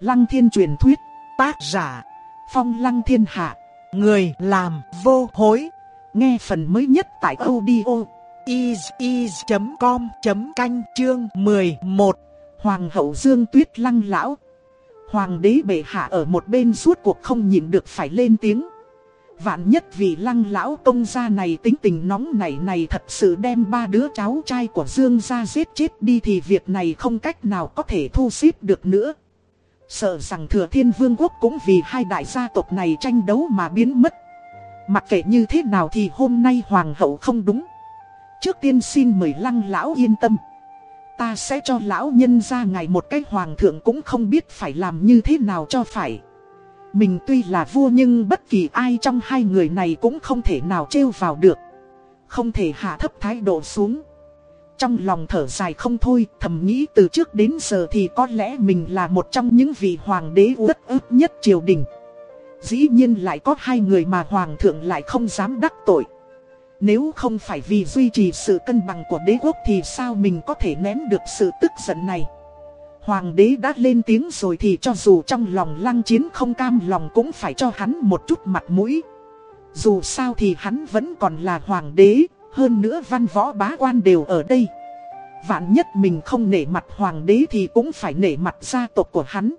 Lăng thiên truyền thuyết, tác giả, phong lăng thiên hạ, người làm vô hối. Nghe phần mới nhất tại audio is.com.canh chương 11. Hoàng hậu Dương Tuyết Lăng lão. Hoàng đế bệ hạ ở một bên suốt cuộc không nhịn được phải lên tiếng. Vạn nhất vì lăng lão công gia này tính tình nóng nảy này thật sự đem ba đứa cháu trai của Dương gia giết chết đi thì việc này không cách nào có thể thu xếp được nữa. Sợ rằng thừa thiên vương quốc cũng vì hai đại gia tộc này tranh đấu mà biến mất. Mặc kệ như thế nào thì hôm nay hoàng hậu không đúng. Trước tiên xin mời lăng lão yên tâm. Ta sẽ cho lão nhân ra ngày một cái hoàng thượng cũng không biết phải làm như thế nào cho phải. Mình tuy là vua nhưng bất kỳ ai trong hai người này cũng không thể nào trêu vào được. Không thể hạ thấp thái độ xuống. Trong lòng thở dài không thôi, thầm nghĩ từ trước đến giờ thì có lẽ mình là một trong những vị hoàng đế uất ức nhất triều đình. Dĩ nhiên lại có hai người mà hoàng thượng lại không dám đắc tội. Nếu không phải vì duy trì sự cân bằng của đế quốc thì sao mình có thể nén được sự tức giận này. Hoàng đế đã lên tiếng rồi thì cho dù trong lòng lăng chiến không cam lòng cũng phải cho hắn một chút mặt mũi. Dù sao thì hắn vẫn còn là hoàng đế, hơn nữa văn võ bá quan đều ở đây. Vạn nhất mình không nể mặt hoàng đế thì cũng phải nể mặt gia tộc của hắn.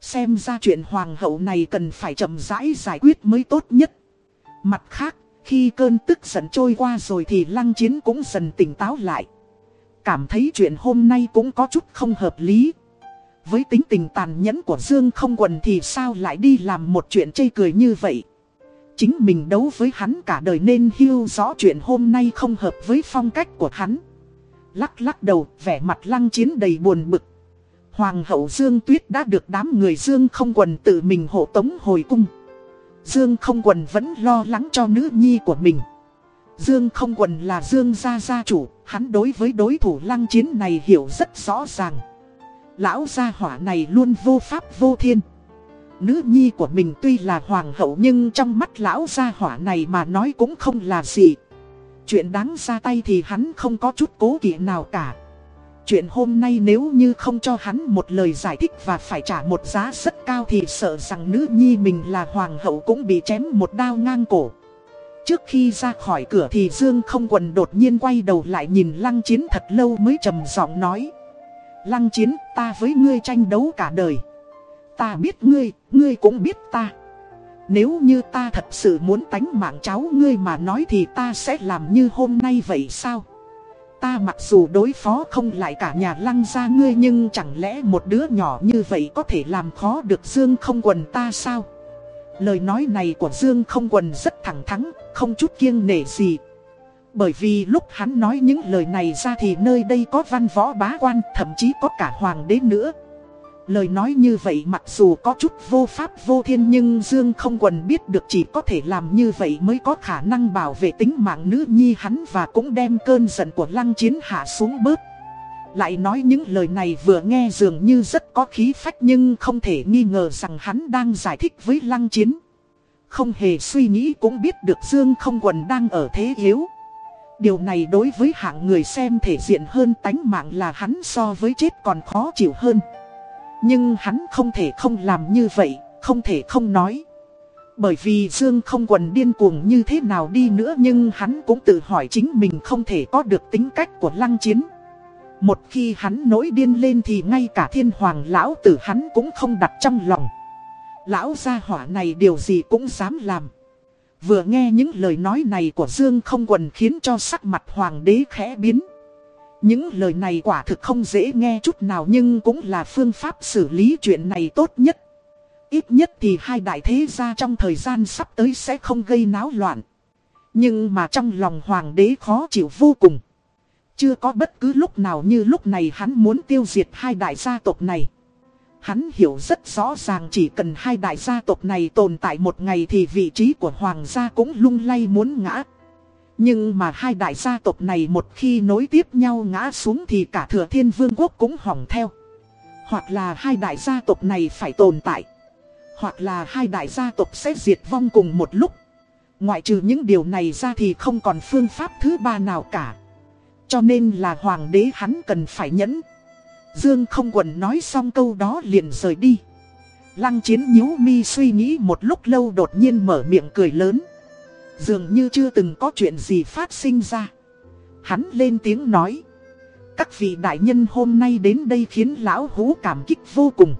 Xem ra chuyện hoàng hậu này cần phải chậm rãi giải quyết mới tốt nhất. Mặt khác, khi cơn tức giận trôi qua rồi thì lăng chiến cũng dần tỉnh táo lại. Cảm thấy chuyện hôm nay cũng có chút không hợp lý. Với tính tình tàn nhẫn của Dương không quần thì sao lại đi làm một chuyện chây cười như vậy. Chính mình đấu với hắn cả đời nên hiểu rõ chuyện hôm nay không hợp với phong cách của hắn. Lắc lắc đầu, vẻ mặt lăng chiến đầy buồn bực. Hoàng hậu Dương Tuyết đã được đám người Dương không quần tự mình hộ tống hồi cung. Dương không quần vẫn lo lắng cho nữ nhi của mình. Dương không quần là Dương gia gia chủ, hắn đối với đối thủ lăng chiến này hiểu rất rõ ràng. Lão gia hỏa này luôn vô pháp vô thiên. Nữ nhi của mình tuy là hoàng hậu nhưng trong mắt lão gia hỏa này mà nói cũng không là gì. Chuyện đáng ra tay thì hắn không có chút cố kỵ nào cả. Chuyện hôm nay nếu như không cho hắn một lời giải thích và phải trả một giá rất cao thì sợ rằng nữ nhi mình là hoàng hậu cũng bị chém một đao ngang cổ. Trước khi ra khỏi cửa thì Dương không quần đột nhiên quay đầu lại nhìn lăng chiến thật lâu mới trầm giọng nói. Lăng chiến, ta với ngươi tranh đấu cả đời. Ta biết ngươi, ngươi cũng biết ta. Nếu như ta thật sự muốn tánh mạng cháu ngươi mà nói thì ta sẽ làm như hôm nay vậy sao? Ta mặc dù đối phó không lại cả nhà lăng ra ngươi nhưng chẳng lẽ một đứa nhỏ như vậy có thể làm khó được Dương không quần ta sao? Lời nói này của Dương không quần rất thẳng thắn, không chút kiêng nể gì. Bởi vì lúc hắn nói những lời này ra thì nơi đây có văn võ bá quan, thậm chí có cả hoàng đế nữa. Lời nói như vậy mặc dù có chút vô pháp vô thiên nhưng Dương không quần biết được chỉ có thể làm như vậy mới có khả năng bảo vệ tính mạng nữ nhi hắn và cũng đem cơn giận của lăng chiến hạ xuống bớt. Lại nói những lời này vừa nghe dường như rất có khí phách nhưng không thể nghi ngờ rằng hắn đang giải thích với lăng chiến. Không hề suy nghĩ cũng biết được Dương không quần đang ở thế yếu. Điều này đối với hạng người xem thể diện hơn tánh mạng là hắn so với chết còn khó chịu hơn. Nhưng hắn không thể không làm như vậy, không thể không nói. Bởi vì Dương không quần điên cuồng như thế nào đi nữa nhưng hắn cũng tự hỏi chính mình không thể có được tính cách của lăng chiến. Một khi hắn nổi điên lên thì ngay cả thiên hoàng lão tử hắn cũng không đặt trong lòng. Lão gia hỏa này điều gì cũng dám làm. Vừa nghe những lời nói này của Dương không quần khiến cho sắc mặt hoàng đế khẽ biến. Những lời này quả thực không dễ nghe chút nào nhưng cũng là phương pháp xử lý chuyện này tốt nhất. Ít nhất thì hai đại thế gia trong thời gian sắp tới sẽ không gây náo loạn. Nhưng mà trong lòng hoàng đế khó chịu vô cùng. Chưa có bất cứ lúc nào như lúc này hắn muốn tiêu diệt hai đại gia tộc này. Hắn hiểu rất rõ ràng chỉ cần hai đại gia tộc này tồn tại một ngày thì vị trí của hoàng gia cũng lung lay muốn ngã. Nhưng mà hai đại gia tộc này một khi nối tiếp nhau ngã xuống thì cả thừa thiên vương quốc cũng hỏng theo. Hoặc là hai đại gia tộc này phải tồn tại. Hoặc là hai đại gia tộc sẽ diệt vong cùng một lúc. Ngoại trừ những điều này ra thì không còn phương pháp thứ ba nào cả. Cho nên là hoàng đế hắn cần phải nhẫn. Dương không quần nói xong câu đó liền rời đi. Lăng chiến nhíu mi suy nghĩ một lúc lâu đột nhiên mở miệng cười lớn. Dường như chưa từng có chuyện gì phát sinh ra. Hắn lên tiếng nói. Các vị đại nhân hôm nay đến đây khiến lão hú cảm kích vô cùng.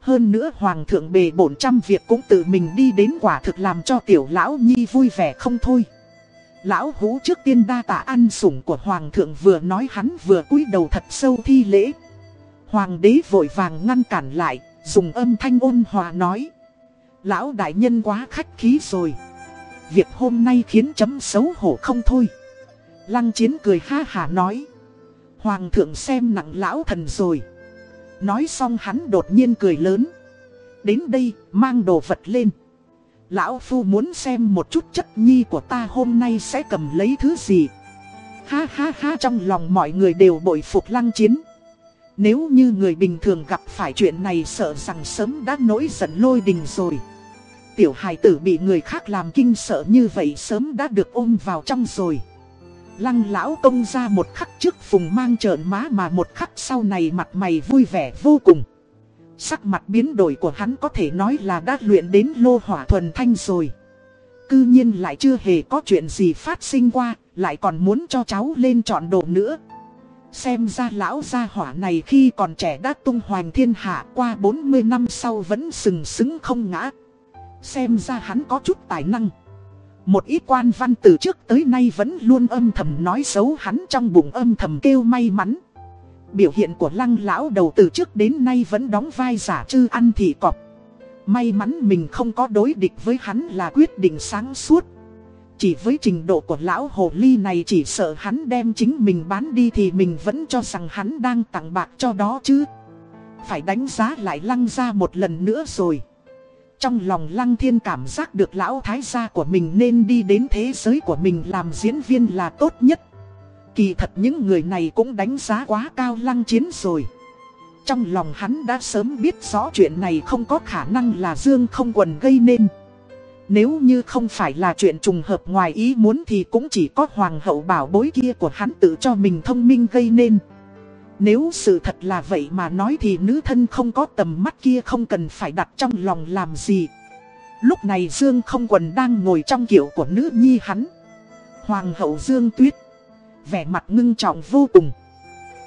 Hơn nữa hoàng thượng bề bổn trăm việc cũng tự mình đi đến quả thực làm cho tiểu lão nhi vui vẻ không thôi. Lão hú trước tiên đa tạ ăn sủng của hoàng thượng vừa nói hắn vừa cúi đầu thật sâu thi lễ. Hoàng đế vội vàng ngăn cản lại, dùng âm thanh ôn hòa nói. Lão đại nhân quá khách khí rồi. Việc hôm nay khiến chấm xấu hổ không thôi. Lăng chiến cười ha hà nói. Hoàng thượng xem nặng lão thần rồi. Nói xong hắn đột nhiên cười lớn. Đến đây, mang đồ vật lên. Lão Phu muốn xem một chút chất nhi của ta hôm nay sẽ cầm lấy thứ gì. Ha ha ha trong lòng mọi người đều bội phục lăng chiến. Nếu như người bình thường gặp phải chuyện này sợ rằng sớm đã nổi giận lôi đình rồi. Tiểu hài tử bị người khác làm kinh sợ như vậy sớm đã được ôm vào trong rồi. Lăng lão công ra một khắc trước phùng mang trợn má mà một khắc sau này mặt mày vui vẻ vô cùng. Sắc mặt biến đổi của hắn có thể nói là đã luyện đến lô hỏa thuần thanh rồi. Cư nhiên lại chưa hề có chuyện gì phát sinh qua, lại còn muốn cho cháu lên chọn đồ nữa. Xem ra lão gia hỏa này khi còn trẻ đã tung hoành thiên hạ qua 40 năm sau vẫn sừng sững không ngã. Xem ra hắn có chút tài năng. Một ít quan văn từ trước tới nay vẫn luôn âm thầm nói xấu hắn trong bụng âm thầm kêu may mắn. Biểu hiện của lăng lão đầu từ trước đến nay vẫn đóng vai giả chư ăn thị cọp. May mắn mình không có đối địch với hắn là quyết định sáng suốt. Chỉ với trình độ của lão hồ ly này chỉ sợ hắn đem chính mình bán đi thì mình vẫn cho rằng hắn đang tặng bạc cho đó chứ. Phải đánh giá lại lăng ra một lần nữa rồi. Trong lòng lăng thiên cảm giác được lão thái gia của mình nên đi đến thế giới của mình làm diễn viên là tốt nhất. Kỳ thật những người này cũng đánh giá quá cao lăng chiến rồi. Trong lòng hắn đã sớm biết rõ chuyện này không có khả năng là Dương không quần gây nên. Nếu như không phải là chuyện trùng hợp ngoài ý muốn thì cũng chỉ có hoàng hậu bảo bối kia của hắn tự cho mình thông minh gây nên. Nếu sự thật là vậy mà nói thì nữ thân không có tầm mắt kia không cần phải đặt trong lòng làm gì. Lúc này Dương không quần đang ngồi trong kiểu của nữ nhi hắn. Hoàng hậu Dương Tuyết. Vẻ mặt ngưng trọng vô cùng.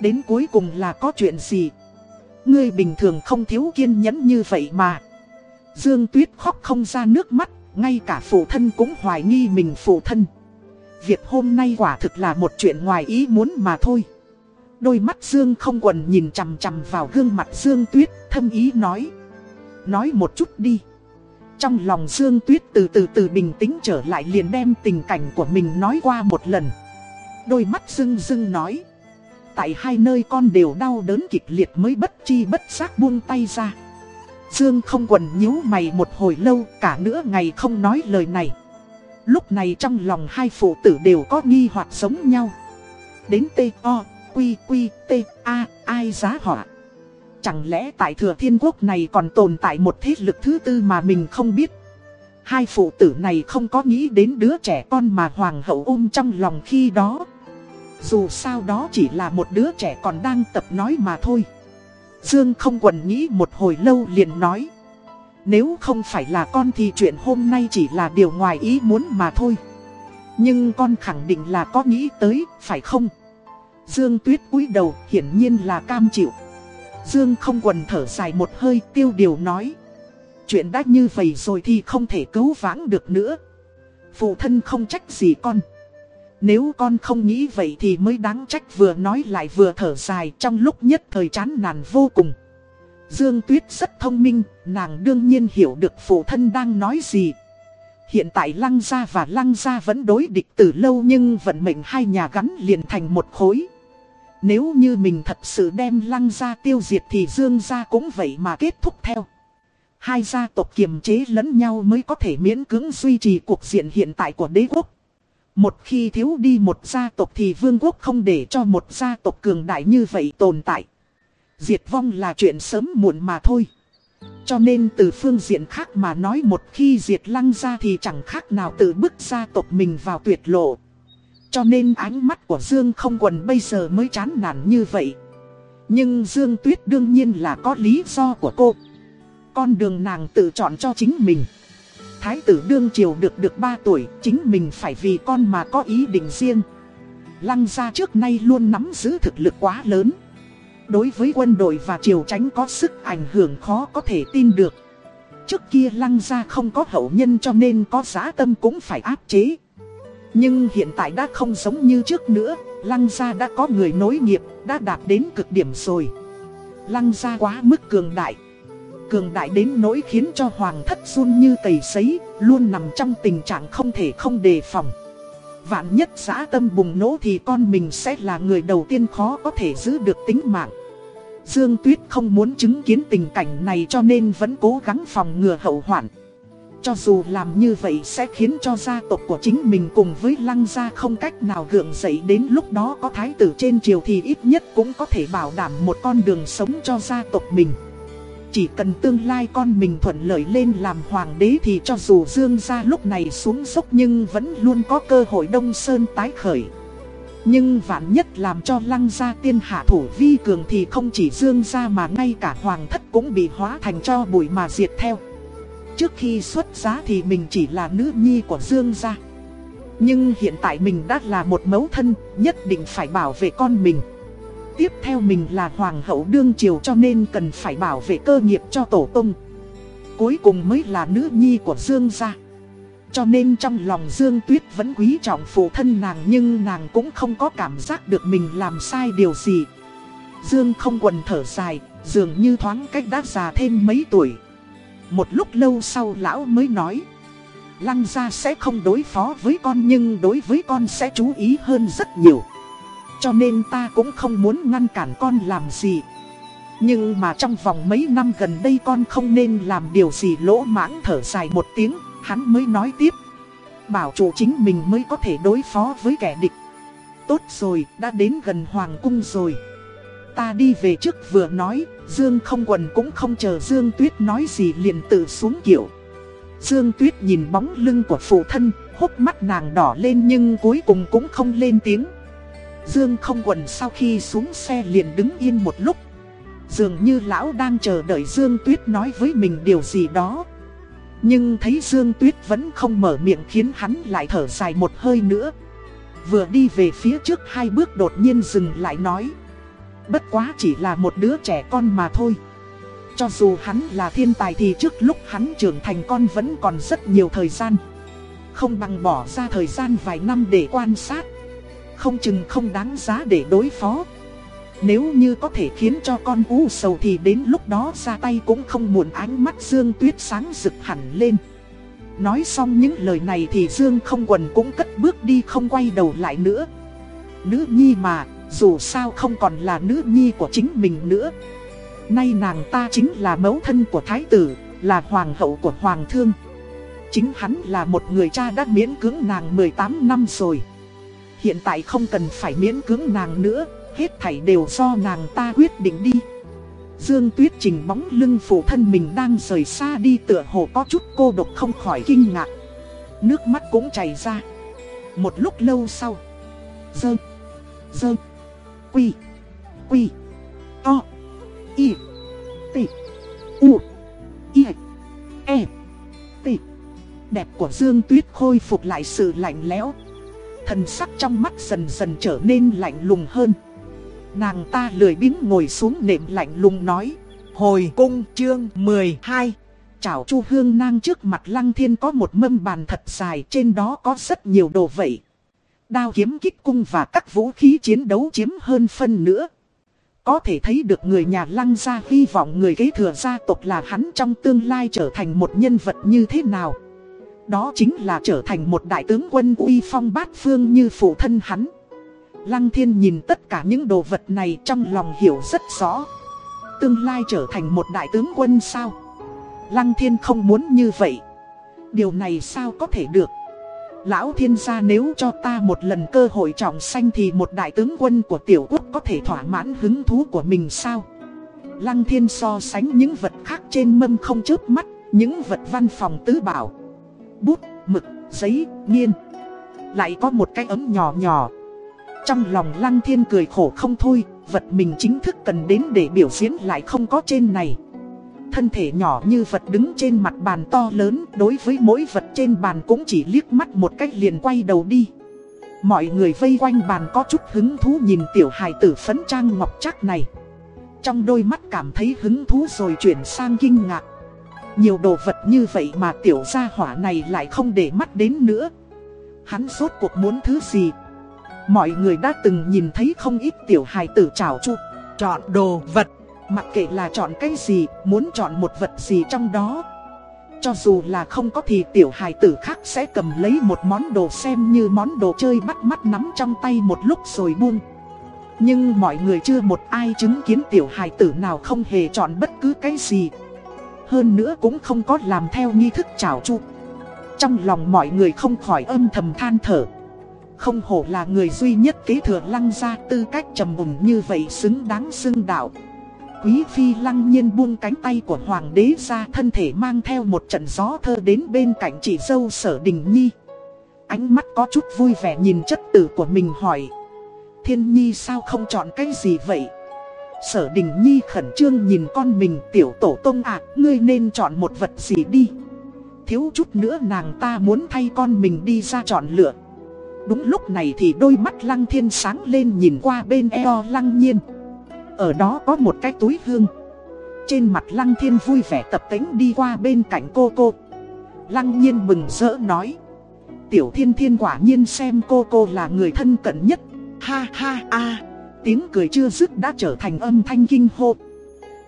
Đến cuối cùng là có chuyện gì? Ngươi bình thường không thiếu kiên nhẫn như vậy mà. Dương Tuyết khóc không ra nước mắt, ngay cả phụ thân cũng hoài nghi mình phụ thân. Việc hôm nay quả thực là một chuyện ngoài ý muốn mà thôi. Đôi mắt Dương không quần nhìn chằm chằm vào gương mặt Dương Tuyết, thâm ý nói. Nói một chút đi. Trong lòng Dương Tuyết từ từ từ bình tĩnh trở lại liền đem tình cảnh của mình nói qua một lần. Đôi mắt dương dương nói. Tại hai nơi con đều đau đớn kịch liệt mới bất chi bất giác buông tay ra. Dương không quần nhíu mày một hồi lâu cả nửa ngày không nói lời này. Lúc này trong lòng hai phụ tử đều có nghi hoặc giống nhau. Đến T.O quy quy t a ai giá họa. Chẳng lẽ tại thừa thiên quốc này còn tồn tại một thế lực thứ tư mà mình không biết. Hai phụ tử này không có nghĩ đến đứa trẻ con mà hoàng hậu ôm trong lòng khi đó. Dù sao đó chỉ là một đứa trẻ còn đang tập nói mà thôi. Dương không quần nghĩ một hồi lâu liền nói. Nếu không phải là con thì chuyện hôm nay chỉ là điều ngoài ý muốn mà thôi. Nhưng con khẳng định là có nghĩ tới, phải không? Dương Tuyết cúi đầu hiển nhiên là cam chịu. Dương không quần thở dài một hơi tiêu điều nói. Chuyện đã như vậy rồi thì không thể cứu vãng được nữa. Phụ thân không trách gì con. Nếu con không nghĩ vậy thì mới đáng trách vừa nói lại vừa thở dài trong lúc nhất thời chán nản vô cùng. Dương Tuyết rất thông minh, nàng đương nhiên hiểu được phụ thân đang nói gì. Hiện tại Lăng Gia và Lăng Gia vẫn đối địch từ lâu nhưng vận mệnh hai nhà gắn liền thành một khối. Nếu như mình thật sự đem lăng gia tiêu diệt thì dương gia cũng vậy mà kết thúc theo. Hai gia tộc kiềm chế lẫn nhau mới có thể miễn cưỡng duy trì cuộc diện hiện tại của đế quốc. Một khi thiếu đi một gia tộc thì vương quốc không để cho một gia tộc cường đại như vậy tồn tại. Diệt vong là chuyện sớm muộn mà thôi. Cho nên từ phương diện khác mà nói một khi diệt lăng ra thì chẳng khác nào tự bức gia tộc mình vào tuyệt lộ. Cho nên ánh mắt của Dương không quần bây giờ mới chán nản như vậy. Nhưng Dương Tuyết đương nhiên là có lý do của cô. con đường nàng tự chọn cho chính mình. Thái tử đương triều được được 3 tuổi, chính mình phải vì con mà có ý định riêng. Lăng gia trước nay luôn nắm giữ thực lực quá lớn. Đối với quân đội và triều tránh có sức ảnh hưởng khó có thể tin được. Trước kia lăng gia không có hậu nhân cho nên có giá tâm cũng phải áp chế. Nhưng hiện tại đã không giống như trước nữa, lăng gia đã có người nối nghiệp, đã đạt đến cực điểm rồi. Lăng gia quá mức cường đại. Cường đại đến nỗi khiến cho hoàng thất run như cầy sấy, luôn nằm trong tình trạng không thể không đề phòng. Vạn nhất giã tâm bùng nổ thì con mình sẽ là người đầu tiên khó có thể giữ được tính mạng. Dương Tuyết không muốn chứng kiến tình cảnh này cho nên vẫn cố gắng phòng ngừa hậu hoạn. Cho dù làm như vậy sẽ khiến cho gia tộc của chính mình cùng với lăng gia không cách nào gượng dậy đến lúc đó có thái tử trên triều thì ít nhất cũng có thể bảo đảm một con đường sống cho gia tộc mình. Chỉ cần tương lai con mình thuận lợi lên làm hoàng đế thì cho dù Dương gia lúc này xuống dốc nhưng vẫn luôn có cơ hội Đông Sơn tái khởi. Nhưng vạn nhất làm cho lăng gia tiên hạ thủ vi cường thì không chỉ Dương gia mà ngay cả hoàng thất cũng bị hóa thành cho bụi mà diệt theo. Trước khi xuất giá thì mình chỉ là nữ nhi của Dương gia. Nhưng hiện tại mình đã là một mẫu thân, nhất định phải bảo vệ con mình. Tiếp theo mình là hoàng hậu đương triều cho nên cần phải bảo vệ cơ nghiệp cho tổ tông. Cuối cùng mới là nữ nhi của Dương gia. Cho nên trong lòng Dương Tuyết vẫn quý trọng phụ thân nàng nhưng nàng cũng không có cảm giác được mình làm sai điều gì. Dương không quần thở dài, dường như thoáng cách đã già thêm mấy tuổi. Một lúc lâu sau lão mới nói. Lăng gia sẽ không đối phó với con nhưng đối với con sẽ chú ý hơn rất nhiều. Cho nên ta cũng không muốn ngăn cản con làm gì. Nhưng mà trong vòng mấy năm gần đây con không nên làm điều gì lỗ mãng thở dài một tiếng Hắn mới nói tiếp. Bảo chủ chính mình mới có thể đối phó với kẻ địch. Tốt rồi, đã đến gần Hoàng cung rồi. Ta đi về trước vừa nói, Dương không quần cũng không chờ Dương Tuyết nói gì liền tự xuống kiểu. Dương Tuyết nhìn bóng lưng của phụ thân, hốc mắt nàng đỏ lên nhưng cuối cùng cũng không lên tiếng. Dương không quần sau khi xuống xe liền đứng yên một lúc. Dường như lão đang chờ đợi Dương Tuyết nói với mình điều gì đó. Nhưng thấy Dương Tuyết vẫn không mở miệng khiến hắn lại thở dài một hơi nữa. Vừa đi về phía trước hai bước đột nhiên dừng lại nói. Bất quá chỉ là một đứa trẻ con mà thôi. Cho dù hắn là thiên tài thì trước lúc hắn trưởng thành con vẫn còn rất nhiều thời gian. Không bằng bỏ ra thời gian vài năm để quan sát. Không chừng không đáng giá để đối phó. Nếu như có thể khiến cho con u sầu thì đến lúc đó ra tay cũng không muộn ánh mắt Dương Tuyết sáng rực hẳn lên. Nói xong những lời này thì Dương không quần cũng cất bước đi không quay đầu lại nữa. Nữ nhi mà dù sao không còn là nữ nhi của chính mình nữa. Nay nàng ta chính là mẫu thân của thái tử, Là hoàng hậu của hoàng thương. Chính hắn là một người cha đã miễn cưỡng nàng 18 năm rồi. Hiện tại không cần phải miễn cưỡng nàng nữa, Hết thảy đều do nàng ta quyết định đi. Dương Tuyết trình bóng lưng phụ thân mình đang rời xa đi tựa hồ có chút cô độc không khỏi kinh ngạc. Nước mắt cũng chảy ra. Một lúc lâu sau. Dơ. Dơ. Quy. Quy. To. Y. T. U. Y. E. T. Đẹp của Dương Tuyết khôi phục lại sự lạnh lẽo. Thần sắc trong mắt dần dần trở nên lạnh lùng hơn. Nàng ta lười biếng ngồi xuống nệm lạnh lùng nói. Hồi cung chương 12. Chào Chu Hương Nang trước mặt Lăng Thiên có một mâm bàn thật dài, trên đó có rất nhiều đồ vậy. Đao kiếm kích cung và các vũ khí chiến đấu chiếm hơn phân nữa. Có thể thấy được người nhà lăng gia hy vọng người kế thừa gia tộc là hắn trong tương lai trở thành một nhân vật như thế nào. Đó chính là trở thành một đại tướng quân uy phong bát phương như phụ thân hắn. Lăng thiên nhìn tất cả những đồ vật này trong lòng hiểu rất rõ. Tương lai trở thành một đại tướng quân sao? Lăng thiên không muốn như vậy. Điều này sao có thể được? Lão thiên gia nếu cho ta một lần cơ hội trọng sanh thì một đại tướng quân của tiểu quốc có thể thỏa mãn hứng thú của mình sao? Lăng thiên so sánh những vật khác trên mâm không chớp mắt, những vật văn phòng tứ bảo. Bút, mực, giấy, nghiên. Lại có một cái ấm nhỏ nhỏ. Trong lòng lăng thiên cười khổ không thôi, vật mình chính thức cần đến để biểu diễn lại không có trên này thân thể nhỏ như vật đứng trên mặt bàn to lớn, Đối với mỗi vật trên bàn cũng chỉ liếc mắt một cách liền quay đầu đi. Mọi người vây quanh bàn có chút hứng thú nhìn tiểu hài tử phấn trang ngọc chắc này. Trong đôi mắt cảm thấy hứng thú rồi chuyển sang kinh ngạc. Nhiều đồ vật như vậy mà tiểu gia hỏa này lại không để mắt đến nữa. Hắn rốt cuộc muốn thứ gì? Mọi người đã từng nhìn thấy không ít tiểu hài tử trào chu. Chọn đồ vật Mặc kệ là chọn cái gì, muốn chọn một vật gì trong đó. Cho dù là không có thì tiểu hài tử khác sẽ cầm lấy một món đồ xem như món đồ chơi bắt mắt nắm trong tay một lúc rồi buông. Nhưng mọi người chưa một ai chứng kiến tiểu hài tử nào không hề chọn bất cứ cái gì. Hơn nữa cũng không có làm theo nghi thức chào chu. Trong lòng mọi người không khỏi âm thầm than thở. Không hổ là người duy nhất kế thừa lăng ra tư cách trầm mùng như vậy xứng đáng xưng đạo. Quý phi lăng nhiên buông cánh tay của hoàng đế ra thân thể mang theo một trận gió thơ đến bên cạnh chị dâu sở đình nhi. Ánh mắt có chút vui vẻ nhìn chất tử của mình hỏi. Thiên nhi sao không chọn cái gì vậy? Sở đình nhi khẩn trương nhìn con mình tiểu tổ tông ạ, ngươi nên chọn một vật gì đi. Thiếu chút nữa nàng ta muốn thay con mình đi ra chọn lựa. Đúng lúc này thì đôi mắt lăng thiên sáng lên nhìn qua bên eo lăng nhiên. Ở đó có một cái túi hương. Trên mặt Lăng Thiên vui vẻ tập tính đi qua bên cạnh cô cô. Lăng Nhiên mừng rỡ nói. Tiểu Thiên Thiên quả nhiên xem cô cô là người thân cận nhất. Ha ha a. Tiếng cười chưa dứt đã trở thành âm thanh kinh hô.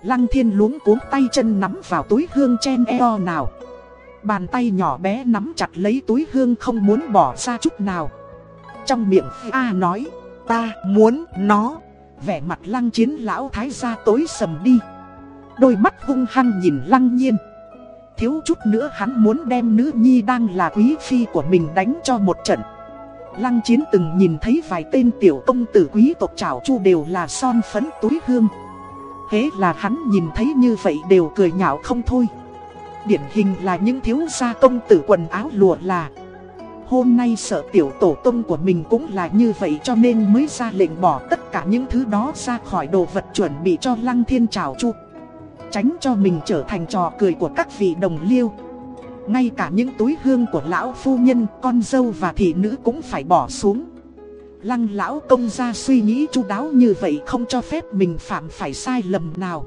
Lăng Thiên luống cuống tay chân nắm vào túi hương chen eo nào. Bàn tay nhỏ bé nắm chặt lấy túi hương không muốn bỏ ra chút nào. Trong miệng A nói, Ta muốn nó. Vẻ mặt lăng chiến lão thái gia tối sầm đi. Đôi mắt hung hăng nhìn lăng nhiên. Thiếu chút nữa hắn muốn đem nữ nhi đang là quý phi của mình đánh cho một trận. Lăng chiến từng nhìn thấy vài tên tiểu công tử quý tộc trảo chu đều là son phấn túi hương. Thế là hắn nhìn thấy như vậy đều cười nhạo không thôi. Điển hình là những thiếu gia công tử quần áo lụa là Hôm nay sợ tiểu tổ tông của mình cũng là như vậy cho nên mới ra lệnh bỏ tất cả những thứ đó ra khỏi đồ vật chuẩn bị cho lăng thiên trào chu. Tránh cho mình trở thành trò cười của các vị đồng liêu. Ngay cả những túi hương của lão phu nhân, con dâu và thị nữ cũng phải bỏ xuống. Lăng lão công ra suy nghĩ chu đáo như vậy không cho phép mình phạm phải sai lầm nào.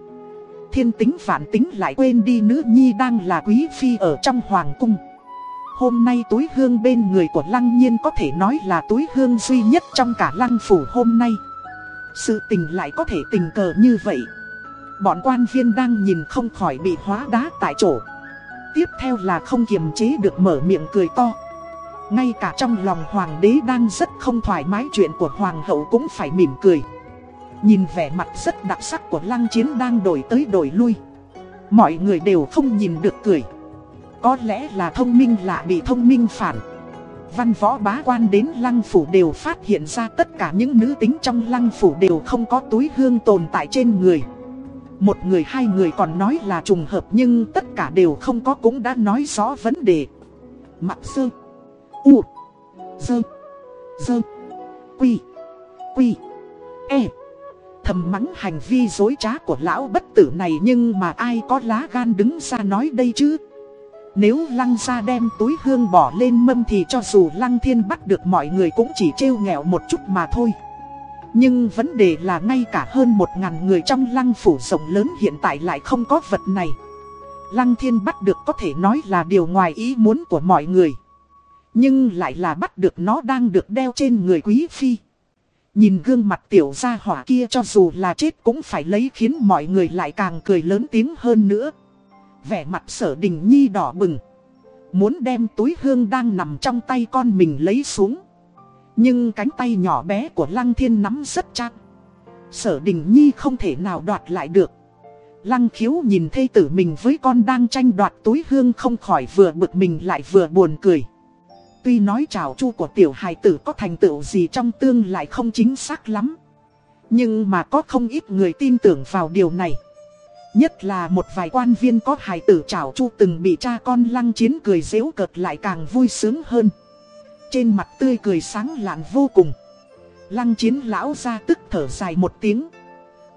Thiên tính phản tính lại quên đi nữ nhi đang là quý phi ở trong hoàng cung. Hôm nay túi hương bên người của Lăng Nhiên có thể nói là túi hương duy nhất trong cả Lăng Phủ hôm nay. Sự tình lại có thể tình cờ như vậy. Bọn quan viên đang nhìn không khỏi bị hóa đá tại chỗ. Tiếp theo là không kiềm chế được mở miệng cười to. Ngay cả trong lòng hoàng đế đang rất không thoải mái chuyện của hoàng hậu cũng phải mỉm cười. Nhìn vẻ mặt rất đặc sắc của lăng chiến đang đổi tới đổi lui. Mọi người đều không nhìn được cười. Có lẽ là thông minh lạ bị thông minh phản. Văn võ bá quan đến lăng phủ đều phát hiện ra tất cả những nữ tính trong lăng phủ đều không có túi hương tồn tại trên người. Một người hai người còn nói là trùng hợp nhưng tất cả đều không có cũng đã nói rõ vấn đề. Mặc sơ, U, Sơ Sơ, Quy Quy E. Thầm mắng hành vi dối trá của lão bất tử này nhưng mà ai có lá gan đứng ra nói đây chứ? Nếu lăng ra đem túi hương bỏ lên mâm thì cho dù lăng thiên bắt được mọi người cũng chỉ trêu nghèo một chút mà thôi. Nhưng vấn đề là ngay cả hơn một ngàn người trong lăng phủ rộng lớn hiện tại lại không có vật này. Lăng thiên bắt được có thể nói là điều ngoài ý muốn của mọi người. Nhưng lại là bắt được nó đang được đeo trên người quý phi. Nhìn gương mặt tiểu gia hỏa kia cho dù là chết cũng phải lấy khiến mọi người lại càng cười lớn tiếng hơn nữa. Vẻ mặt sở đình nhi đỏ bừng. Muốn đem túi hương đang nằm trong tay con mình lấy xuống. Nhưng cánh tay nhỏ bé của Lăng Thiên nắm rất chắc Sở đình nhi không thể nào đoạt lại được. Lăng khiếu nhìn thê tử mình với con đang tranh đoạt túi hương không khỏi vừa bực mình lại vừa buồn cười. Tuy nói trào chu của tiểu hài tử có thành tựu gì trong tương lại không chính xác lắm. Nhưng mà có không ít người tin tưởng vào điều này. Nhất là một vài quan viên có hài tử trảo chu từng bị cha con lăng chiến cười dễu cợt lại càng vui sướng hơn. Trên mặt tươi cười sáng lạn vô cùng. Lăng chiến lão ra tức thở dài một tiếng.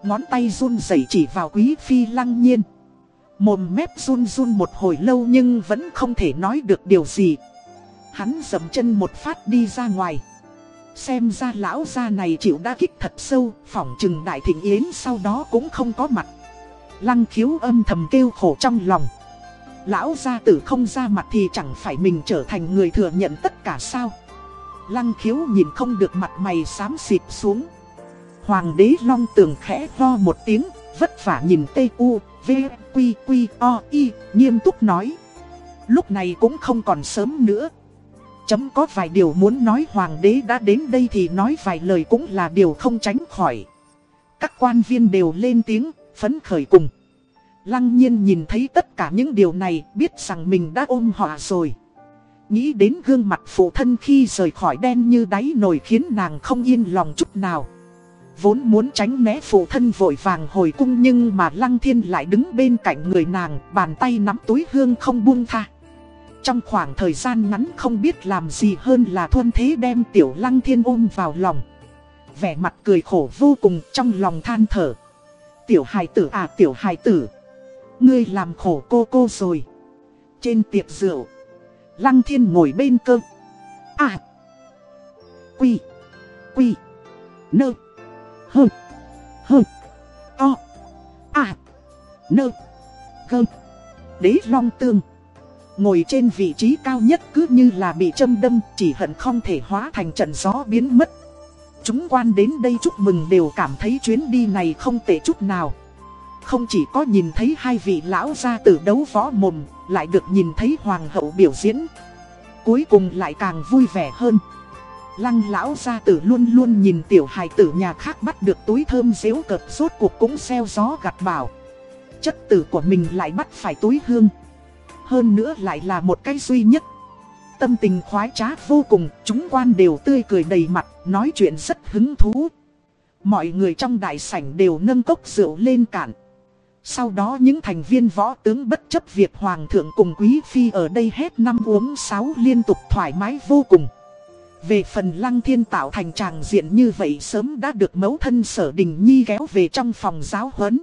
Ngón tay run rẩy chỉ vào quý phi lăng nhiên. Mồm mép run run một hồi lâu nhưng vẫn không thể nói được điều gì. Hắn dầm chân một phát đi ra ngoài. Xem ra lão gia này chịu đa kích thật sâu, phỏng chừng đại thịnh yến sau đó cũng không có mặt. Lăng khiếu âm thầm kêu khổ trong lòng. Lão gia tử không ra mặt thì chẳng phải mình trở thành người thừa nhận tất cả sao. Lăng khiếu nhìn không được mặt mày xám xịt xuống. Hoàng đế long tường khẽ lo một tiếng, vất vả nhìn tê u, v, quy, quy, o, y, nghiêm túc nói. Lúc này cũng không còn sớm nữa. Chấm có vài điều muốn nói hoàng đế đã đến đây thì nói vài lời cũng là điều không tránh khỏi. Các quan viên đều lên tiếng, phấn khởi cùng. Lăng nhiên nhìn thấy tất cả những điều này, biết rằng mình đã ôm họ rồi. Nghĩ đến gương mặt phụ thân khi rời khỏi đen như đáy nồi khiến nàng không yên lòng chút nào. Vốn muốn tránh né phụ thân vội vàng hồi cung nhưng mà Lăng Thiên lại đứng bên cạnh người nàng, bàn tay nắm túi hương không buông tha. Trong khoảng thời gian ngắn không biết làm gì hơn là thuân thế đem tiểu Lăng Thiên ôm vào lòng. Vẻ mặt cười khổ vô cùng trong lòng than thở. Tiểu hài tử à tiểu hài tử. Ngươi làm khổ cô cô rồi. Trên tiệc rượu. Lăng thiên ngồi bên cơ. À. Quy. Quy. Nơ. Hơ. Hơ. To. À. Nơ. Gơ. Đế long tương. Ngồi trên vị trí cao nhất cứ như là bị châm đâm, Chỉ hận không thể hóa thành trận gió biến mất Chúng quan đến đây chúc mừng đều cảm thấy chuyến đi này không tệ chút nào. Không chỉ có nhìn thấy hai vị lão gia tử đấu võ mồm, Lại được nhìn thấy hoàng hậu biểu diễn. Cuối cùng lại càng vui vẻ hơn. Lăng lão gia tử luôn luôn nhìn tiểu hài tử nhà khác bắt được túi thơm dễu cợt suốt cuộc cũng xeo gió gặt bảo Chất tử của mình lại bắt phải túi hương. Hơn nữa lại là một cái duy nhất Tâm tình khoái trá vô cùng, chúng quan đều tươi cười đầy mặt, nói chuyện rất hứng thú. Mọi người trong đại sảnh đều nâng cốc rượu lên cạn. Sau đó những thành viên võ tướng bất chấp việc hoàng thượng cùng quý phi ở đây hết năm uống sáu liên tục thoải mái vô cùng. Về phần lăng thiên tạo thành tràng diện như vậy sớm đã được mẫu thân sở đình nhi kéo về trong phòng giáo huấn.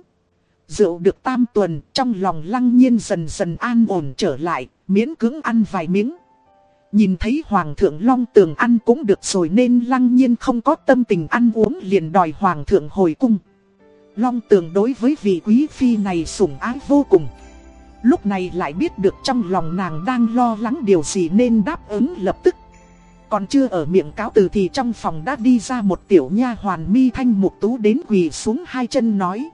Rượu được tam tuần trong lòng lăng nhiên dần dần an ổn trở lại, miễn cưỡng ăn vài miếng. Nhìn thấy Hoàng thượng Long Tường ăn cũng được rồi nên lăng nhiên không có tâm tình ăn uống liền đòi Hoàng thượng hồi cung. Long Tường đối với vị quý phi này sủng ái vô cùng. Lúc này lại biết được trong lòng nàng đang lo lắng điều gì nên đáp ứng lập tức. Còn chưa ở miệng cáo từ thì trong phòng đã đi ra một tiểu nha hoàn mi thanh mục tú đến quỳ xuống hai chân nói.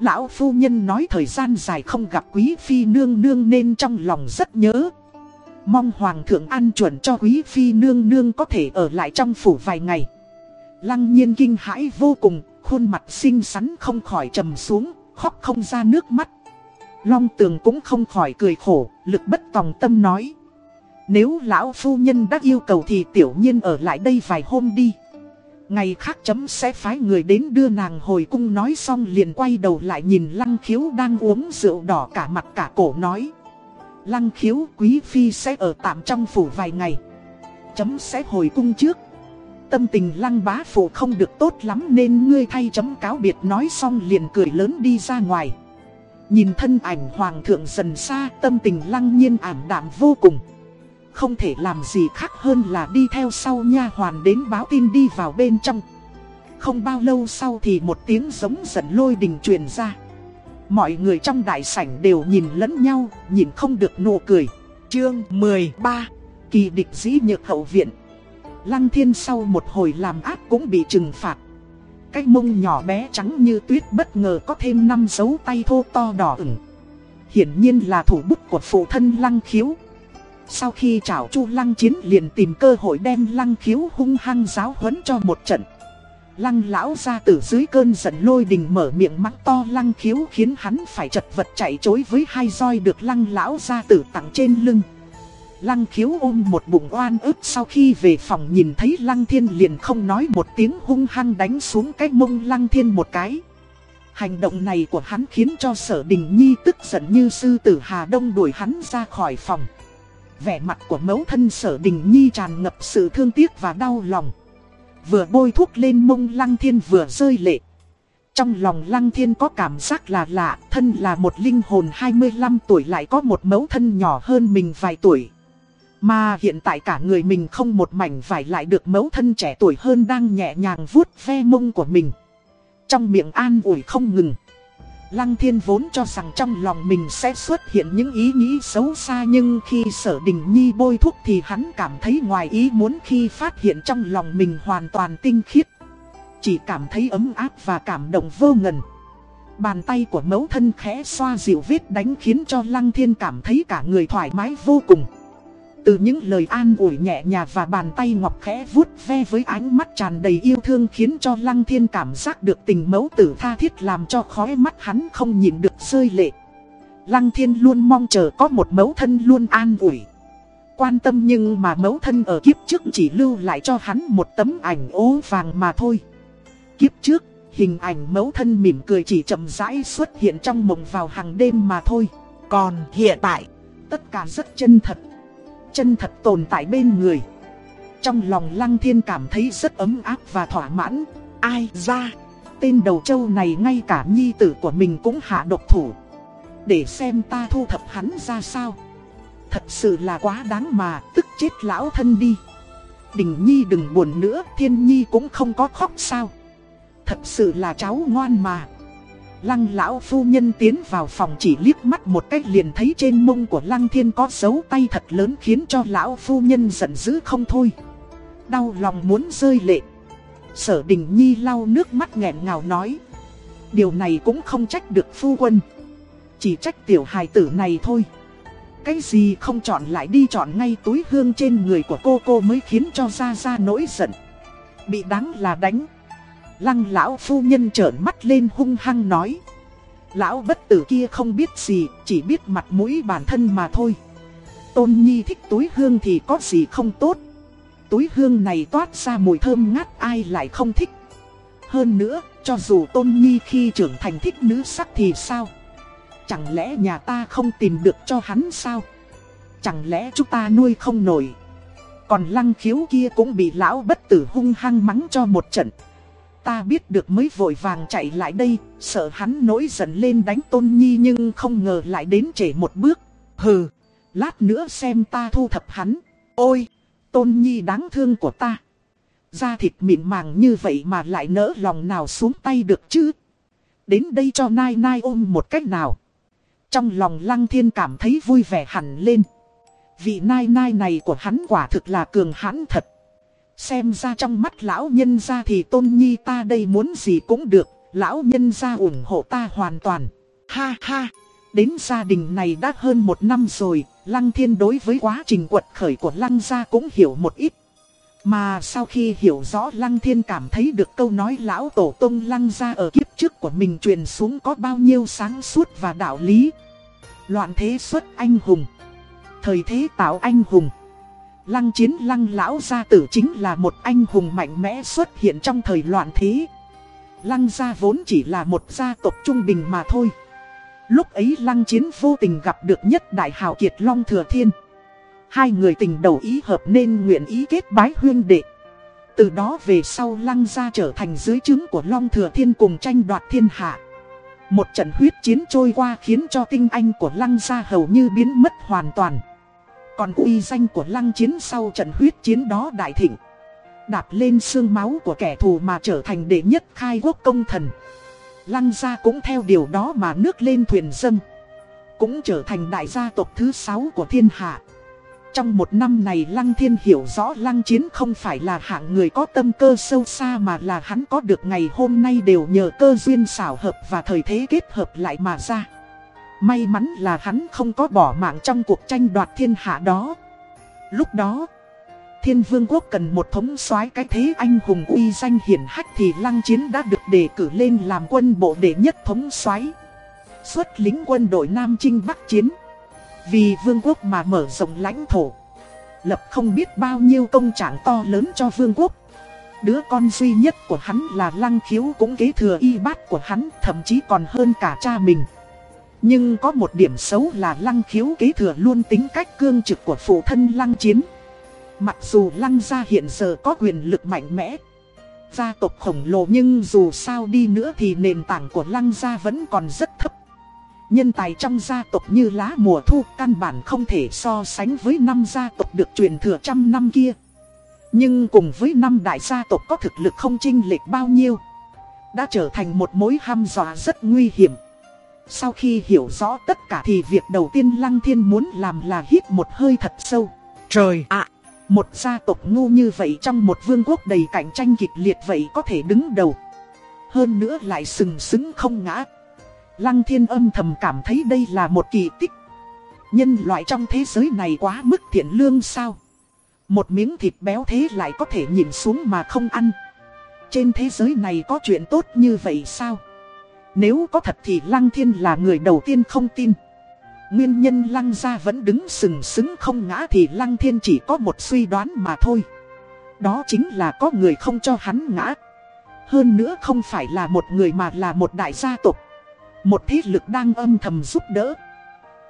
Lão phu nhân nói thời gian dài không gặp quý phi nương nương nên trong lòng rất nhớ. Mong hoàng thượng an chuẩn cho quý phi nương nương có thể ở lại trong phủ vài ngày. Lăng nhiên kinh hãi vô cùng, khuôn mặt xinh xắn không khỏi trầm xuống, khóc không ra nước mắt. Long tường cũng không khỏi cười khổ, lực bất tòng tâm nói. Nếu lão phu nhân đã yêu cầu thì tiểu nhiên ở lại đây vài hôm đi. Ngày khác chấm sẽ phái người đến đưa nàng hồi cung nói xong liền quay đầu lại nhìn lăng khiếu đang uống rượu đỏ cả mặt cả cổ nói. Lăng khiếu quý phi sẽ ở tạm trong phủ vài ngày. Chấm sẽ hồi cung trước. Tâm tình lăng bá phủ không được tốt lắm nên ngươi thay chấm cáo biệt nói xong liền cười lớn đi ra ngoài. Nhìn thân ảnh hoàng thượng dần xa, tâm tình lăng nhiên ảm đạm vô cùng. Không thể làm gì khác hơn là đi theo sau nha hoàn đến báo tin đi vào bên trong. Không bao lâu sau thì một tiếng giống giận lôi đình truyền ra. Mọi người trong đại sảnh đều nhìn lẫn nhau, nhìn không được nụ cười. Chương 13 Kỳ địch dĩ nhược hậu viện Lăng thiên sau một hồi làm ác cũng bị trừng phạt. Cái mông nhỏ bé trắng như tuyết bất ngờ có thêm năm dấu tay thô to đỏ ửng. Hiển nhiên là thủ bút của phụ thân lăng khiếu. Sau khi trảo chu lăng chiến liền tìm cơ hội đem lăng khiếu hung hăng giáo huấn cho một trận. Lăng lão ra từ dưới cơn giận lôi đình mở miệng mắng to lăng khiếu khiến hắn phải chật vật chạy chối với hai roi được lăng lão ra tử tặng trên lưng. Lăng khiếu ôm một bụng oan ức sau khi về phòng nhìn thấy lăng thiên liền không nói một tiếng hung hăng đánh xuống cái mông lăng thiên một cái. Hành động này của hắn khiến cho sở đình nhi tức giận như sư tử Hà Đông đuổi hắn ra khỏi phòng. Vẻ mặt của mẫu thân sở đình nhi tràn ngập sự thương tiếc và đau lòng. Vừa bôi thuốc lên mông lăng thiên vừa rơi lệ. Trong lòng Lăng Thiên có cảm giác là lạ, thân là một linh hồn 25 tuổi lại có một mẫu thân nhỏ hơn mình vài tuổi. Mà hiện tại cả người mình không một mảnh vải lại được mẫu thân trẻ tuổi hơn đang nhẹ nhàng vuốt ve mông của mình. Trong miệng an ủi không ngừng. Lăng thiên vốn cho rằng trong lòng mình sẽ xuất hiện những ý nghĩ xấu xa nhưng khi sở đình nhi bôi thuốc thì hắn cảm thấy ngoài ý muốn khi phát hiện trong lòng mình hoàn toàn tinh khiết. Chỉ cảm thấy ấm áp và cảm động vô ngần. Bàn tay của mẫu thân khẽ xoa dịu vết đánh khiến cho lăng thiên cảm thấy cả người thoải mái vô cùng. Từ những lời an ủi nhẹ nhàng và bàn tay ngọc khẽ vuốt ve với ánh mắt tràn đầy yêu thương khiến cho Lăng Thiên cảm giác được tình mẫu tử tha thiết làm cho khóe mắt hắn không nhìn được rơi lệ. Lăng Thiên luôn mong chờ có một mẫu thân luôn an ủi. Quan tâm nhưng mà mẫu thân ở kiếp trước chỉ lưu lại cho hắn một tấm ảnh ố vàng mà thôi. Kiếp trước, hình ảnh mẫu thân mỉm cười chỉ chậm rãi xuất hiện trong mộng vào hàng đêm mà thôi. Còn hiện tại, tất cả rất chân thật chân thật tồn tại bên người. Trong lòng Lăng Thiên cảm thấy rất ấm áp và thỏa mãn. Ai ra, tên đầu châu này ngay cả nhi tử của mình cũng hạ độc thủ. Để xem ta thu thập hắn ra sao. Thật sự là quá đáng mà, tức chết lão thân đi. Đình Nhi đừng buồn nữa, Thiên Nhi cũng không có khóc sao. Thật sự là cháu ngoan mà. Lăng lão phu nhân tiến vào phòng chỉ liếc mắt một cách liền thấy trên mông của lăng thiên có dấu tay thật lớn khiến cho lão phu nhân giận dữ không thôi. Đau lòng muốn rơi lệ. Sở đình nhi lau nước mắt nghẹn ngào nói. Điều này cũng không trách được phu quân. Chỉ trách tiểu hài tử này thôi. Cái gì không chọn lại đi chọn ngay túi hương trên người của cô cô mới khiến cho ra ra nỗi giận. Bị đáng là đánh. Lăng lão phu nhân trợn mắt lên hung hăng nói. Lão bất tử kia không biết gì, chỉ biết mặt mũi bản thân mà thôi. Tôn Nhi thích túi hương thì có gì không tốt. Túi hương này toát ra mùi thơm ngát ai lại không thích. Hơn nữa, cho dù Tôn Nhi khi trưởng thành thích nữ sắc thì sao? Chẳng lẽ nhà ta không tìm được cho hắn sao? Chẳng lẽ chúng ta nuôi không nổi? Còn lăng khiếu kia cũng bị lão bất tử hung hăng mắng cho một trận. Ta biết được mới vội vàng chạy lại đây, sợ hắn nổi giận lên đánh Tôn Nhi nhưng không ngờ lại đến trễ một bước. Hừ, lát nữa xem ta thu thập hắn. Ôi, Tôn Nhi đáng thương của ta. Da thịt mịn màng như vậy mà lại nỡ lòng nào xuống tay được chứ. Đến đây cho Nai Nai ôm một cách nào. Trong lòng Lăng Thiên cảm thấy vui vẻ hẳn lên. Vị Nai Nai này của hắn quả thực là cường hãn thật. Xem ra trong mắt lão nhân ra thì tôn nhi ta đây muốn gì cũng được, lão nhân ra ủng hộ ta hoàn toàn. Ha ha, đến gia đình này đã hơn một năm rồi, Lăng Thiên đối với quá trình quật khởi của Lăng gia cũng hiểu một ít. Mà sau khi hiểu rõ Lăng Thiên cảm thấy được câu nói lão tổ tông Lăng gia ở kiếp trước của mình truyền xuống có bao nhiêu sáng suốt và đạo lý. Loạn thế xuất anh hùng. Thời thế tạo anh hùng. Lăng chiến lăng lão gia tử chính là một anh hùng mạnh mẽ xuất hiện trong thời loạn thế. Lăng gia vốn chỉ là một gia tộc trung bình mà thôi. Lúc ấy lăng chiến vô tình gặp được nhất đại hào kiệt Long Thừa Thiên. Hai người tình đầu ý hợp nên nguyện ý kết bái huyên đệ. Từ đó về sau lăng gia trở thành dưới chứng của Long Thừa Thiên cùng tranh đoạt thiên hạ. Một trận huyết chiến trôi qua khiến cho tinh anh của lăng gia hầu như biến mất hoàn toàn. Còn uy danh của lăng chiến sau trận huyết chiến đó đại thịnh. Đạp lên xương máu của kẻ thù mà trở thành đệ nhất khai quốc công thần. Lăng gia cũng theo điều đó mà nước lên thuyền dâng. Cũng trở thành đại gia tộc thứ sáu của thiên hạ. Trong một năm này Lăng Thiên hiểu rõ Lăng Chiến không phải là hạng người có tâm cơ sâu xa mà là hắn có được ngày hôm nay đều nhờ cơ duyên xảo hợp và thời thế kết hợp lại mà ra. May mắn là hắn không có bỏ mạng trong cuộc tranh đoạt thiên hạ đó. Lúc đó, thiên vương quốc cần một thống soái cái thế anh hùng uy danh hiển hách thì lăng chiến đã được đề cử lên làm quân bộ đệ nhất thống soái Xuất lính quân đội Nam Trinh Bắc Chiến. Vì vương quốc mà mở rộng lãnh thổ. Lập không biết bao nhiêu công trạng to lớn cho vương quốc. Đứa con duy nhất của hắn là lăng khiếu cũng kế thừa y bát của hắn thậm chí còn hơn cả cha mình. Nhưng có một điểm xấu là lăng khiếu kế thừa luôn tính cách cương trực của phụ thân lăng chiến. Mặc dù lăng gia hiện giờ có quyền lực mạnh mẽ, Gia tộc khổng lồ nhưng dù sao đi nữa thì nền tảng của lăng gia vẫn còn rất thấp. Nhân tài trong gia tộc như lá mùa thu căn bản không thể so sánh với năm gia tộc được truyền thừa trăm năm kia. Nhưng cùng với năm đại gia tộc có thực lực không chênh lệch bao nhiêu, đã trở thành một mối ham dọa rất nguy hiểm. Sau khi hiểu rõ tất cả thì việc đầu tiên Lăng Thiên muốn làm là hít một hơi thật sâu. Trời ạ! một gia tộc ngu như vậy trong một vương quốc đầy cạnh tranh kịch liệt vậy có thể đứng đầu. Hơn nữa lại sừng sững không ngã. Lăng Thiên âm thầm cảm thấy đây là một kỳ tích. Nhân loại trong thế giới này quá mức thiện lương sao? Một miếng thịt béo thế lại có thể nhìn xuống mà không ăn. Trên thế giới này có chuyện tốt như vậy sao? Nếu có thật thì Lăng Thiên là người đầu tiên không tin. Nguyên nhân Lăng gia vẫn đứng sừng sững không ngã thì Lăng Thiên chỉ có một suy đoán mà thôi. Đó chính là có người không cho hắn ngã. Hơn nữa không phải là một người mà là một đại gia tộc. Một thế lực đang âm thầm giúp đỡ.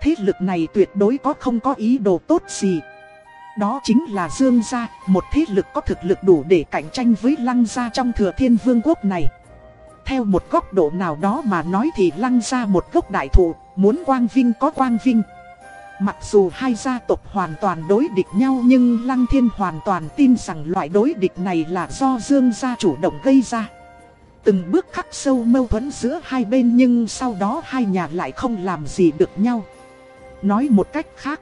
Thế lực này tuyệt đối có không có ý đồ tốt gì. Đó chính là Dương Gia, một thế lực có thực lực đủ để cạnh tranh với Lăng Gia trong thừa thiên vương quốc này. Theo một góc độ nào đó mà nói thì Lăng Gia một gốc đại thụ, muốn quang vinh có quang vinh. Mặc dù hai gia tộc hoàn toàn đối địch nhau nhưng Lăng Thiên hoàn toàn tin rằng loại đối địch này là do Dương Gia chủ động gây ra. Từng bước khắc sâu mâu thuẫn giữa hai bên nhưng sau đó hai nhà lại không làm gì được nhau. Nói một cách khác,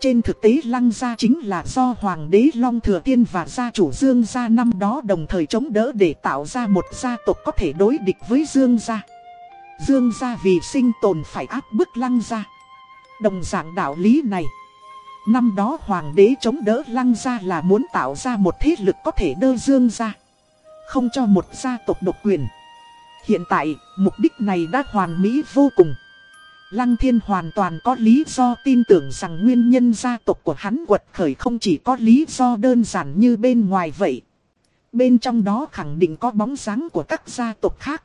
trên thực tế Lăng Gia chính là do Hoàng đế Long Thừa Tiên và gia chủ Dương Gia năm đó đồng thời chống đỡ để tạo ra một gia tộc có thể đối địch với Dương Gia. Dương Gia vì sinh tồn phải áp bức Lăng Gia. Đồng dạng đạo lý này. Năm đó Hoàng đế chống đỡ Lăng Gia là muốn tạo ra một thế lực có thể đơ Dương Gia. Không cho một gia tộc độc quyền. Hiện tại, mục đích này đã hoàn mỹ vô cùng. Lăng thiên hoàn toàn có lý do tin tưởng rằng nguyên nhân gia tộc của hắn quật khởi không chỉ có lý do đơn giản như bên ngoài vậy. Bên trong đó khẳng định có bóng dáng của các gia tộc khác.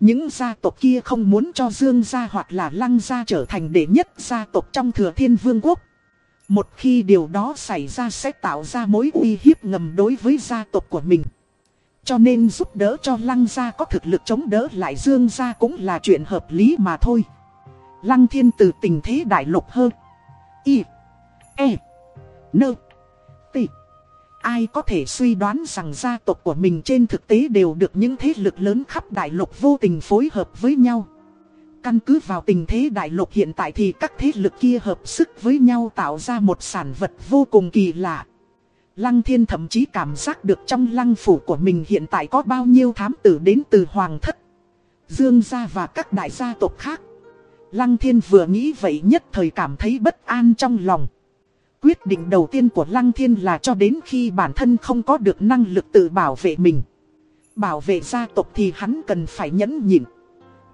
Những gia tộc kia không muốn cho Dương gia hoặc là Lăng gia trở thành đệ nhất gia tộc trong thừa thiên vương quốc. Một khi điều đó xảy ra sẽ tạo ra mối uy hiếp ngầm đối với gia tộc của mình. Cho nên giúp đỡ cho Lăng gia có thực lực chống đỡ lại Dương gia cũng là chuyện hợp lý mà thôi. Lăng thiên từ tình thế đại lục hơn. Y. E. Nơ. T. Ai có thể suy đoán rằng gia tộc của mình trên thực tế đều được những thế lực lớn khắp đại lục vô tình phối hợp với nhau. Căn cứ vào tình thế đại lục hiện tại thì các thế lực kia hợp sức với nhau tạo ra một sản vật vô cùng kỳ lạ. Lăng thiên thậm chí cảm giác được trong lăng phủ của mình hiện tại có bao nhiêu thám tử đến từ hoàng thất, dương gia và các đại gia tộc khác. Lăng thiên vừa nghĩ vậy nhất thời cảm thấy bất an trong lòng. Quyết định đầu tiên của Lăng thiên là cho đến khi bản thân không có được năng lực tự bảo vệ mình. Bảo vệ gia tộc thì hắn cần phải nhẫn nhịn.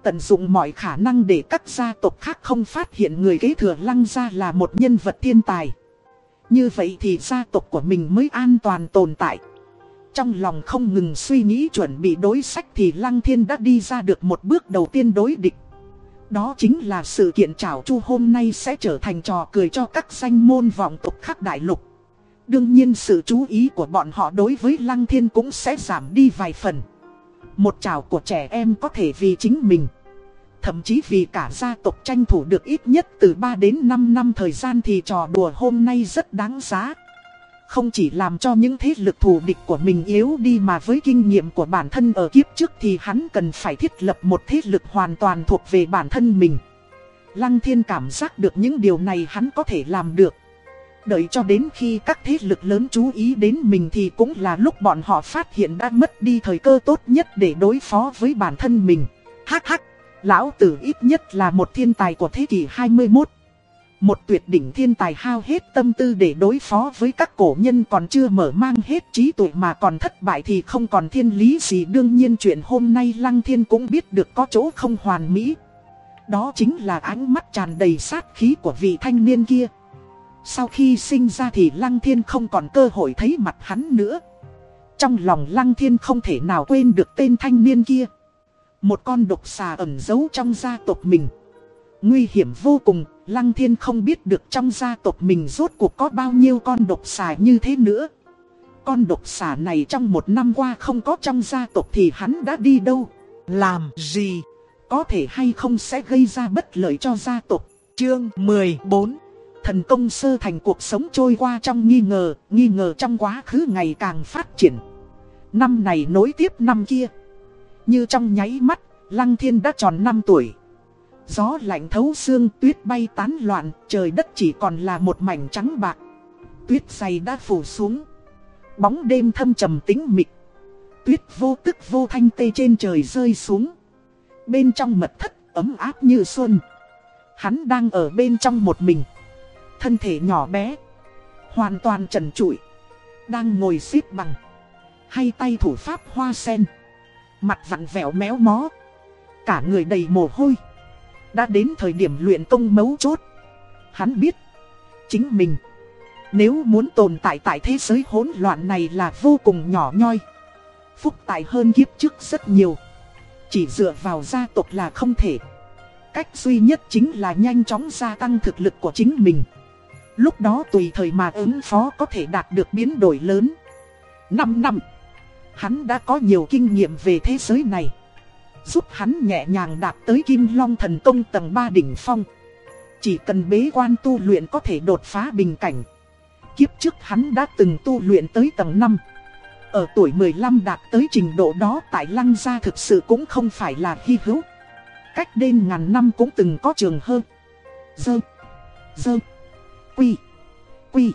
Tận dụng mọi khả năng để các gia tộc khác không phát hiện người kế thừa Lăng gia là một nhân vật thiên tài. Như vậy thì gia tộc của mình mới an toàn tồn tại. Trong lòng không ngừng suy nghĩ chuẩn bị đối sách thì Lăng Thiên đã đi ra được một bước đầu tiên đối địch. Đó chính là sự kiện trảo chu hôm nay sẽ trở thành trò cười cho các danh môn vọng tục khắc đại lục. Đương nhiên sự chú ý của bọn họ đối với Lăng Thiên cũng sẽ giảm đi vài phần. Một trào của trẻ em có thể vì chính mình. Thậm chí vì cả gia tộc tranh thủ được ít nhất từ 3 đến 5 năm thời gian thì trò đùa hôm nay rất đáng giá. Không chỉ làm cho những thế lực thù địch của mình yếu đi mà với kinh nghiệm của bản thân ở kiếp trước thì hắn cần phải thiết lập một thế lực hoàn toàn thuộc về bản thân mình. Lăng thiên cảm giác được những điều này hắn có thể làm được. Đợi cho đến khi các thế lực lớn chú ý đến mình thì cũng là lúc bọn họ phát hiện đã mất đi thời cơ tốt nhất để đối phó với bản thân mình. Hắc hắc, lão tử ít nhất là một thiên tài của thế kỷ 21. Một tuyệt đỉnh thiên tài hao hết tâm tư để đối phó với các cổ nhân còn chưa mở mang hết trí tuệ mà còn thất bại thì không còn thiên lý gì đương nhiên chuyện hôm nay Lăng Thiên cũng biết được có chỗ không hoàn mỹ. Đó chính là ánh mắt tràn đầy sát khí của vị thanh niên kia. Sau khi sinh ra thì Lăng Thiên không còn cơ hội thấy mặt hắn nữa. Trong lòng Lăng Thiên không thể nào quên được tên thanh niên kia. Một con độc xà ẩn giấu trong gia tộc mình. Nguy hiểm vô cùng, Lăng Thiên không biết được trong gia tộc mình rốt cuộc có bao nhiêu con độc xà như thế nữa. Con độc xà này trong một năm qua không có trong gia tộc thì hắn đã đi đâu? Làm gì? Có thể hay không sẽ gây ra bất lợi cho gia tộc? Chương 14 Thần công sơ thành cuộc sống trôi qua trong nghi ngờ, nghi ngờ trong quá khứ ngày càng phát triển. Năm này nối tiếp năm kia. Như trong nháy mắt, Lăng Thiên đã tròn 5 tuổi. Gió lạnh thấu xương, tuyết bay tán loạn, trời đất chỉ còn là một mảnh trắng bạc. Tuyết dày đã phủ xuống. Bóng đêm thâm trầm tĩnh mịch. Tuyết vô tức vô thanh tê trên trời rơi xuống. Bên trong mật thất ấm áp như xuân. Hắn đang ở bên trong một mình. Thân thể nhỏ bé. Hoàn toàn trần trụi. Đang ngồi xếp bằng. Hay tay thủ pháp hoa sen. Mặt vặn vẹo méo mó. Cả người đầy mồ hôi. Đã đến thời điểm luyện công mấu chốt. Hắn biết. Chính mình. Nếu muốn tồn tại tại thế giới hỗn loạn này là vô cùng nhỏ nhoi. Phúc tài hơn kiếp trước rất nhiều. Chỉ dựa vào gia tộc là không thể. Cách duy nhất chính là nhanh chóng gia tăng thực lực của chính mình. Lúc đó tùy thời mà ứng phó có thể đạt được biến đổi lớn. 5 năm. Hắn đã có nhiều kinh nghiệm về thế giới này. Giúp hắn nhẹ nhàng đạt tới Kim Long thần công tầng 3 đỉnh phong. Chỉ cần bế quan tu luyện có thể đột phá bình cảnh. Kiếp trước hắn đã từng tu luyện tới tầng 5. Ở tuổi 15 đạt tới trình độ đó tại Lăng Gia thực sự cũng không phải là hy hữu. Cách đêm ngàn năm cũng từng có trường hơn. Dơ. Dơ. Quy. Quy.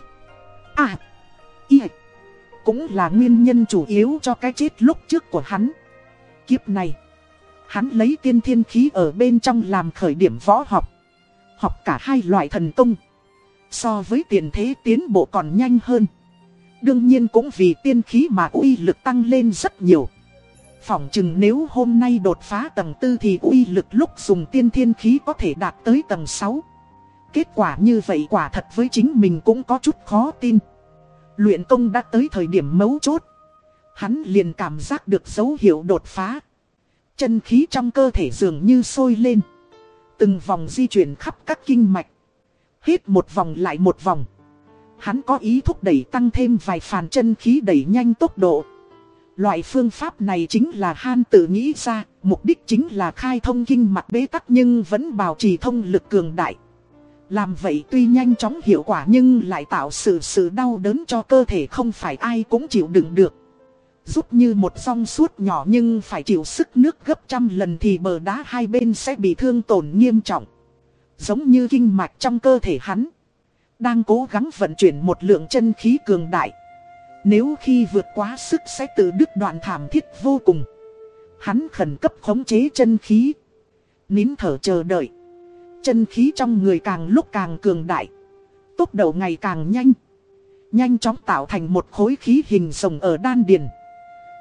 À. Y. Cũng là nguyên nhân chủ yếu cho cái chết lúc trước của hắn. Kiếp này. Hắn lấy tiên thiên khí ở bên trong làm khởi điểm võ học. Học cả hai loại thần công. So với tiền thế tiến bộ còn nhanh hơn. Đương nhiên cũng vì tiên khí mà uy lực tăng lên rất nhiều. Phỏng chừng nếu hôm nay đột phá tầng 4 thì uy lực lúc dùng tiên thiên khí có thể đạt tới tầng 6. Kết quả như vậy quả thật với chính mình cũng có chút khó tin. Luyện công đã tới thời điểm mấu chốt. Hắn liền cảm giác được dấu hiệu đột phá. Chân khí trong cơ thể dường như sôi lên. Từng vòng di chuyển khắp các kinh mạch. Hít một vòng lại một vòng. Hắn có ý thúc đẩy tăng thêm vài phàn chân khí đẩy nhanh tốc độ. Loại phương pháp này chính là Han tự nghĩ ra, mục đích chính là khai thông kinh mạch bế tắc nhưng vẫn bảo trì thông lực cường đại. Làm vậy tuy nhanh chóng hiệu quả nhưng lại tạo sự sự đau đớn cho cơ thể không phải ai cũng chịu đựng được. Giúp như một song suốt nhỏ nhưng phải chịu sức nước gấp trăm lần thì bờ đá hai bên sẽ bị thương tổn nghiêm trọng. Giống như kinh mạch trong cơ thể hắn. Đang cố gắng vận chuyển một lượng chân khí cường đại. Nếu khi vượt quá sức sẽ tự đứt đoạn thảm thiết vô cùng. Hắn khẩn cấp khống chế chân khí. Nín thở chờ đợi. Chân khí trong người càng lúc càng cường đại. Tốc độ ngày càng nhanh. Nhanh chóng tạo thành một khối khí hình rồng ở đan điền.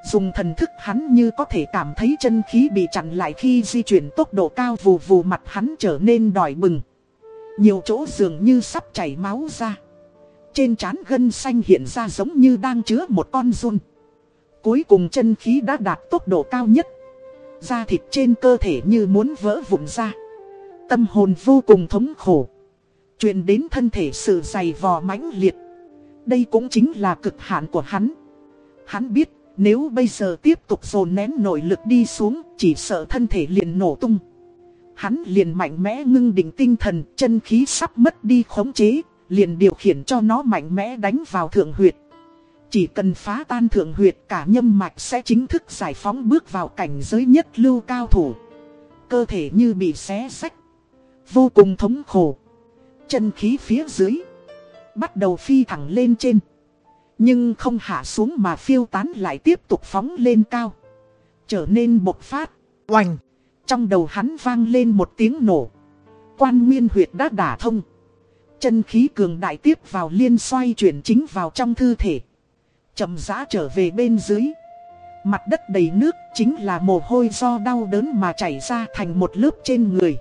Dùng thần thức hắn như có thể cảm thấy chân khí bị chặn lại khi di chuyển tốc độ cao vù vù mặt hắn trở nên đòi bừng. Nhiều chỗ dường như sắp chảy máu ra. Trên trán gân xanh hiện ra giống như đang chứa một con run. Cuối cùng chân khí đã đạt tốc độ cao nhất. Da thịt trên cơ thể như muốn vỡ vụn ra. Tâm hồn vô cùng thống khổ. truyền đến thân thể sự dày vò mãnh liệt. Đây cũng chính là cực hạn của hắn. Hắn biết nếu bây giờ tiếp tục dồn nén nội lực đi xuống chỉ sợ thân thể liền nổ tung. Hắn liền mạnh mẽ ngưng định tinh thần, chân khí sắp mất đi khống chế, liền điều khiển cho nó mạnh mẽ đánh vào thượng huyệt. Chỉ cần phá tan thượng huyệt cả nhâm mạch sẽ chính thức giải phóng bước vào cảnh giới nhất lưu cao thủ. Cơ thể như bị xé sách. Vô cùng thống khổ. Chân khí phía dưới. Bắt đầu phi thẳng lên trên. Nhưng không hạ xuống mà phiêu tán lại tiếp tục phóng lên cao. Trở nên bộc phát. Oành. Trong đầu hắn vang lên một tiếng nổ. Quan nguyên huyệt đã đả thông. Chân khí cường đại tiếp vào liên xoay chuyển chính vào trong thư thể. chậm rã trở về bên dưới. Mặt đất đầy nước chính là mồ hôi do đau đớn mà chảy ra thành một lớp trên người.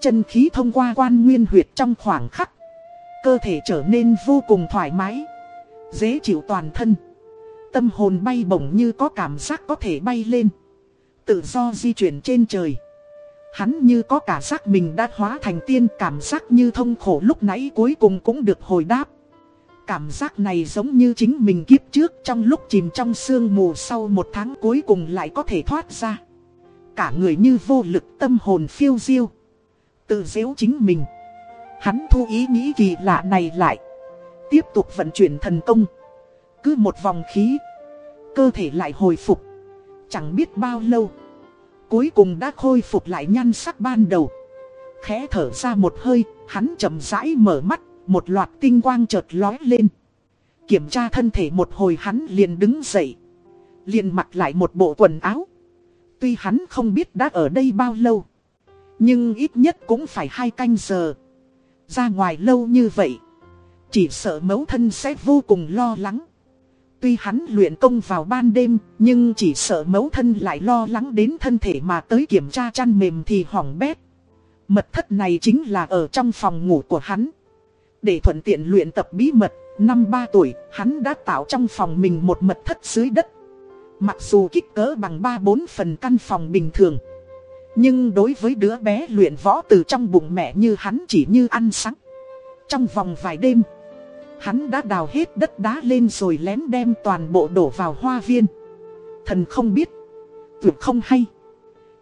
Chân khí thông qua quan nguyên huyệt trong khoảng khắc. Cơ thể trở nên vô cùng thoải mái. Dễ chịu toàn thân. Tâm hồn bay bổng như có cảm giác có thể bay lên. Tự do di chuyển trên trời. Hắn như có cả giác mình đã hóa thành tiên, cảm giác như thông khổ lúc nãy cuối cùng cũng được hồi đáp. Cảm giác này giống như chính mình kiếp trước, trong lúc chìm trong sương mù sau một tháng cuối cùng lại có thể thoát ra. Cả người như vô lực, tâm hồn phiêu diêu. Tự dễu chính mình. Hắn thu ý nghĩ kỳ lạ này lại. Tiếp tục vận chuyển thần công. Cứ một vòng khí. Cơ thể lại hồi phục. Chẳng biết bao lâu. Cuối cùng đã khôi phục lại nhan sắc ban đầu. Khẽ thở ra một hơi, hắn chậm rãi mở mắt, một loạt tinh quang chợt lói lên. Kiểm tra thân thể một hồi hắn liền đứng dậy. Liền mặc lại một bộ quần áo. Tuy hắn không biết đã ở đây bao lâu. Nhưng ít nhất cũng phải hai canh giờ. Ra ngoài lâu như vậy. Chỉ sợ mẫu thân sẽ vô cùng lo lắng. Tuy hắn luyện công vào ban đêm, nhưng chỉ sợ mẫu thân lại lo lắng đến thân thể mà tới kiểm tra chăn mềm thì hỏng bét. Mật thất này chính là ở trong phòng ngủ của hắn. Để thuận tiện luyện tập bí mật, năm ba tuổi, hắn đã tạo trong phòng mình một mật thất dưới đất. Mặc dù kích cỡ bằng 3-4 phần căn phòng bình thường. Nhưng đối với đứa bé luyện võ từ trong bụng mẹ như hắn chỉ như ăn sáng. Trong vòng vài đêm, hắn đã đào hết đất đá lên rồi lén đem toàn bộ đổ vào hoa viên. Thần không biết, tuyệt không hay.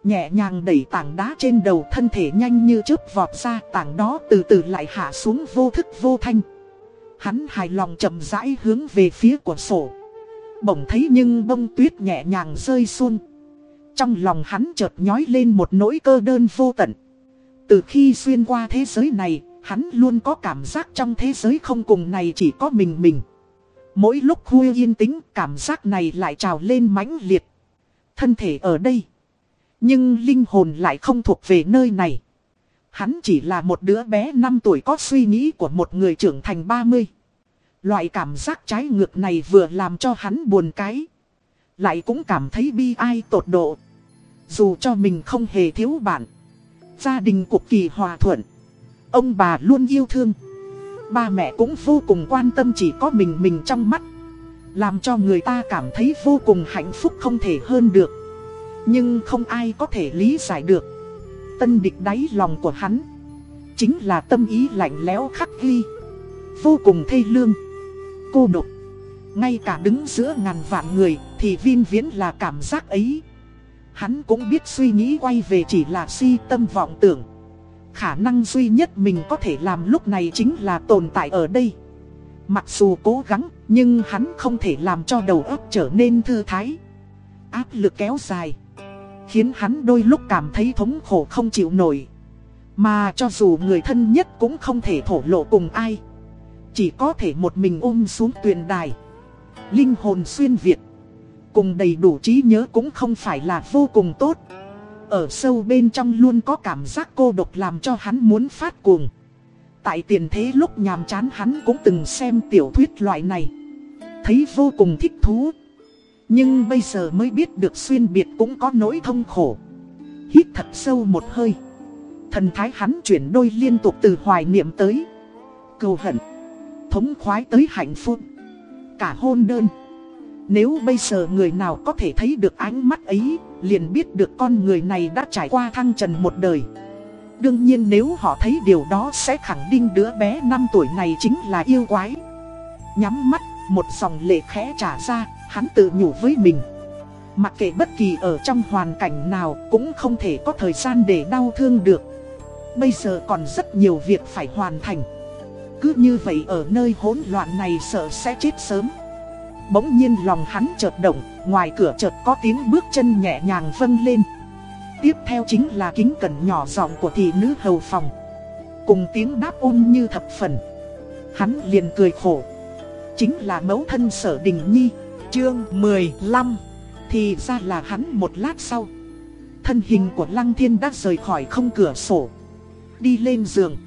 Nhẹ nhàng đẩy tảng đá trên đầu thân thể nhanh như chớp vọt ra tảng đó từ từ lại hạ xuống vô thức vô thanh. Hắn hài lòng chậm rãi hướng về phía của sổ. Bỗng thấy nhưng bông tuyết nhẹ nhàng rơi xuống. Trong lòng hắn chợt nhói lên một nỗi cơ đơn vô tận. Từ khi xuyên qua thế giới này, hắn luôn có cảm giác trong thế giới không cùng này chỉ có mình mình. Mỗi lúc khuya yên tĩnh, cảm giác này lại trào lên mãnh liệt. Thân thể ở đây. Nhưng linh hồn lại không thuộc về nơi này. Hắn chỉ là một đứa bé 5 tuổi có suy nghĩ của một người trưởng thành 30. Loại cảm giác trái ngược này vừa làm cho hắn buồn cái. Lại cũng cảm thấy bi ai tột độ. Dù cho mình không hề thiếu bạn. Gia đình cực kỳ hòa thuận. Ông bà luôn yêu thương. Ba mẹ cũng vô cùng quan tâm chỉ có mình mình trong mắt. Làm cho người ta cảm thấy vô cùng hạnh phúc không thể hơn được. Nhưng không ai có thể lý giải được. Tân địch đáy lòng của hắn. Chính là tâm ý lạnh lẽo khắc ghi. Vô cùng thê lương. Cô độc. Ngay cả đứng giữa ngàn vạn người thì viên viễn là cảm giác ấy. Hắn cũng biết suy nghĩ quay về chỉ là si tâm vọng tưởng. Khả năng duy nhất mình có thể làm lúc này chính là tồn tại ở đây. Mặc dù cố gắng, nhưng hắn không thể làm cho đầu óc trở nên thư thái. Áp lực kéo dài. Khiến hắn đôi lúc cảm thấy thống khổ không chịu nổi Mà cho dù người thân nhất cũng không thể thổ lộ cùng ai Chỉ có thể một mình ôm xuống tuyền đài Linh hồn xuyên Việt Cùng đầy đủ trí nhớ cũng không phải là vô cùng tốt ở sâu bên trong luôn có cảm giác cô độc làm cho hắn muốn phát cuồng. Tại tiền thế lúc nhàm chán hắn cũng từng xem tiểu thuyết loại này. Thấy vô cùng thích thú. Nhưng bây giờ mới biết được xuyên biệt cũng có nỗi thông khổ. Hít thật sâu một hơi. Thần thái hắn chuyển đôi liên tục từ hoài niệm tới. Cầu hận. Thống khoái tới hạnh phúc. Cả hôn đơn. Nếu bây giờ người nào có thể thấy được ánh mắt ấy Liền biết được con người này đã trải qua thăng trần một đời. Đương nhiên nếu họ thấy điều đó sẽ khẳng định đứa bé 5 tuổi này chính là yêu quái. Nhắm mắt, một dòng lệ khẽ trả ra Hắn tự nhủ với mình. Mặc kệ bất kỳ ở trong hoàn cảnh nào cũng không thể có thời gian để đau thương được. Bây giờ còn rất nhiều việc phải hoàn thành. Cứ như vậy ở nơi hỗn loạn này sợ sẽ chết sớm. Bỗng nhiên lòng hắn chợt động, Ngoài cửa chợt có tiếng bước chân nhẹ nhàng vâng lên. Tiếp theo chính là kính cẩn nhỏ giọng của thị nữ hầu phòng. Cùng tiếng đáp ôn như thập phần. Hắn liền cười khổ. Chính là mẫu thân sở đình nhi, Chương 15 Thì ra là hắn một lát sau. Thân hình của Lăng Thiên đã rời khỏi không cửa sổ. Đi lên giường.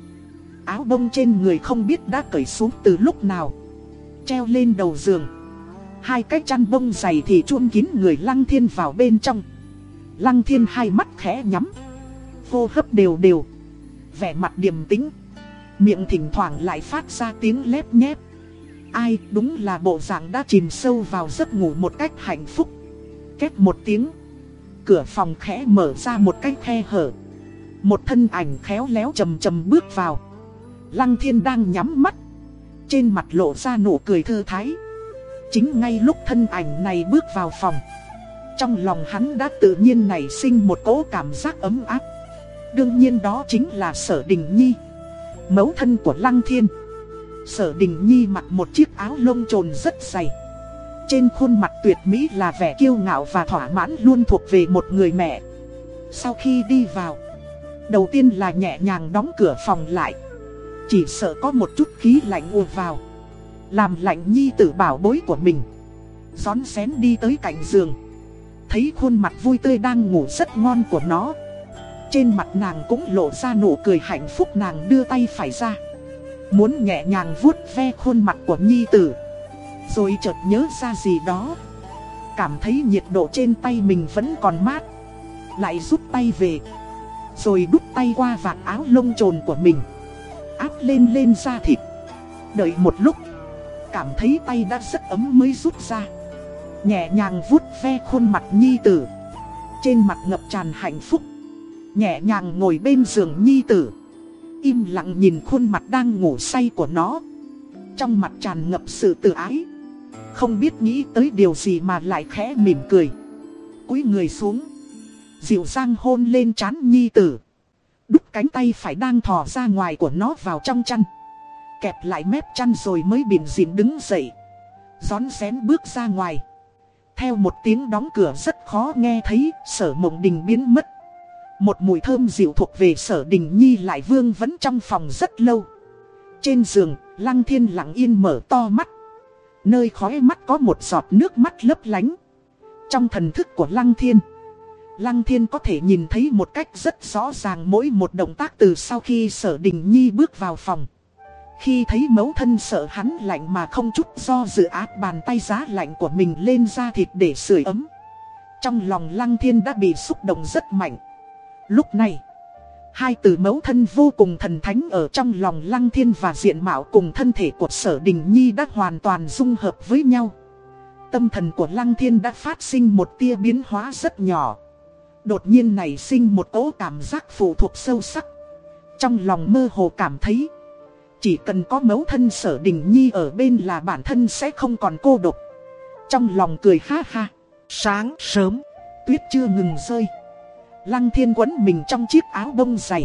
Áo bông trên người không biết đã cởi xuống từ lúc nào. Treo lên đầu giường. Hai cái chăn bông dày thì chuông kín người Lăng Thiên vào bên trong. Lăng Thiên hai mắt khẽ nhắm. Hô hấp đều đều. Vẻ mặt điềm tĩnh. Miệng thỉnh thoảng lại phát ra tiếng lép nhép. Ai, đúng là bộ dạng đã chìm sâu vào giấc ngủ một cách hạnh phúc. Két một tiếng. Cửa phòng khẽ mở ra một cách khe hở. Một thân ảnh khéo léo chầm chầm bước vào. Lăng thiên đang nhắm mắt. Trên mặt lộ ra nụ cười thư thái. Chính ngay lúc thân ảnh này bước vào phòng. Trong lòng hắn đã tự nhiên nảy sinh một cỗ cảm giác ấm áp. Đương nhiên đó chính là sở đình nhi, Mẫu thân của Lăng Thiên. Sở Đình Nhi mặc một chiếc áo lông trồn rất dày. Trên khuôn mặt tuyệt mỹ là vẻ kiêu ngạo và thỏa mãn luôn thuộc về một người mẹ. Sau khi đi vào, Đầu tiên là nhẹ nhàng đóng cửa phòng lại. Chỉ sợ có một chút khí lạnh ùa vào. Làm lạnh Nhi tử bảo bối của mình. Gión xén đi tới cạnh giường. Thấy khuôn mặt vui tươi đang ngủ rất ngon của nó. Trên mặt nàng cũng lộ ra nụ cười hạnh phúc nàng đưa tay phải ra. Muốn nhẹ nhàng vuốt ve khuôn mặt của Nhi tử. Rồi chợt nhớ ra gì đó. Cảm thấy nhiệt độ trên tay mình vẫn còn mát. Lại rút tay về. Rồi đút tay qua vạt áo lông trồn của mình. Áp lên lên da thịt. Đợi một lúc Cảm thấy tay đã rất ấm mới rút ra. Nhẹ nhàng vuốt ve khuôn mặt Nhi tử. Trên mặt ngập tràn hạnh phúc. Nhẹ nhàng ngồi bên giường Nhi tử. Im lặng nhìn khuôn mặt đang ngủ say của nó. Trong mặt tràn ngập sự tự ái. Không biết nghĩ tới điều gì mà lại khẽ mỉm cười. Cúi người xuống. Dịu dàng hôn lên trán nhi tử. Đúc cánh tay phải đang thò ra ngoài của nó vào trong chăn. Kẹp lại mép chăn rồi mới bình dịn đứng dậy Gión xén bước ra ngoài Theo một tiếng đóng cửa rất khó nghe thấy Sở mộng đình biến mất một mùi thơm dịu thuộc về sở đình nhi lại vương vẫn trong phòng rất lâu. Trên giường, lăng thiên lặng yên mở to mắt. Nơi khói mắt có một giọt nước mắt lấp lánh. Trong thần thức của lăng thiên, lăng thiên có thể nhìn thấy một cách rất rõ ràng mỗi một động tác từ sau khi sở đình nhi bước vào phòng. Khi thấy mẫu thân sợ hắn lạnh mà không chút do dự áp bàn tay giá lạnh của mình lên da thịt để sưởi ấm. Trong lòng lăng thiên đã bị xúc động rất mạnh. Lúc này, hai từ mẫu thân vô cùng thần thánh ở trong lòng Lăng Thiên và diện mạo cùng thân thể của Sở Đình Nhi đã hoàn toàn dung hợp với nhau. Tâm thần của Lăng Thiên đã phát sinh một tia biến hóa rất nhỏ. Đột nhiên nảy sinh một cỗ cảm giác phụ thuộc sâu sắc. Trong lòng mơ hồ cảm thấy, chỉ cần có mẫu thân Sở Đình Nhi ở bên là bản thân sẽ không còn cô độc. Trong lòng cười ha ha, sáng sớm, tuyết chưa ngừng rơi. Lăng thiên quấn mình trong chiếc áo bông dày.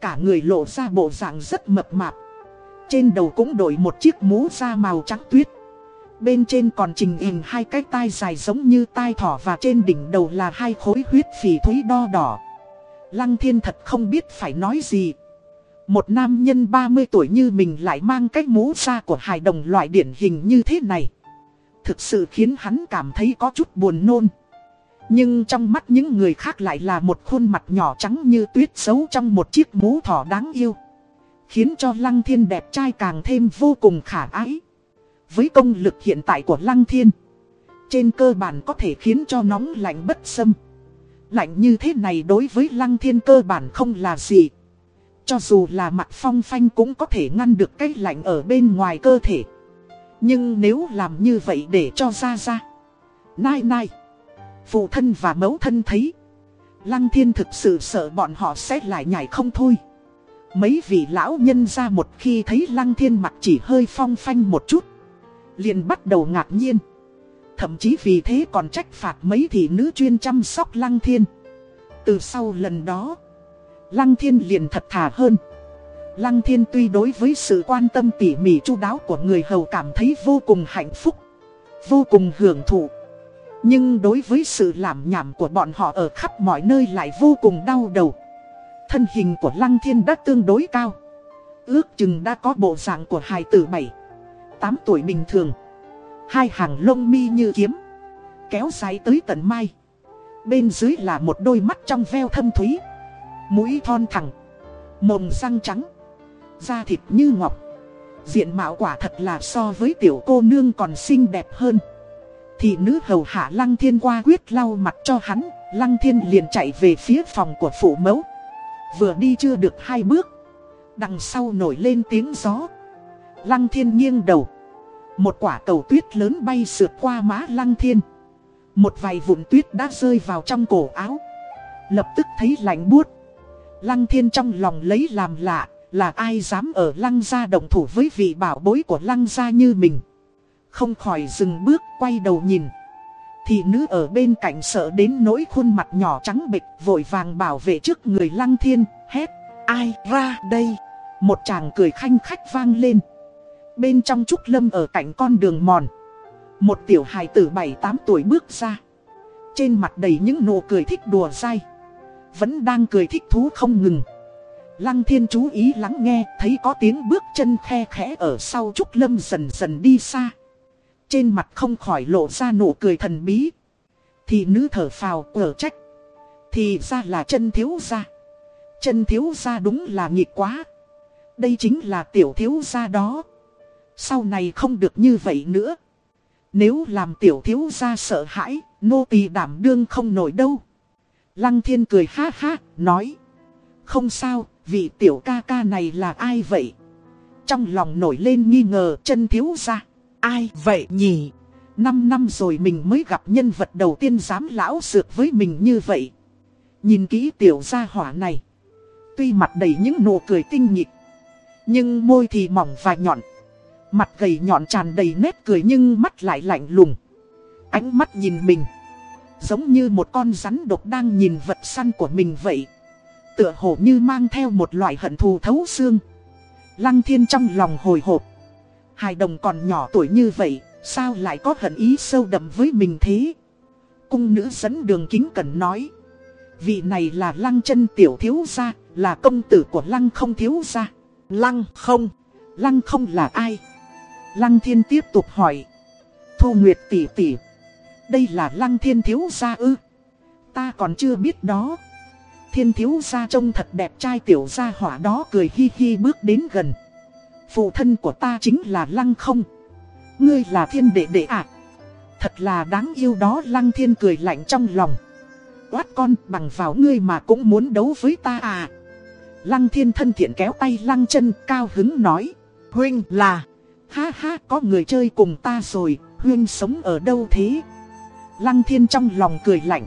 Cả người lộ ra bộ dạng rất mập mạp. Trên đầu cũng đổi một chiếc mũ da màu trắng tuyết. Bên trên còn trình hình hai cái tai dài giống như tai thỏ Và trên đỉnh đầu là hai khối huyết phì thúy đo đỏ. Lăng thiên thật không biết phải nói gì một nam nhân 30 tuổi như mình lại mang cái mũ da của hài đồng loại điển hình như thế này Thực sự khiến hắn cảm thấy có chút buồn nôn nhưng trong mắt những người khác lại là một khuôn mặt nhỏ trắng như tuyết xấu trong một chiếc mũ thỏ đáng yêu. Khiến cho Lăng Thiên đẹp trai càng thêm vô cùng khả ái. Với công lực hiện tại của Lăng Thiên, trên cơ bản có thể khiến cho nóng lạnh bất xâm. Lạnh như thế này đối với Lăng Thiên cơ bản không là gì. Cho dù là mặt phong phanh cũng có thể ngăn được cái lạnh ở bên ngoài cơ thể. Nhưng nếu làm như vậy để cho ra ra. Nai nai. Phụ thân và mẫu thân thấy Lăng thiên thực sự sợ bọn họ sẽ lại nhảy không thôi Mấy vị lão nhân ra một khi thấy lăng thiên mặt chỉ hơi phong phanh một chút, liền bắt đầu ngạc nhiên Thậm chí vì thế còn trách phạt mấy thị nữ chuyên chăm sóc lăng thiên Từ sau lần đó Lăng thiên liền thật thà hơn Lăng thiên tuy đối với sự quan tâm tỉ mỉ chu đáo của người hầu cảm thấy vô cùng hạnh phúc Vô cùng hưởng thụ nhưng đối với sự làm nhảm của bọn họ ở khắp mọi nơi lại vô cùng đau đầu. Thân hình của Lăng Thiên đã tương đối cao. Ước chừng đã có bộ dạng của hài tử 7, 8 tuổi bình thường. Hai hàng lông mi như kiếm. Kéo dài tới tận mai. Bên dưới là một đôi mắt trong veo thâm thúy. Mũi thon thẳng. Mồm răng trắng. Da thịt như ngọc. Diện mạo quả thật là so với tiểu cô nương còn xinh đẹp hơn. Thì nữ hầu hạ Lăng Thiên qua quyết lau mặt cho hắn, Lăng Thiên liền chạy về phía phòng của phụ mẫu. Vừa đi chưa được hai bước, đằng sau nổi lên tiếng gió. Lăng Thiên nghiêng đầu. Một quả cầu tuyết lớn bay sượt qua má Lăng Thiên. Một vài vụn tuyết đã rơi vào trong cổ áo. Lập tức thấy lạnh buốt. Lăng Thiên trong lòng lấy làm lạ, là ai dám ở lăng gia đồng thủ với vị bảo bối của lăng gia như mình. Không khỏi dừng bước quay đầu nhìn. Thị nữ ở bên cạnh sợ đến nỗi khuôn mặt nhỏ trắng bệch vội vàng bảo vệ trước người lăng thiên, hét, ai ra đây. Một chàng cười khanh khách vang lên. Bên trong Trúc Lâm ở cạnh con đường mòn. Một tiểu hài tử 7-8 tuổi bước ra. Trên mặt đầy những nụ cười thích đùa dai. Vẫn đang cười thích thú không ngừng. Lăng thiên chú ý lắng nghe, thấy có tiếng bước chân khe khẽ ở sau Trúc Lâm dần dần đi xa. Trên mặt không khỏi lộ ra nụ cười thần bí. Thì nữ thở phào ở trách. Thì ra là chân thiếu gia. Chân thiếu gia đúng là nghịch quá. Đây chính là tiểu thiếu gia đó. Sau này không được như vậy nữa. Nếu làm tiểu thiếu gia sợ hãi, nô tỳ đảm đương không nổi đâu. Lăng thiên cười ha ha, nói. Không sao, vị tiểu ca ca này là ai vậy? Trong lòng nổi lên nghi ngờ chân thiếu gia. Ai vậy nhỉ? Năm năm rồi mình mới gặp nhân vật đầu tiên dám lão sược với mình như vậy. Nhìn kỹ tiểu gia hỏa này. Tuy mặt đầy những nụ cười tinh nhịp. Nhưng môi thì mỏng và nhọn. Mặt gầy nhọn tràn đầy nét cười nhưng mắt lại lạnh lùng. Ánh mắt nhìn mình. Giống như một con rắn độc đang nhìn vật săn của mình vậy. Tựa hồ như mang theo một loại hận thù thấu xương. Lăng thiên trong lòng hồi hộp. Hài đồng còn nhỏ tuổi như vậy, sao lại có hận ý sâu đậm với mình thế? Cung nữ dẫn đường kính cần nói. Vị này là lăng chân tiểu thiếu gia, là công tử của lăng không thiếu gia. Lăng không, lăng không là ai? Lăng thiên tiếp tục hỏi. Thu Nguyệt tỷ tỷ. Đây là lăng thiên thiếu gia ư. Ta còn chưa biết đó. Thiên thiếu gia trông thật đẹp trai tiểu gia hỏa đó cười hi hi bước đến gần. Phụ thân của ta chính là lăng không. Ngươi là thiên đệ đệ ạ. À? Thật là đáng yêu đó, lăng thiên cười lạnh trong lòng. Quát con, bằng vào ngươi mà cũng muốn đấu với ta à. Lăng thiên thân thiện kéo tay lăng chân, cao hứng nói. Huynh là. Ha ha, có người chơi cùng ta rồi. Huynh sống ở đâu thế? Lăng thiên trong lòng cười lạnh.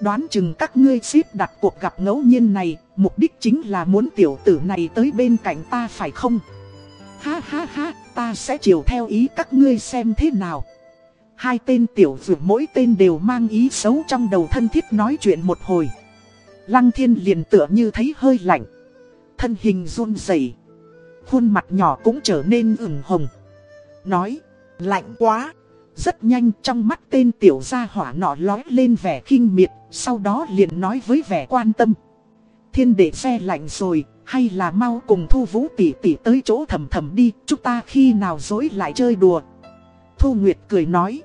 Đoán chừng các ngươi xếp đặt cuộc gặp ngẫu nhiên này, mục đích chính là muốn tiểu tử này tới bên cạnh ta phải không? Ha ha ha, ta sẽ chiều theo ý các ngươi xem thế nào. Hai tên tiểu dược mỗi tên đều mang ý xấu trong đầu thân thiết nói chuyện một hồi. Lăng thiên liền tựa như thấy hơi lạnh. Thân hình run rẩy Khuôn mặt nhỏ cũng trở nên ửng hồng. Nói, lạnh quá. Rất nhanh trong mắt tên tiểu gia hỏa nọ lói lên vẻ khinh miệt, sau đó liền nói với vẻ quan tâm. Thiên đệ xe lạnh rồi, hay là mau cùng Thu Vũ tỷ tỷ tới chỗ thầm thầm đi, chúng ta khi nào dối lại chơi đùa. Thu Nguyệt cười nói.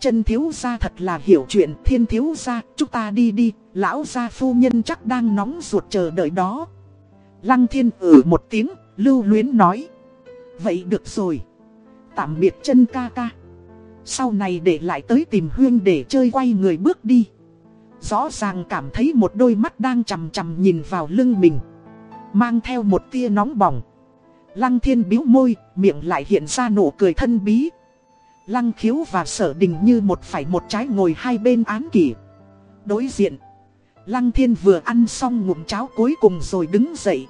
Chân thiếu gia thật là hiểu chuyện, thiên thiếu gia, chúng ta đi đi, lão gia phu nhân chắc đang nóng ruột chờ đợi đó. Lăng thiên ử một tiếng, lưu luyến nói. Vậy được rồi. Tạm biệt chân ca ca. Sau này để lại tới tìm huyên để chơi quay người bước đi. Rõ ràng cảm thấy một đôi mắt đang chằm chằm nhìn vào lưng mình. Mang theo một tia nóng bỏng. Lăng thiên biếu môi, miệng lại hiện ra nụ cười thân bí. Lăng khiếu và sở đình như một phải một trái ngồi hai bên án kỷ. Đối diện Lăng thiên vừa ăn xong ngụm cháo cuối cùng rồi đứng dậy.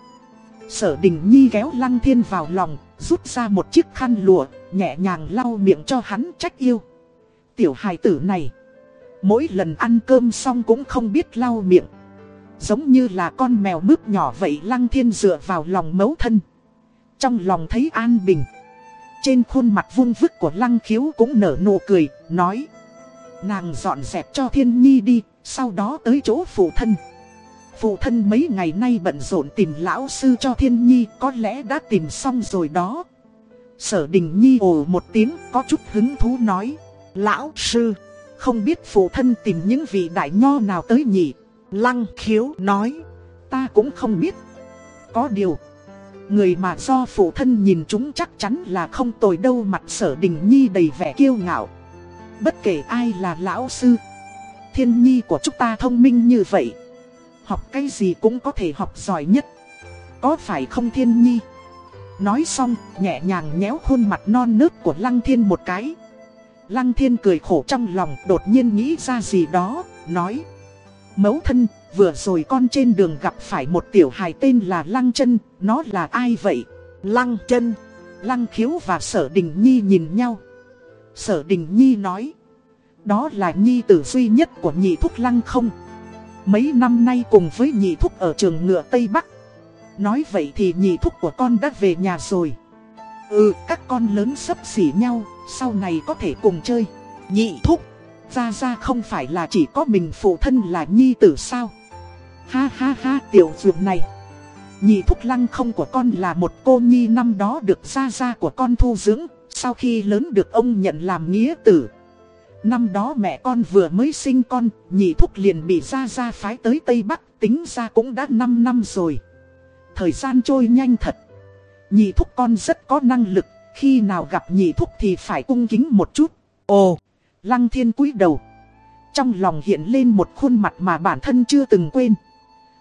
Sở đình nhi kéo lăng thiên vào lòng. Rút ra một chiếc khăn lụa Nhẹ nhàng lau miệng cho hắn trách yêu. Tiểu hài tử này Mỗi lần ăn cơm xong cũng không biết lau miệng. Giống như là con mèo mướp nhỏ vậy lăng thiên dựa vào lòng mấu thân. Trong lòng thấy an bình. Trên khuôn mặt vung vức của lăng khiếu cũng nở nụ cười, nói Nàng dọn dẹp cho thiên nhi đi, sau đó tới chỗ phụ thân. Phụ thân mấy ngày nay bận rộn tìm lão sư cho thiên nhi có lẽ đã tìm xong rồi đó Sở đình nhi ồ một tiếng có chút hứng thú nói Lão sư, không biết phụ thân tìm những vị đại nho nào tới nhỉ Lăng khiếu nói, ta cũng không biết. Có điều, người mà do phụ thân nhìn chúng chắc chắn là không tồi đâu mặt sở đình nhi đầy vẻ kiêu ngạo. Bất kể ai là lão sư, thiên nhi của chúng ta thông minh như vậy. Học cái gì cũng có thể học giỏi nhất. Có phải không thiên nhi? Nói xong, nhẹ nhàng nhéo khuôn mặt non nớt của lăng thiên một cái. Lăng thiên cười khổ trong lòng, đột nhiên nghĩ ra gì đó, nói Mẫu thân, vừa rồi con trên đường gặp phải một tiểu hài tên là Lăng chân nó là ai vậy? Lăng chân Lăng khiếu và sở đình nhi nhìn nhau. Sở đình nhi nói, đó là nhi tử duy nhất của nhị thúc lăng không. Mấy năm nay cùng với nhị thúc ở trường ngựa Tây Bắc. Nói vậy thì nhị thúc của con đã về nhà rồi. Ừ, các con lớn sấp xỉ nhau, sau này có thể cùng chơi. Nhị thúc, ra ra không phải là chỉ có mình phụ thân là nhi tử sao? Ha ha ha, tiểu dược này. Nhị thúc lăng không của con là một cô nhi năm đó được ra ra của con thu dưỡng, sau khi lớn được ông nhận làm nghĩa tử. Năm đó mẹ con vừa mới sinh con, nhị thúc liền bị ra ra phái tới Tây Bắc, tính ra cũng đã 5 năm rồi. Thời gian trôi nhanh thật. Nhị thúc con rất có năng lực, khi nào gặp nhị thúc thì phải cung kính một chút. Ồ, lăng thiên cúi đầu. Trong lòng hiện lên một khuôn mặt mà bản thân chưa từng quên.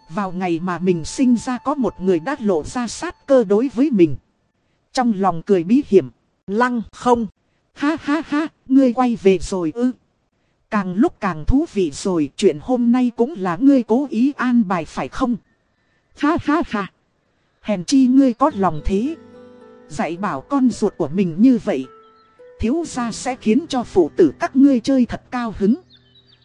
Vào ngày mà mình sinh ra có một người đã lộ ra sát cơ đối với mình. Trong lòng cười bí hiểm, lăng không. Ha ha ha, ngươi quay về rồi ư. Càng lúc càng thú vị rồi, chuyện hôm nay cũng là ngươi cố ý an bài phải không? Ha ha ha. Hèn chi ngươi có lòng thế. Dạy bảo con ruột của mình như vậy. Thiếu gia sẽ khiến cho phụ tử các ngươi chơi thật cao hứng.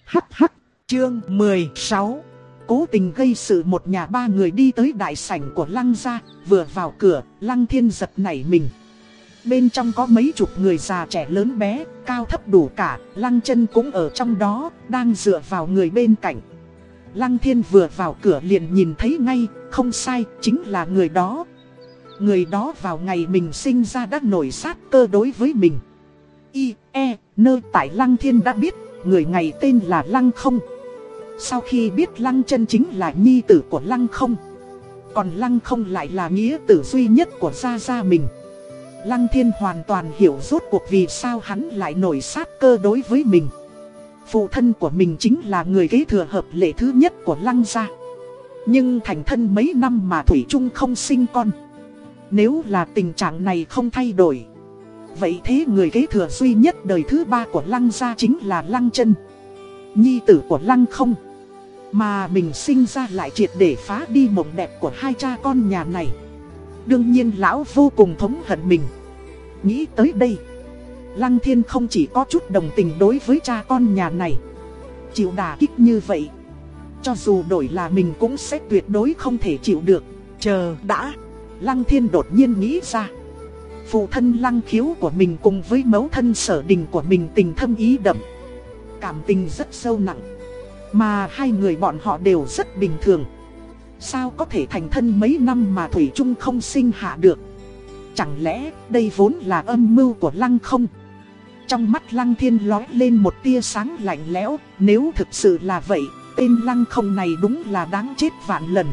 Hắc hắc, chương 16. Cố tình gây sự một nhà ba người đi tới đại sảnh của lăng gia, vừa vào cửa, lăng thiên giật nảy mình. Bên trong có mấy chục người già trẻ lớn bé, cao thấp đủ cả, lăng chân cũng ở trong đó, đang dựa vào người bên cạnh. Lăng thiên vừa vào cửa liền nhìn thấy ngay, không sai, chính là người đó. Người đó vào ngày mình sinh ra đã nổi sát cơ đối với mình. Y, E, nơ tại lăng thiên đã biết, người ngày tên là lăng không. Sau khi biết lăng chân chính là nhi tử của lăng không Còn lăng không lại là nghĩa tử duy nhất của gia gia mình Lăng thiên hoàn toàn hiểu rốt cuộc vì sao hắn lại nổi sát cơ đối với mình. Phụ thân của mình chính là người kế thừa hợp lệ thứ nhất của lăng gia. Nhưng thành thân mấy năm mà Thủy Trung không sinh con. Nếu là tình trạng này không thay đổi, Vậy thế người kế thừa duy nhất đời thứ ba của lăng gia chính là lăng chân. Nhi tử của lăng không. Mà mình sinh ra lại triệt để phá đi mộng đẹp của hai cha con nhà này. Đương nhiên lão vô cùng thống hận mình. Nghĩ tới đây, Lăng thiên không chỉ có chút đồng tình đối với cha con nhà này, Chịu đà kích như vậy. Cho dù đổi là mình cũng sẽ tuyệt đối không thể chịu được. Chờ đã, Lăng thiên đột nhiên nghĩ ra. Phụ thân lăng khiếu của mình cùng với mẫu thân sở đình của mình tình thâm ý đậm, Cảm tình rất sâu nặng. Mà hai người bọn họ đều rất bình thường. Sao có thể thành thân mấy năm mà Thủy Trung không sinh hạ được? Chẳng lẽ đây vốn là âm mưu của Lăng không? Trong mắt Lăng Thiên lói lên một tia sáng lạnh lẽo Nếu thực sự là vậy Tên Lăng không này đúng là đáng chết vạn lần.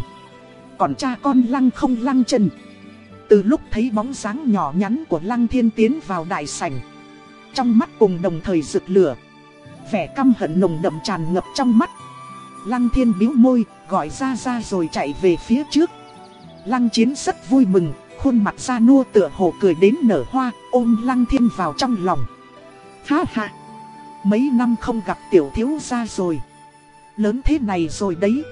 Còn cha con Lăng không Lăng trần, Từ lúc thấy bóng dáng nhỏ nhắn của Lăng Thiên tiến vào đại sảnh Trong mắt cùng đồng thời rực lửa. Vẻ căm hận nồng đậm tràn ngập trong mắt. Lăng thiên biếu môi, gọi ra ra rồi chạy về phía trước. Lăng chiến rất vui mừng, khuôn mặt ra nua tựa hồ cười đến nở hoa, ôm lăng thiên vào trong lòng. Ha ha! Mấy năm không gặp tiểu thiếu gia rồi. Lớn thế này rồi đấy.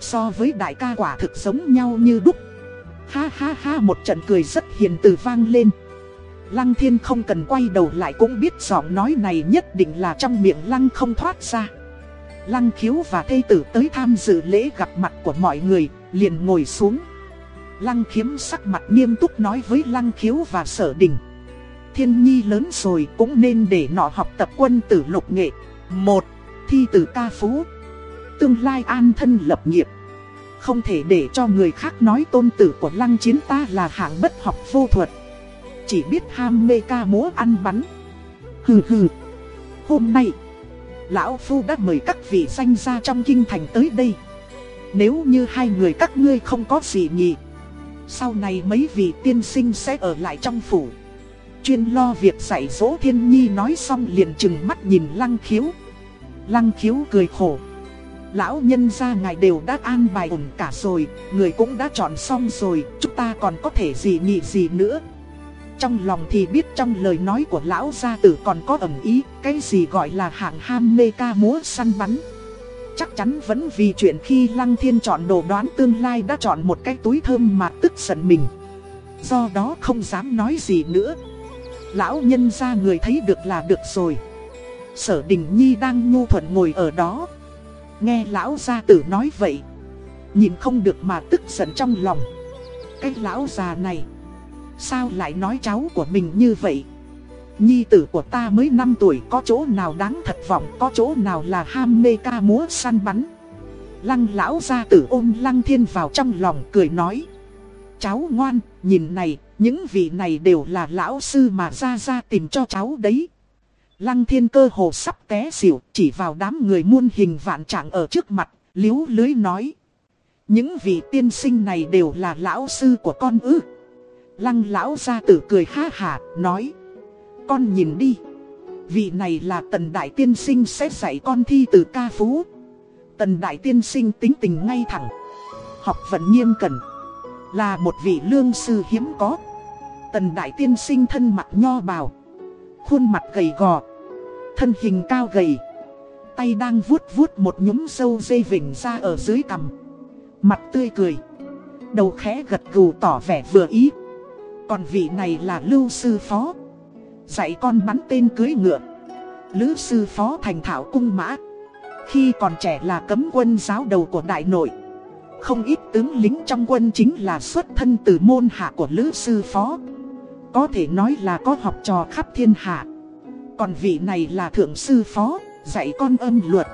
So với đại ca quả thực giống nhau như đúc. Ha ha ha một trận cười rất hiền từ vang lên. Lăng thiên không cần quay đầu lại cũng biết giọng nói này nhất định là trong miệng lăng không thoát ra. Lăng khiếu và thê tử tới tham dự lễ gặp mặt của mọi người, liền ngồi xuống. Lăng khiếm sắc mặt nghiêm túc nói với lăng khiếu và sở đình. Thiên nhi lớn rồi cũng nên để nọ học tập quân tử lục nghệ. Một, thi tử ca phú. Tương lai an thân lập nghiệp. Không thể để cho người khác nói tôn tử của lăng chiến ta là hạng bất học vô thuật. Chỉ biết ham mê ca múa ăn bắn. Hừ hừ. Hôm nay. Lão Phu đã mời các vị danh gia trong kinh thành tới đây. Nếu như hai người các ngươi không có gì nhỉ, Sau này mấy vị tiên sinh sẽ ở lại trong phủ. Chuyên lo việc dạy dỗ thiên nhi nói xong liền chừng mắt nhìn lăng khiếu. Lăng khiếu cười khổ. Lão nhân gia ngài đều đã an bài ổn cả rồi, Người cũng đã chọn xong rồi, Chúng ta còn có thể gì nhị gì nữa trong lòng thì biết trong lời nói của lão gia tử còn có ẩn ý, cái gì gọi là hạng ham mê ca múa săn bắn. Chắc chắn vẫn vì chuyện khi Lăng Thiên chọn đồ đoán tương lai đã chọn một cái túi thơm mà tức giận mình. Do đó không dám nói gì nữa. Lão nhân ra người thấy được là được rồi. Sở Đình Nhi đang nhu thuận ngồi ở đó. Nghe lão gia tử nói vậy Nhìn không được mà tức giận trong lòng. Cái lão già này Sao lại nói cháu của mình như vậy Nhi tử của ta mới 5 tuổi có chỗ nào đáng thật vọng Có chỗ nào là ham mê ca múa săn bắn Lăng lão gia tử ôm lăng thiên vào trong lòng cười nói Cháu ngoan, nhìn này, những vị này đều là lão sư mà ra ra tìm cho cháu đấy Lăng thiên cơ hồ sắp té xỉu, chỉ vào đám người muôn hình vạn trạng ở trước mặt, liếu lưới nói. Những vị tiên sinh này đều là lão sư của con ư. Lăng lão gia tử cười ha hà, nói. Con nhìn đi. Vị này là tần đại tiên sinh sẽ dạy con thi từ ca phú. Tần đại tiên sinh tính tình ngay thẳng. Học vận nghiêm cẩn. Là một vị lương sư hiếm có. Tần đại tiên sinh thân mặt nho bào. Khuôn mặt gầy gò Thân hình cao gầy Tay đang vuốt vuốt một nhúm sâu dây vỉnh ra ở dưới cằm Mặt tươi cười Đầu khẽ gật gù tỏ vẻ vừa ý còn vị này là lưu sư phó. Dạy con bắn tên cưới ngựa. Lữ sư phó thành thảo cung mã. Khi còn trẻ là cấm quân giáo đầu của đại nội. Không ít tướng lính trong quân chính là xuất thân từ môn hạ của lữ sư phó. Có thể nói là có học trò khắp thiên hạ. Còn vị này là thượng sư phó, dạy con âm luật.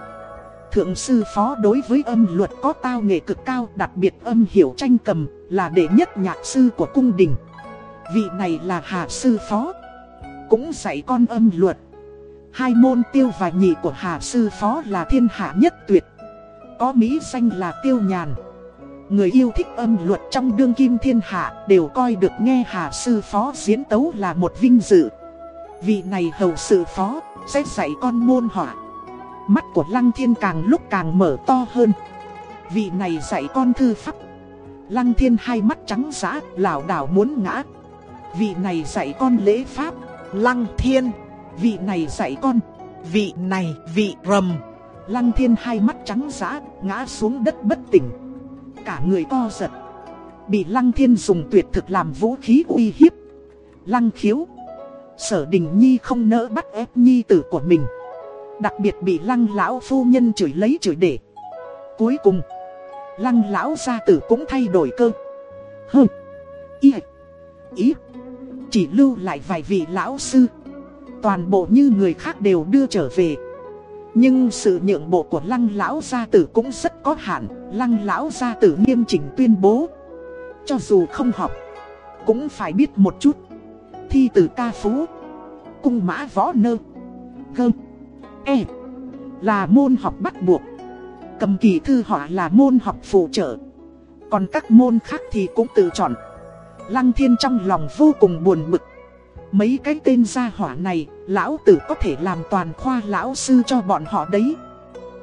Thượng sư phó đối với âm luật có tao nghệ cực cao Đặc biệt âm hiểu tranh cầm là đệ nhất nhạc sư của cung đình. Vị này là hạ sư phó Cũng dạy con âm luật Hai môn tiêu và nhị của hạ sư phó là thiên hạ nhất tuyệt Có mỹ danh là tiêu nhàn Người yêu thích âm luật trong đương kim thiên hạ đều coi được nghe Hà Sư Phó diễn tấu là một vinh dự. Vị này hầu sự phó, sẽ dạy con môn họa. Mắt của Lăng Thiên càng lúc càng mở to hơn. Vị này dạy con thư pháp. Lăng Thiên hai mắt trắng giã, lảo đảo muốn ngã. Vị này dạy con lễ pháp. Lăng Thiên, vị này dạy con. Vị này, vị rầm. Lăng Thiên hai mắt trắng giã, ngã xuống đất bất tỉnh cả người co giật Bị Lăng Thiên dùng tuyệt thực làm vũ khí uy hiếp Lăng khiếu Sở Đình Nhi không nỡ bắt ép Nhi tử của mình Đặc biệt bị Lăng Lão phu nhân chửi lấy chửi để Cuối cùng Lăng Lão gia tử cũng thay đổi cơ Hừ, Y Ý chỉ lưu lại vài vị lão sư. Toàn bộ như người khác đều đưa trở về. Nhưng sự nhượng bộ của lăng lão gia tử cũng rất có hạn. Lăng lão gia tử nghiêm chỉnh tuyên bố. Cho dù không học, Cũng phải biết một chút. Thi từ ca phú, Cung mã võ nơ Gơm E Là môn học bắt buộc. Cầm kỳ thư họa là môn học phụ trợ. Còn các môn khác thì cũng tự chọn. Lăng thiên trong lòng vô cùng buồn bực Mấy cái tên gia hỏa này, lão tử có thể làm toàn khoa lão sư cho bọn họ đấy.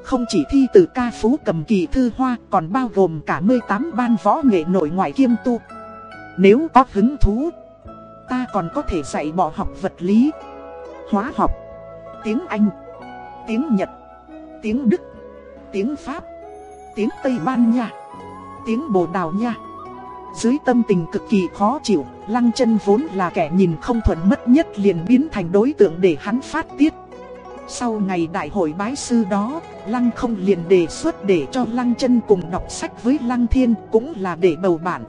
Không chỉ thi từ ca phú cầm kỳ thư hoa còn bao gồm cả 18 ban võ nghệ nội ngoại kiêm tu. Nếu có hứng thú, ta còn có thể dạy bỏ học vật lý, hóa học, tiếng Anh, tiếng Nhật, tiếng Đức, tiếng Pháp, tiếng Tây Ban Nha, tiếng Bồ Đào Nha. Dưới tâm tình cực kỳ khó chịu, Lăng chân vốn là kẻ nhìn không thuận mất nhất liền biến thành đối tượng để hắn phát tiết. Sau ngày đại hội bái sư đó, Lăng không liền đề xuất để cho Lăng chân cùng đọc sách với Lăng thiên cũng là để bầu bản.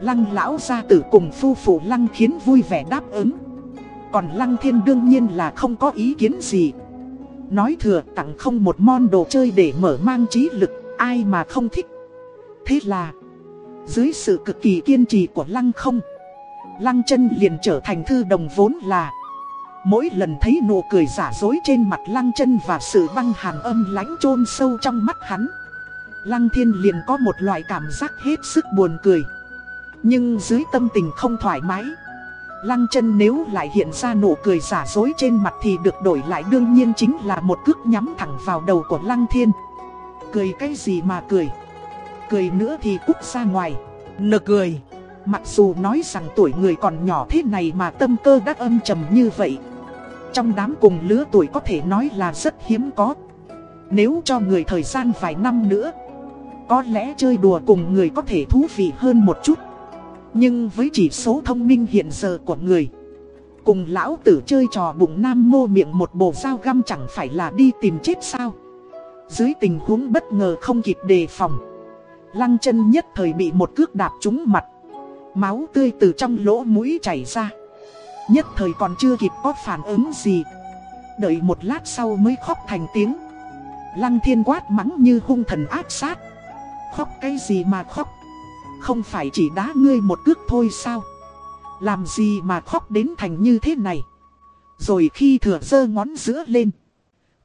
Lăng lão gia tử cùng phu phụ Lăng khiến vui vẻ đáp ứng. Còn Lăng thiên đương nhiên là không có ý kiến gì. Nói thừa tặng không một mon đồ chơi để mở mang trí lực, ai mà không thích. Thế là... Dưới sự cực kỳ kiên trì của Lăng không, Lăng chân liền trở thành thư đồng vốn là. Mỗi lần thấy nụ cười giả dối trên mặt Lăng chân và sự băng hàn âm lãnh chôn sâu trong mắt hắn, Lăng thiên liền có một loại cảm giác hết sức buồn cười. Nhưng dưới tâm tình không thoải mái, Lăng chân nếu lại hiện ra nụ cười giả dối trên mặt thì được đổi lại đương nhiên chính là một cước nhắm thẳng vào đầu của Lăng thiên. Cười cái gì mà cười? Cười nữa thì cút ra ngoài. Nực cười. Mặc dù nói rằng tuổi người còn nhỏ thế này mà tâm cơ đã âm trầm như vậy. Trong đám cùng lứa tuổi có thể nói là rất hiếm có. Nếu cho người thời gian vài năm nữa, Có lẽ chơi đùa cùng người có thể thú vị hơn một chút Nhưng với chỉ số thông minh hiện giờ của người, Cùng lão tử chơi trò bụng nam mô miệng một bộ dao găm chẳng phải là đi tìm chết sao Dưới tình huống bất ngờ không kịp đề phòng Lăng chân nhất thời bị một cước đạp trúng mặt. Máu tươi từ trong lỗ mũi chảy ra. Nhất thời còn chưa kịp có phản ứng gì. Đợi một lát sau mới khóc thành tiếng. Lăng thiên quát mắng như hung thần áp sát. Khóc cái gì mà khóc? Không phải chỉ đá ngươi một cước thôi sao? Làm gì mà khóc đến thành như thế này? Rồi khi thừa dơ ngón giữa lên.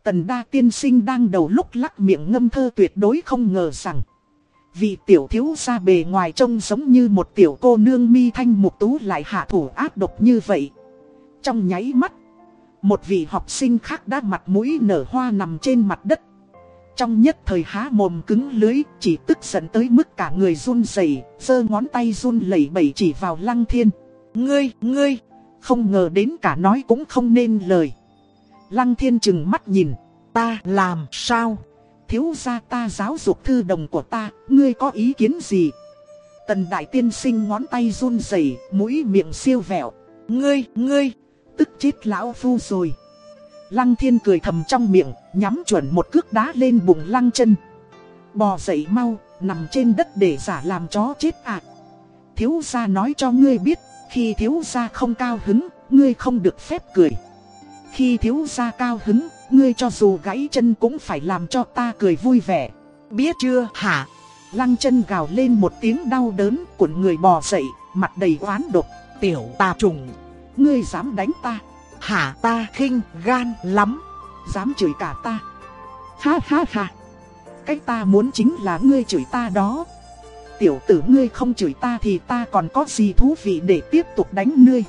Tần đa tiên sinh đang đầu lúc lắc miệng ngâm thơ tuyệt đối không ngờ rằng Vị tiểu thiếu ra bề ngoài trông giống như một tiểu cô nương mi thanh mục tú lại hạ thủ ác độc như vậy. Trong nháy mắt, một vị học sinh khác đã mặt mũi nở hoa nằm trên mặt đất. Trong nhất thời há mồm cứng lưới, chỉ tức giận tới mức cả người run rẩy, giơ ngón tay run lẩy bẩy chỉ vào lăng thiên. Ngươi, ngươi, không ngờ đến cả nói cũng không nên lời. Lăng thiên chừng mắt nhìn, ta làm sao? Thiếu gia ta giáo dục thư đồng của ta, ngươi có ý kiến gì? Tần đại tiên sinh ngón tay run rẩy, mũi miệng siêu vẹo. Ngươi, ngươi, tức chết lão phu rồi. Lăng thiên cười thầm trong miệng, nhắm chuẩn một cước đá lên bụng lăng chân. Bò dậy mau, nằm trên đất để giả làm chó chết ạ. Thiếu gia nói cho ngươi biết, khi thiếu gia không cao hứng, ngươi không được phép cười. Khi thiếu gia cao hứng, Ngươi cho dù gãy chân cũng phải làm cho ta cười vui vẻ. Biết chưa hả? Lăng chân gào lên một tiếng đau đớn cuộn người bò dậy, mặt đầy oán độc. Tiểu tà trùng, ngươi dám đánh ta? Hả ta khinh gan lắm, dám chửi cả ta. Ha ha ha, cách ta muốn chính là ngươi chửi ta đó. Tiểu tử ngươi không chửi ta thì ta còn có gì thú vị để tiếp tục đánh ngươi.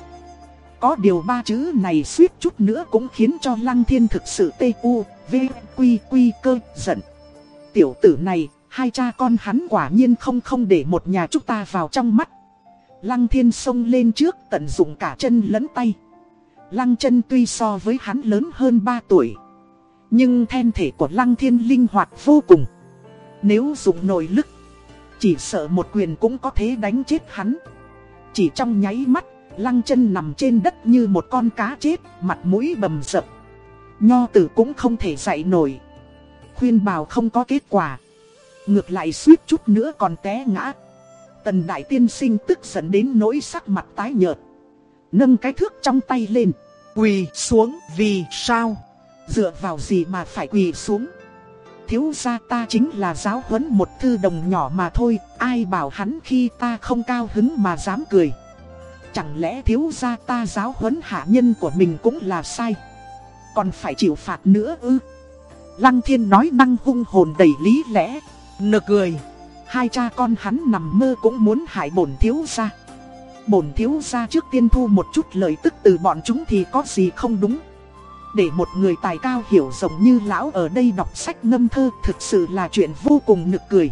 Có điều ba chữ này suýt chút nữa cũng khiến cho Lăng Thiên thực sự tê u, v, quy quy cơ, giận. Tiểu tử này, hai cha con hắn quả nhiên không không để một nhà chúng ta vào trong mắt. Lăng Thiên xông lên trước tận dụng cả chân lẫn tay. Lăng chân tuy so với hắn lớn hơn 3 tuổi. Nhưng then thể của Lăng Thiên linh hoạt vô cùng. Nếu dùng nội lực, chỉ sợ một quyền cũng có thể đánh chết hắn. Chỉ trong nháy mắt, Lăng chân nằm trên đất như một con cá chết, mặt mũi bầm dập. Nho tử cũng không thể dậy nổi. Khuyên bảo không có kết quả. Ngược lại suýt chút nữa còn té ngã. Tần đại tiên sinh tức giận đến nỗi sắc mặt tái nhợt. Nâng cái thước trong tay lên. Quỳ xuống vì sao? Dựa vào gì mà phải quỳ xuống? Thiếu gia ta chính là giáo huấn một thư đồng nhỏ mà thôi. Ai bảo hắn khi ta không cao hứng mà dám cười. Chẳng lẽ thiếu gia ta giáo huấn hạ nhân của mình cũng là sai? Còn phải chịu phạt nữa ư? Lăng thiên nói năng hung hồn đầy lý lẽ. Nực cười. Hai cha con hắn nằm mơ cũng muốn hại bổn thiếu gia. Bổn thiếu gia trước tiên thu một chút lời tức từ bọn chúng thì có gì không đúng? Để một người tài cao hiểu rộng như lão ở đây đọc sách ngâm thơ Thực sự là chuyện vô cùng nực cười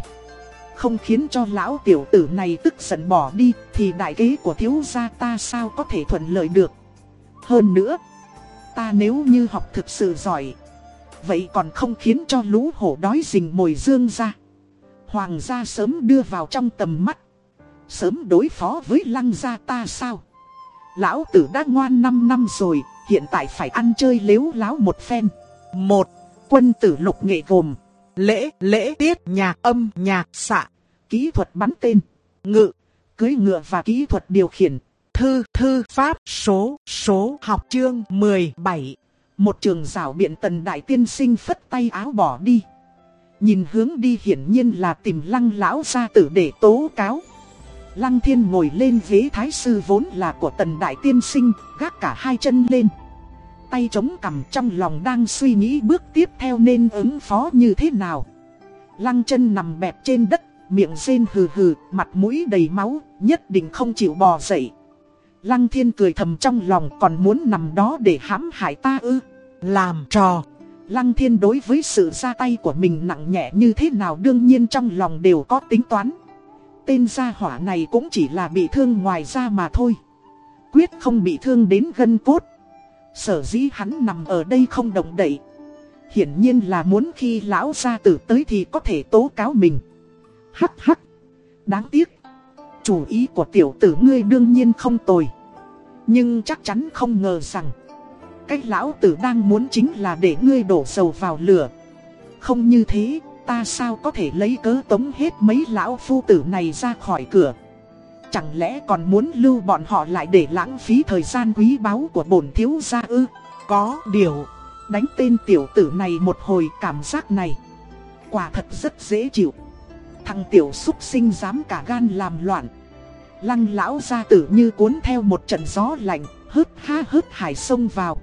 không khiến cho lão tiểu tử này tức giận bỏ đi Thì đại kế của thiếu gia ta sao có thể thuận lợi được? Hơn nữa Ta nếu như học thực sự giỏi Vậy còn không khiến cho lũ hổ đói rình mồi dương ra. Hoàng gia sớm đưa vào trong tầm mắt. Sớm đối phó với lăng gia ta sao? Lão tử đã ngoan 5 năm rồi Hiện tại phải ăn chơi lếu láo một phen. Một Quân tử lục nghệ gồm lễ, lễ tiết, nhạc, âm, nhạc, xạ, kỹ thuật bắn tên, ngự, cưới ngựa và kỹ thuật điều khiển, thư, thư, pháp, số, số, học chương 17. Một trường rào biện tần đại tiên sinh phất tay áo bỏ đi. Nhìn hướng đi hiển nhiên là tìm lăng lão gia tử để tố cáo. Lăng thiên ngồi lên ghế thái sư vốn là của tần đại tiên sinh, gác cả hai chân lên tay chống cằm trong lòng đang suy nghĩ bước tiếp theo nên ứng phó như thế nào. Lăng chân nằm bẹp trên đất, miệng rên hừ hừ, mặt mũi đầy máu, nhất định không chịu bò dậy. Lăng thiên cười thầm trong lòng còn muốn nằm đó để hãm hại ta ư. Làm trò. Lăng thiên đối với sự ra tay của mình nặng nhẹ như thế nào đương nhiên trong lòng đều có tính toán. Tên gia hỏa này cũng chỉ là bị thương ngoài ra mà thôi. Quyết không bị thương đến gân cốt. Sở dĩ hắn nằm ở đây không động đậy Hiển nhiên là muốn khi lão gia tử tới thì có thể tố cáo mình Hắc hắc. Đáng tiếc, Chủ ý của tiểu tử ngươi đương nhiên không tồi. Nhưng chắc chắn không ngờ rằng, cái lão tử đang muốn chính là để ngươi đổ dầu vào lửa. Không như thế, ta sao có thể lấy cớ tống hết mấy lão phu tử này ra khỏi cửa? Chẳng lẽ còn muốn lưu bọn họ lại để lãng phí thời gian quý báu của bổn thiếu gia ư? Có điều, Đánh tên tiểu tử này một hồi cảm giác này, Quả thật rất dễ chịu. Thằng tiểu xúc sinh dám cả gan làm loạn Lăng lão gia tử như cuốn theo một trận gió lạnh Hớt ha hớt hải sông vào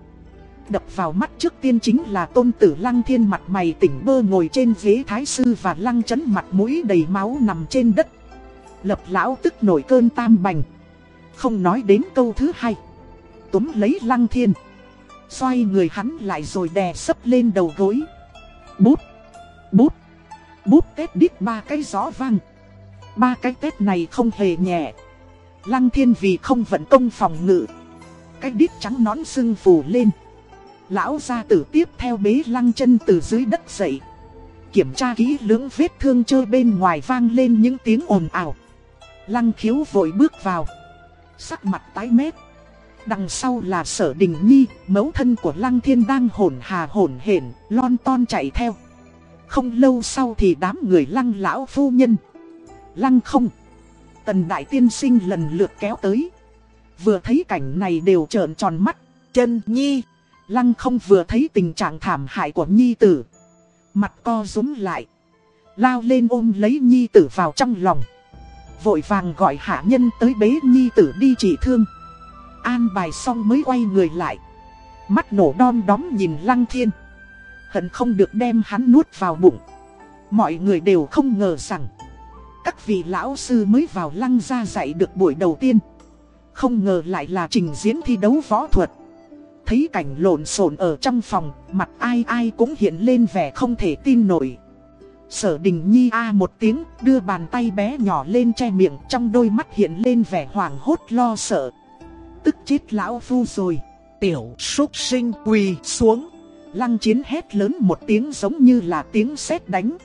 Đập vào mắt trước tiên chính là tôn tử lăng thiên mặt mày tỉnh bơ ngồi trên ghế thái sư và lăng chấn mặt mũi đầy máu nằm trên đất. Lập lão tức nổi cơn tam bành. Không nói đến câu thứ hai. Túm lấy lăng thiên. Xoay người hắn lại rồi đè sấp lên đầu gối. Bút, bút, bút tết đít ba cái gió vang. Ba cái tết này không hề nhẹ. Lăng thiên vì không vận công phòng ngự. Cái đít trắng nón sưng phù lên. Lão gia tử tiếp theo bế lăng chân từ dưới đất dậy. Kiểm tra kỹ lưỡng vết thương chơi bên ngoài vang lên những tiếng ồn ào. Lăng khiếu vội bước vào. Sắc mặt tái mét. Đằng sau là sở đình nhi, mẫu thân của lăng thiên đang hồn hà hồn hển, lon ton chạy theo. Không lâu sau thì đám người lăng lão phu nhân. Lăng không. Tần đại tiên sinh lần lượt kéo tới. Vừa thấy cảnh này đều trợn tròn mắt. Chân nhi. Lăng không vừa thấy tình trạng thảm hại của nhi tử. Mặt co rúm lại. Lao lên ôm lấy nhi tử vào trong lòng. Vội vàng gọi hạ nhân tới bế nhi tử đi trị thương. An bài xong mới quay người lại. Mắt nổ đom đóm nhìn lăng thiên. Hận không được đem hắn nuốt vào bụng. Mọi người đều không ngờ rằng. Các vị lão sư mới vào lăng ra dạy được buổi đầu tiên. Không ngờ lại là trình diễn thi đấu võ thuật. Thấy cảnh lộn xộn ở trong phòng, mặt ai ai cũng hiện lên vẻ không thể tin nổi. Sở đình nhi a một tiếng, đưa bàn tay bé nhỏ lên che miệng, trong đôi mắt hiện lên vẻ hoảng hốt lo sợ. Tức chết lão phu rồi. Tiểu súc sinh quỳ xuống. Lăng chiến hét lớn một tiếng giống như là tiếng sét đánh.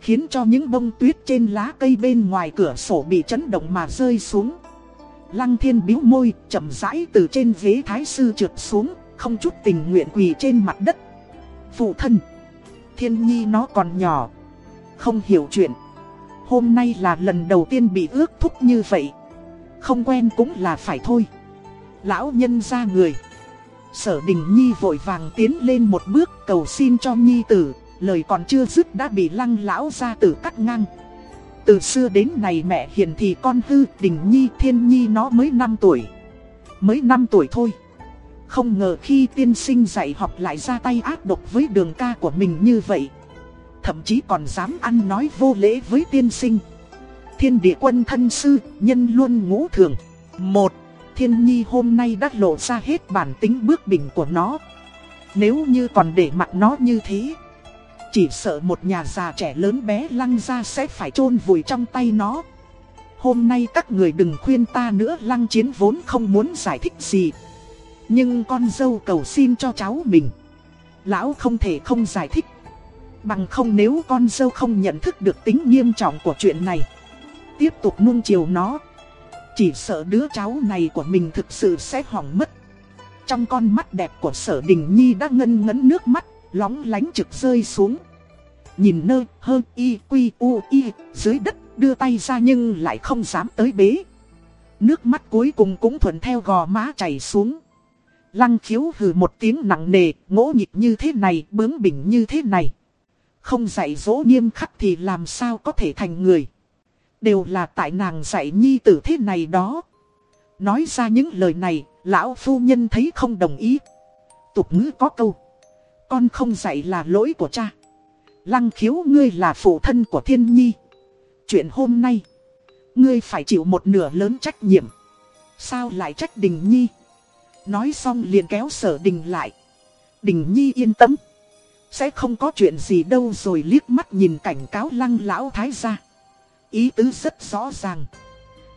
Khiến cho những bông tuyết trên lá cây bên ngoài cửa sổ bị chấn động mà rơi xuống. Lăng thiên biếu môi, chậm rãi từ trên ghế thái sư trượt xuống, không chút tình nguyện quỳ trên mặt đất. Phụ thân, thiên nhi nó còn nhỏ, không hiểu chuyện. Hôm nay là lần đầu tiên bị ước thúc như vậy. Không quen cũng là phải thôi. Lão nhân ra người. Sở đình nhi vội vàng tiến lên một bước cầu xin cho nhi tử, lời còn chưa dứt đã bị lăng lão ra tử cắt ngang. Từ xưa đến này mẹ hiền thì con hư, đình nhi thiên nhi nó mới 5 tuổi. Mới 5 tuổi thôi. Không ngờ khi tiên sinh dạy học lại ra tay ác độc với đường ca của mình như vậy. Thậm chí còn dám ăn nói vô lễ với tiên sinh. Thiên địa quân thân sư, nhân luôn ngũ thường. Một, thiên nhi hôm nay đã lộ ra hết bản tính bước bình của nó. Nếu như còn để mặt nó như thế, chỉ sợ một nhà già trẻ lớn bé lăng ra sẽ phải chôn vùi trong tay nó. Hôm nay các người đừng khuyên ta nữa, lăng chiến vốn không muốn giải thích gì. Nhưng con dâu cầu xin cho cháu mình. Lão không thể không giải thích. Bằng không nếu con dâu không nhận thức được tính nghiêm trọng của chuyện này, Tiếp tục nuông chiều nó. Chỉ sợ đứa cháu này của mình thực sự sẽ hỏng mất Trong con mắt đẹp của sở đình nhi đã ngân ngấn nước mắt lóng lánh trực rơi xuống. Nhìn nơi hơ, y, quy, u, y, dưới đất, đưa tay ra nhưng lại không dám tới bế. Nước mắt cuối cùng cũng thuận theo gò má chảy xuống. Lăng khiếu hừ một tiếng nặng nề, ngỗ nhịp như thế này, bướng bỉnh như thế này. Không dạy dỗ nghiêm khắc thì làm sao có thể thành người. Đều là tại nàng dạy nhi tử thế này đó. Nói ra những lời này, lão phu nhân thấy không đồng ý. Tục ngữ có câu. Con không dạy là lỗi của cha. Lăng khiếu ngươi là phụ thân của thiên nhi. Chuyện hôm nay, ngươi phải chịu một nửa lớn trách nhiệm. Sao lại trách đình nhi? Nói xong liền kéo sở đình lại. Đình nhi yên tâm. Sẽ không có chuyện gì đâu rồi liếc mắt nhìn cảnh cáo lăng lão thái gia. Ý tứ rất rõ ràng.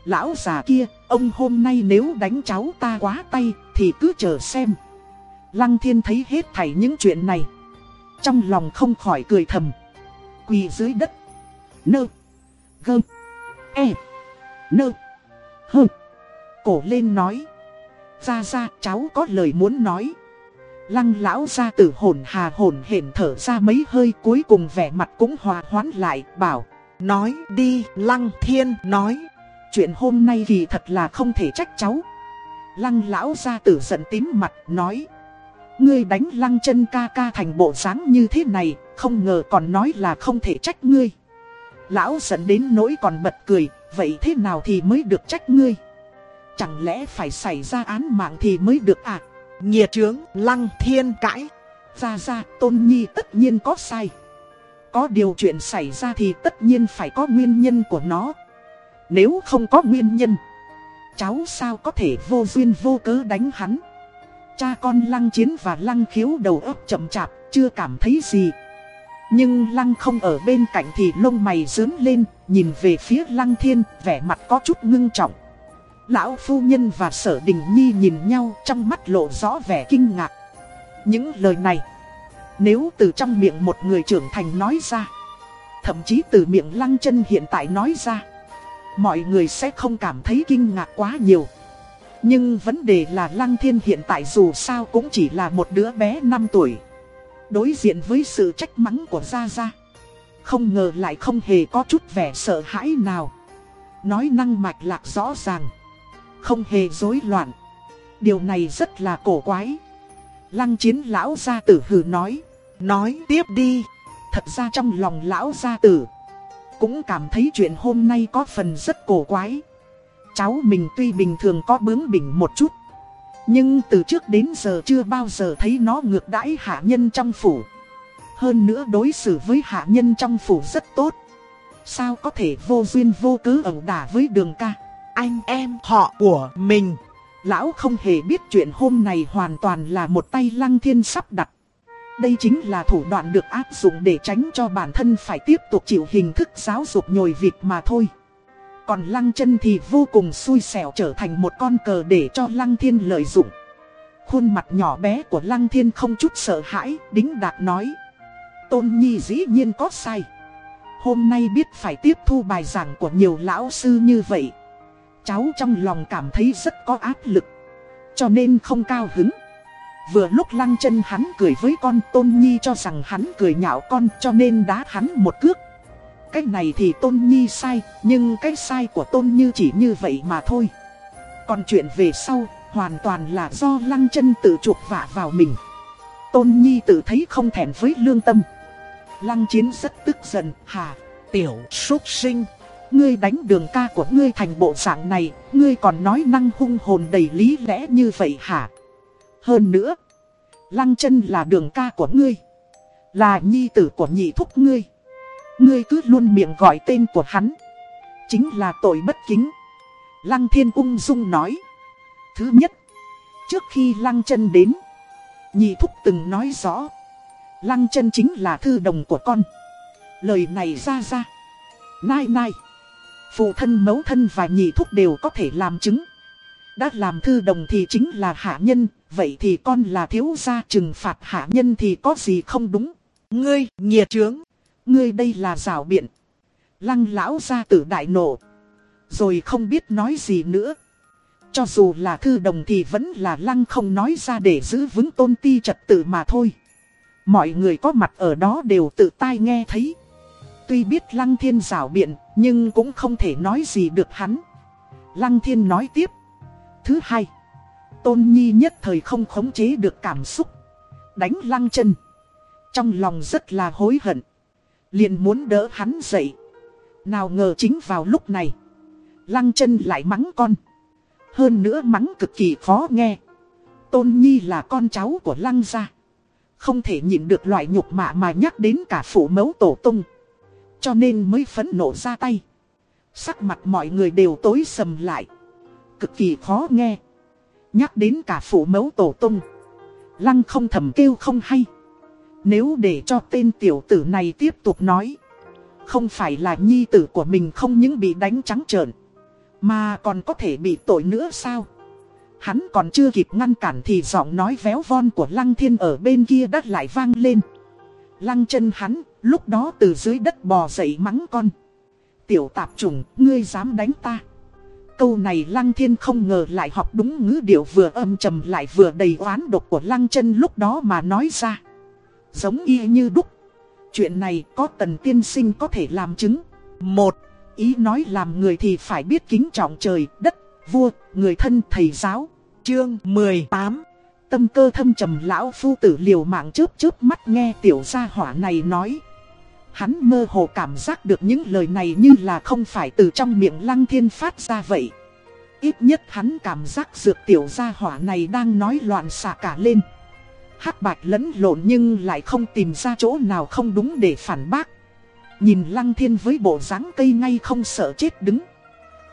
Lão già kia, ông hôm nay nếu đánh cháu ta quá tay thì cứ chờ xem. Lăng thiên thấy hết thảy những chuyện này. Trong lòng không khỏi cười thầm. Quỳ dưới đất. Nơ. Gơ. E. Nơ. Hơ. Cổ lên nói. Ra ra cháu có lời muốn nói. Lăng lão ra tử hồn hà hồn hển thở ra mấy hơi cuối cùng vẻ mặt cũng hòa hoãn lại bảo. Nói đi lăng thiên nói. Chuyện hôm nay thì thật là không thể trách cháu. Lăng lão ra tử giận tím mặt nói. Ngươi đánh lăng chân ca ca thành bộ dáng như thế này, không ngờ còn nói là không thể trách ngươi. Lão giận đến nỗi còn bật cười, vậy thế nào thì mới được trách ngươi? Chẳng lẽ phải xảy ra án mạng thì mới được à? Nhiệt trướng, lăng, thiên cãi. Ra ra, tôn nhi tất nhiên có sai. Có điều chuyện xảy ra thì tất nhiên phải có nguyên nhân của nó. Nếu không có nguyên nhân, cháu sao có thể vô duyên vô cớ đánh hắn. Cha con lăng chiến và lăng khiếu đầu óc chậm chạp, chưa cảm thấy gì. Nhưng lăng không ở bên cạnh thì lông mày dướn lên, nhìn về phía lăng thiên, vẻ mặt có chút ngưng trọng. Lão phu nhân và sở đình nhi nhìn nhau trong mắt lộ rõ vẻ kinh ngạc. Những lời này, nếu từ trong miệng một người trưởng thành nói ra, thậm chí từ miệng lăng chân hiện tại nói ra, mọi người sẽ không cảm thấy kinh ngạc quá nhiều. Nhưng vấn đề là Lăng Thiên hiện tại dù sao cũng chỉ là một đứa bé 5 tuổi. Đối diện với sự trách mắng của Gia Gia. Không ngờ lại không hề có chút vẻ sợ hãi nào. Nói năng mạch lạc rõ ràng. Không hề rối loạn. Điều này rất là cổ quái. Lăng chiến lão gia tử hừ nói. Nói tiếp đi. Thật ra trong lòng lão gia tử. Cũng cảm thấy chuyện hôm nay có phần rất cổ quái. Cháu mình tuy bình thường có bướng bỉnh một chút, Nhưng từ trước đến giờ chưa bao giờ thấy nó ngược đãi hạ nhân trong phủ Hơn nữa đối xử với hạ nhân trong phủ rất tốt Sao có thể vô duyên vô cớ ẩu đả với đường ca Anh em họ của mình Lão không hề biết chuyện hôm này hoàn toàn là một tay lăng thiên sắp đặt đây chính là thủ đoạn được áp dụng để tránh cho bản thân phải tiếp tục chịu hình thức giáo dục nhồi vịt mà thôi. Còn lăng chân thì vô cùng xui xẻo trở thành một con cờ để cho lăng thiên lợi dụng. Khuôn mặt nhỏ bé của lăng thiên không chút sợ hãi, đính đạt nói. Tôn Nhi dĩ nhiên có sai. Hôm nay biết phải tiếp thu bài giảng của nhiều lão sư như vậy. Cháu trong lòng cảm thấy rất có áp lực. Cho nên không cao hứng. Vừa lúc lăng chân hắn cười với con Tôn Nhi cho rằng hắn cười nhạo con cho nên đá hắn một cước. Cái này thì Tôn Nhi sai, nhưng cái sai của Tôn Như chỉ như vậy mà thôi. Còn chuyện về sau, hoàn toàn là do Lăng chân tự chuộc vả vào mình. Tôn Nhi tự thấy không thèm với lương tâm. Lăng chiến rất tức giận, hà, tiểu súc sinh. Ngươi đánh đường ca của ngươi thành bộ dạng này, ngươi còn nói năng hung hồn đầy lý lẽ như vậy hả? Hơn nữa, Lăng chân là đường ca của ngươi, là nhi tử của nhị thúc ngươi. Ngươi cứ luôn miệng gọi tên của hắn. Chính là tội bất kính. Lăng thiên ung dung nói. Thứ nhất. Trước khi lăng chân đến. Nhị thúc từng nói rõ. Lăng chân chính là thư đồng của con. Lời này ra ra. Nai nai. Phụ thân mẫu thân và nhị thúc đều có thể làm chứng. Đã làm thư đồng thì chính là hạ nhân. Vậy thì con là thiếu gia trừng phạt hạ nhân thì có gì không đúng. Ngươi, nghiệt trướng. Ngươi đây là rào biện. Lăng lão gia tử đại nổ. Rồi không biết nói gì nữa. Cho dù là thư đồng thì vẫn là lăng không nói ra để giữ vững tôn ti trật tự mà thôi. Mọi người có mặt ở đó đều tự tai nghe thấy. Tuy biết lăng thiên rào biện, nhưng cũng không thể nói gì được hắn. Lăng thiên nói tiếp. Thứ hai, tôn nhi nhất thời không khống chế được cảm xúc. Đánh lăng chân. Trong lòng rất là hối hận. Liền muốn đỡ hắn dậy. Nào ngờ chính vào lúc này. Lăng chân lại mắng con. Hơn nữa mắng cực kỳ khó nghe. Tôn Nhi là con cháu của Lăng gia. Không thể nhịn được loại nhục mạ mà nhắc đến cả phụ mẫu tổ tung. Cho nên mới phẫn nộ ra tay. Sắc mặt mọi người đều tối sầm lại. Cực kỳ khó nghe. Nhắc đến cả phụ mẫu tổ tung. Lăng không thầm kêu không hay. Nếu để cho tên tiểu tử này tiếp tục nói Không phải là nhi tử của mình không những bị đánh trắng trợn Mà còn có thể bị tội nữa sao Hắn còn chưa kịp ngăn cản thì giọng nói véo von của Lăng Thiên ở bên kia đất lại vang lên Lăng chân hắn, lúc đó từ dưới đất bò dậy mắng con. Tiểu tạp trùng, ngươi dám đánh ta. Câu này Lăng Thiên không ngờ lại học đúng ngữ điệu vừa âm trầm lại vừa đầy oán độc của Lăng chân lúc đó mà nói ra. Giống y như đúc. Chuyện này có tần tiên sinh có thể làm chứng. Một, ý nói làm người thì phải biết kính trọng trời, đất, vua, người thân thầy giáo. Chương 18 Tâm cơ thâm trầm lão phu tử liều mạng chớp chớp mắt nghe tiểu gia hỏa này nói. Hắn mơ hồ cảm giác được những lời này như là không phải từ trong miệng lăng thiên phát ra vậy. Ít nhất hắn cảm giác dược tiểu gia hỏa này đang nói loạn xạ cả lên. hắc bạch lẫn lộn nhưng lại không tìm ra chỗ nào không đúng để phản bác. Nhìn lăng thiên với bộ dáng cây ngay không sợ chết đứng.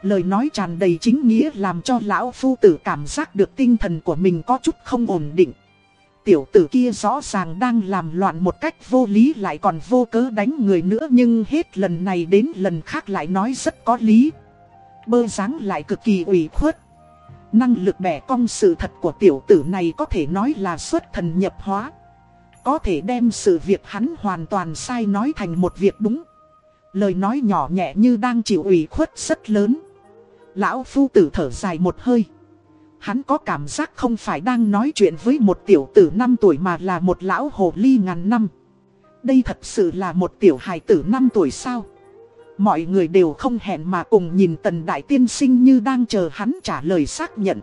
Lời nói tràn đầy chính nghĩa làm cho lão phu tử cảm giác được tinh thần của mình có chút không ổn định. Tiểu tử kia rõ ràng đang làm loạn một cách vô lý lại còn vô cớ đánh người nữa nhưng hết lần này đến lần khác lại nói rất có lý. Bơ dáng lại cực kỳ ủy khuất. Năng lực bẻ cong sự thật của tiểu tử này có thể nói là xuất thần nhập hóa. Có thể đem sự việc hắn hoàn toàn sai nói thành một việc đúng. Lời nói nhỏ nhẹ như đang chịu ủy khuất rất lớn. Lão phu tử thở dài một hơi. Hắn có cảm giác không phải đang nói chuyện với một tiểu tử 5 tuổi mà là một lão hồ ly ngàn năm. Đây thật sự là một tiểu hài tử 5 tuổi sao? Mọi người đều không hẹn mà cùng nhìn tần đại tiên sinh như đang chờ hắn trả lời xác nhận.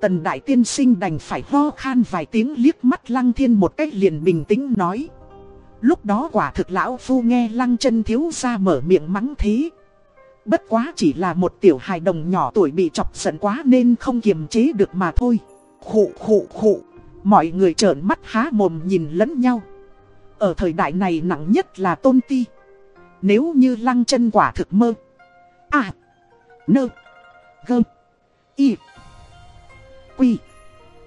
Tần đại tiên sinh đành phải ho khan vài tiếng liếc mắt lăng thiên một cách liền bình tĩnh nói. Lúc đó quả thực lão phu nghe lăng chân thiếu ra mở miệng mắng thế. Bất quá chỉ là một tiểu hài đồng nhỏ tuổi bị chọc giận quá nên không kiềm chế được mà thôi. Khụ khụ khụ, mọi người trợn mắt há mồm nhìn lẫn nhau. Ở thời đại này nặng nhất là tôn ti. Nếu như lăng chân quả thực mơ. À, nơ, gơ, y, quy,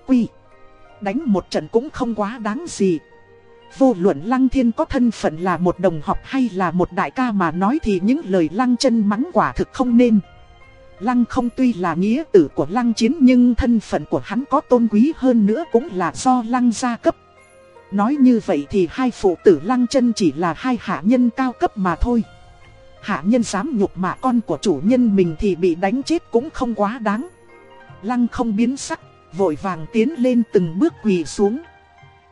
quy. Đánh một trận cũng không quá đáng gì. Vô luận Lăng Thiên có thân phận là một đồng học hay là một đại ca mà nói thì những lời Lăng chân mắng quả thực không nên. Lăng không tuy là nghĩa tử của Lăng chiến nhưng thân phận của hắn có tôn quý hơn nữa cũng là do Lăng gia cấp. Nói như vậy thì hai phụ tử Lăng chân chỉ là hai hạ nhân cao cấp mà thôi. Hạ nhân dám nhục mạ con của chủ nhân mình thì bị đánh chết cũng không quá đáng. Lăng không biến sắc, vội vàng tiến lên từng bước quỳ xuống.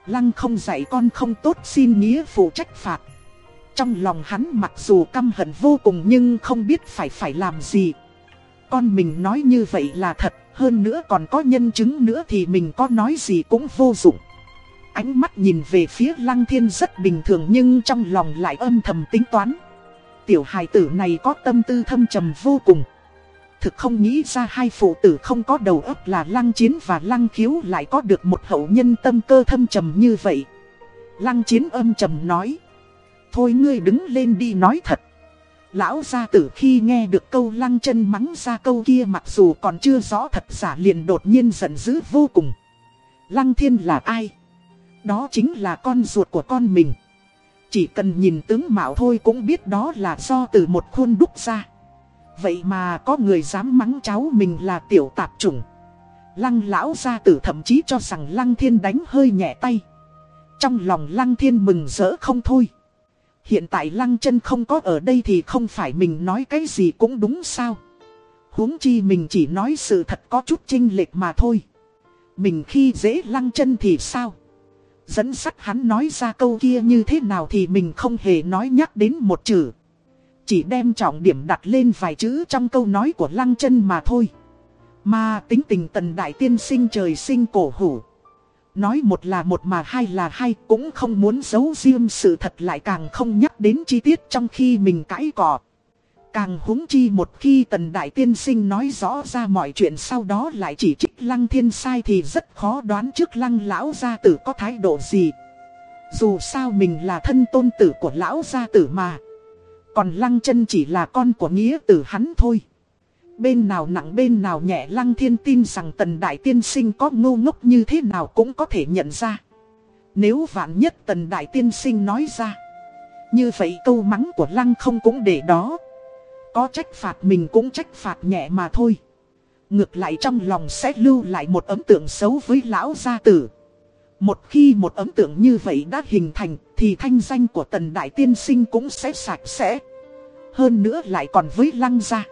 Lăng không dạy con không tốt xin nghĩa phụ trách phạt. Trong lòng hắn mặc dù căm hận vô cùng nhưng không biết phải phải làm gì. Con mình nói như vậy là thật, hơn nữa còn có nhân chứng nữa thì mình có nói gì cũng vô dụng. Ánh mắt nhìn về phía lăng thiên rất bình thường nhưng trong lòng lại âm thầm tính toán. Tiểu hài tử này có tâm tư thâm trầm vô cùng. Thực không nghĩ ra hai phụ tử không có đầu óc là lăng chiến và lăng khiếu lại có được một hậu nhân tâm cơ thâm trầm như vậy. Lăng chiến âm trầm nói. Thôi ngươi đứng lên đi nói thật. Lão gia tử khi nghe được câu lăng chân mắng ra câu kia mặc dù còn chưa rõ thật giả liền đột nhiên giận dữ vô cùng. Lăng thiên là ai? Đó chính là con ruột của con mình. Chỉ cần nhìn tướng mạo thôi cũng biết đó là do từ một khuôn đúc ra. Vậy mà có người dám mắng cháu mình là tiểu tạp chủng. Lăng lão gia tử thậm chí cho rằng lăng thiên đánh hơi nhẹ tay. Trong lòng lăng thiên mừng rỡ không thôi. Hiện tại lăng chân không có ở đây thì không phải mình nói cái gì cũng đúng sao. huống chi mình chỉ nói sự thật có chút chinh lệch mà thôi. Mình khi dễ lăng chân thì sao? Dẫn sắt hắn nói ra câu kia như thế nào thì mình không hề nói nhắc đến một chữ. Chỉ đem trọng điểm đặt lên vài chữ trong câu nói của lăng chân mà thôi. Mà tính tình tần đại tiên sinh trời sinh cổ hủ. Nói một là một mà hai là hai cũng không muốn giấu riêng sự thật lại càng không nhắc đến chi tiết trong khi mình cãi cọ. Càng húng chi một khi tần đại tiên sinh nói rõ ra mọi chuyện sau đó lại chỉ trích lăng thiên sai thì rất khó đoán trước lăng lão gia tử có thái độ gì. Dù sao mình là thân tôn tử của lão gia tử mà. Còn lăng chân chỉ là con của nghĩa tử hắn thôi. Bên nào nặng bên nào nhẹ, lăng thiên tin rằng tần đại tiên sinh có ngu ngốc như thế nào cũng có thể nhận ra. Nếu vạn nhất tần đại tiên sinh nói ra. Như vậy câu mắng của lăng không cũng để đó. Có trách phạt mình cũng trách phạt nhẹ mà thôi. Ngược lại trong lòng sẽ lưu lại một ấn tượng xấu với lão gia tử. Một khi một ấn tượng như vậy đã hình thành, thì thanh danh của tần đại tiên sinh cũng sẽ sạch sẽ. Hơn nữa lại còn với lăng gia.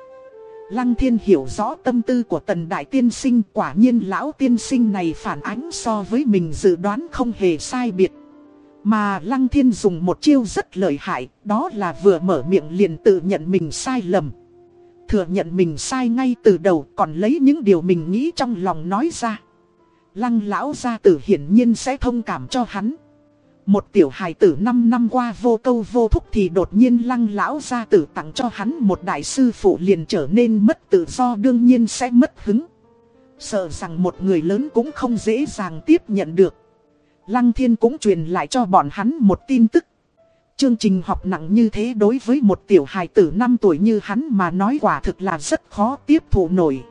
Lăng thiên hiểu rõ tâm tư của tần đại tiên sinh quả nhiên lão tiên sinh này phản ánh so với mình dự đoán không hề sai biệt. Mà lăng thiên dùng một chiêu rất lợi hại, đó là vừa mở miệng liền tự nhận mình sai lầm. Thừa nhận mình sai ngay từ đầu còn lấy những điều mình nghĩ trong lòng nói ra. Lăng lão gia tử hiển nhiên sẽ thông cảm cho hắn. Một tiểu hài tử 5 năm qua vô câu vô thúc thì đột nhiên lăng lão gia tử tặng cho hắn một đại sư phụ liền trở nên mất tự do đương nhiên sẽ mất hứng. Sợ rằng một người lớn cũng không dễ dàng tiếp nhận được. Lăng thiên cũng truyền lại cho bọn hắn một tin tức. Chương trình học nặng như thế đối với một tiểu hài tử 5 tuổi như hắn mà nói quả thực là rất khó tiếp thụ nổi.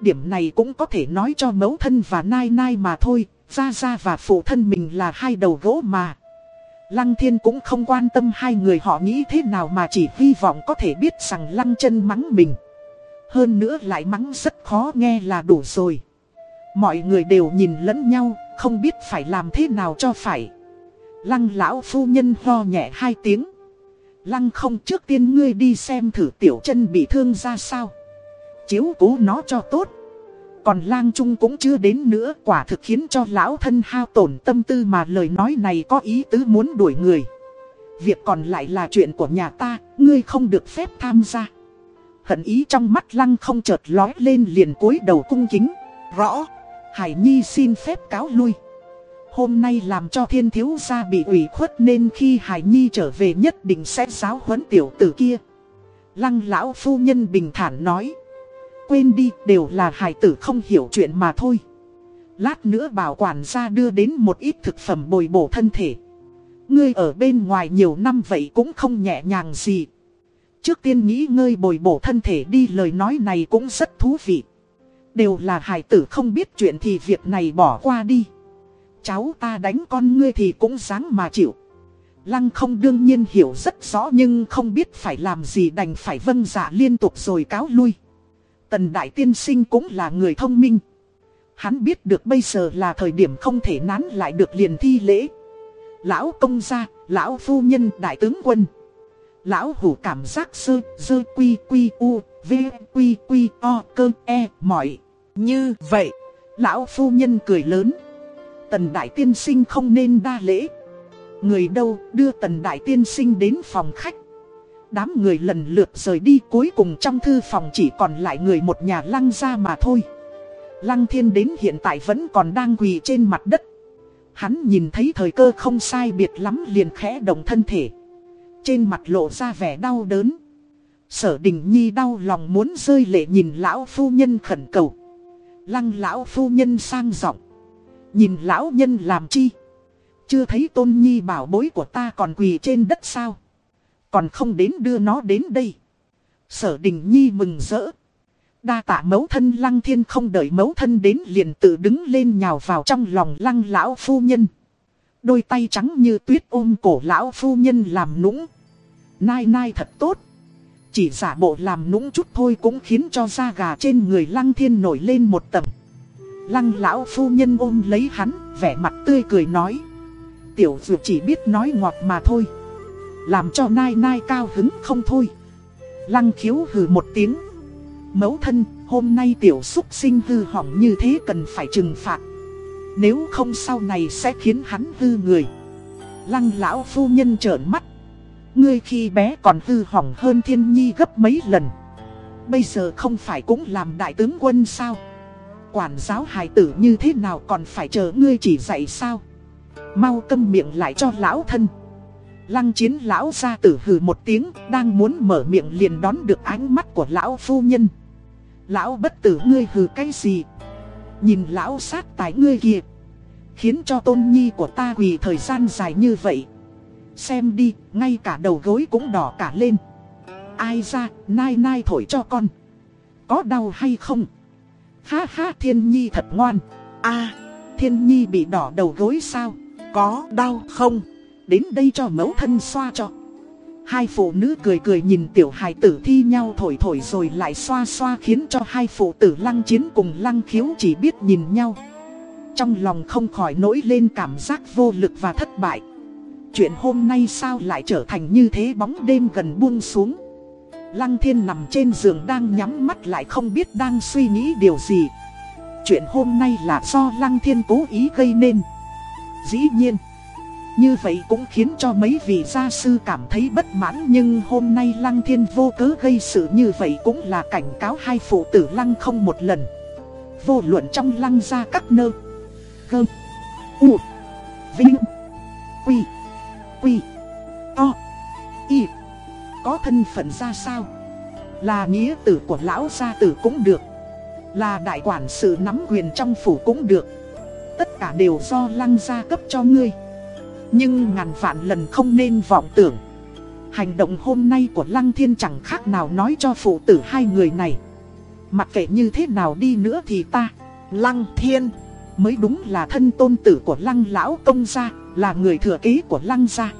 Điểm này cũng có thể nói cho mẫu thân và nai nai mà thôi, Gia Gia và phụ thân mình là hai đầu gỗ mà. Lăng thiên cũng không quan tâm hai người họ nghĩ thế nào mà chỉ hy vọng có thể biết rằng lăng chân mắng mình. Hơn nữa lại mắng rất khó nghe là đủ rồi. Mọi người đều nhìn lẫn nhau, không biết phải làm thế nào cho phải. Lăng lão phu nhân ho nhẹ hai tiếng. Lăng không trước tiên ngươi đi xem thử tiểu chân bị thương ra sao. Chiếu cố nó cho tốt. Còn lang trung cũng chưa đến nữa quả thực khiến cho lão thân hao tổn tâm tư mà lời nói này có ý tứ muốn đuổi người. Việc còn lại là chuyện của nhà ta, ngươi không được phép tham gia. Hận ý trong mắt lăng không chợt lói lên liền cúi đầu cung kính. Rõ, Hải Nhi xin phép cáo lui. Hôm nay làm cho thiên thiếu gia bị ủy khuất nên khi Hải Nhi trở về nhất định sẽ giáo huấn tiểu tử kia. Lăng lão phu nhân bình thản nói. Quên đi, đều là hải tử không hiểu chuyện mà thôi. Lát nữa bảo quản gia đưa đến một ít thực phẩm bồi bổ thân thể. Ngươi ở bên ngoài nhiều năm vậy cũng không nhẹ nhàng gì. Trước tiên nghĩ ngơi bồi bổ thân thể đi, lời nói này cũng rất thú vị. Đều là hải tử không biết chuyện thì việc này bỏ qua đi. Cháu ta đánh con ngươi thì cũng dáng mà chịu. Lăng không đương nhiên hiểu rất rõ nhưng không biết phải làm gì đành phải vâng dạ liên tục rồi cáo lui. Tần Đại Tiên Sinh cũng là người thông minh. Hắn biết được bây giờ là thời điểm không thể nán lại được liền thi lễ. Lão công gia, lão phu nhân đại tướng quân. Lão hủ cảm giác sơ, dơ quy quy u, v quy quy o cơ e mỏi. Như vậy, lão phu nhân cười lớn. Tần đại tiên sinh không nên đa lễ. Người đâu đưa tần đại tiên sinh đến phòng khách. Đám người lần lượt rời đi, cuối cùng trong thư phòng chỉ còn lại người một nhà lăng ra mà thôi. Lăng thiên đến hiện tại vẫn còn đang quỳ trên mặt đất. Hắn nhìn thấy thời cơ không sai biệt lắm liền khẽ động thân thể. Trên mặt lộ ra vẻ đau đớn. Sở đình nhi đau lòng muốn rơi lệ nhìn lão phu nhân khẩn cầu. Lăng lão phu nhân sang giọng Nhìn lão nhân làm chi? Chưa thấy tôn nhi bảo bối của ta còn quỳ trên đất sao? Còn không đến đưa nó đến đây. Sở đình nhi mừng rỡ. Đa tạ mấu thân lăng thiên không đợi mấu thân đến liền tự đứng lên nhào vào trong lòng lăng lão phu nhân. Đôi tay trắng như tuyết ôm cổ lão phu nhân làm nũng. Nai nai thật tốt. Chỉ giả bộ làm nũng chút thôi cũng khiến cho da gà trên người lăng thiên nổi lên một tầng. Lăng lão phu nhân ôm lấy hắn, vẻ mặt tươi cười nói. Tiểu dược chỉ biết nói ngọt mà thôi. Làm cho nai nai cao hứng không thôi. Lăng khiếu hừ một tiếng. Mẫu thân, hôm nay tiểu xúc sinh hư hỏng như thế cần phải trừng phạt. Nếu không sau này sẽ khiến hắn hư người. Lăng lão phu nhân trợn mắt. Ngươi khi bé còn hư hỏng hơn thiên nhi gấp mấy lần. Bây giờ không phải cũng làm đại tướng quân sao? Quản giáo hài tử như thế nào còn phải chờ ngươi chỉ dạy sao? Mau câm miệng lại cho lão thân. Lăng chiến lão ra tử hừ một tiếng, đang muốn mở miệng liền đón được ánh mắt của lão phu nhân. Lão bất tử ngươi hừ cái gì? Nhìn lão sát tái ngươi kìa. Khiến cho tôn nhi của ta quỳ thời gian dài như vậy. Xem đi, ngay cả đầu gối cũng đỏ cả lên. Ai ra, nai nai thổi cho con. Có đau hay không? Ha ha thiên nhi thật ngoan. a thiên nhi bị đỏ đầu gối sao? Có đau không? Đến đây cho mẫu thân xoa cho. Hai phụ nữ cười cười nhìn tiểu hài tử thi nhau thổi thổi rồi lại xoa xoa khiến cho hai phụ tử lăng chiến cùng lăng khiếu chỉ biết nhìn nhau. Trong lòng không khỏi nổi lên cảm giác vô lực và thất bại Chuyện hôm nay sao lại trở thành như thế bóng đêm gần buông xuống Lăng thiên nằm trên giường đang nhắm mắt lại không biết đang suy nghĩ điều gì Chuyện hôm nay là do lăng thiên cố ý gây nên Dĩ nhiên như vậy cũng khiến cho mấy vị gia sư cảm thấy bất mãn, Nhưng hôm nay lăng thiên vô cớ gây sự như vậy cũng là cảnh cáo hai phụ tử lăng không một lần. Vô luận trong lăng ra các nơ, Gơ, U, Vinh, Quy Quy To Y, Có thân phận ra sao? Là nghĩa tử của lão gia tử cũng được, Là đại quản sự nắm quyền trong phủ cũng được. Tất cả đều do lăng gia cấp cho ngươi. Nhưng ngàn vạn lần không nên vọng tưởng. Hành động hôm nay của lăng thiên chẳng khác nào nói cho phụ tử hai người này. Mặc kệ như thế nào đi nữa thì ta, Lăng thiên, Mới đúng là thân tôn tử của lăng lão công gia, Là người thừa kế của lăng gia.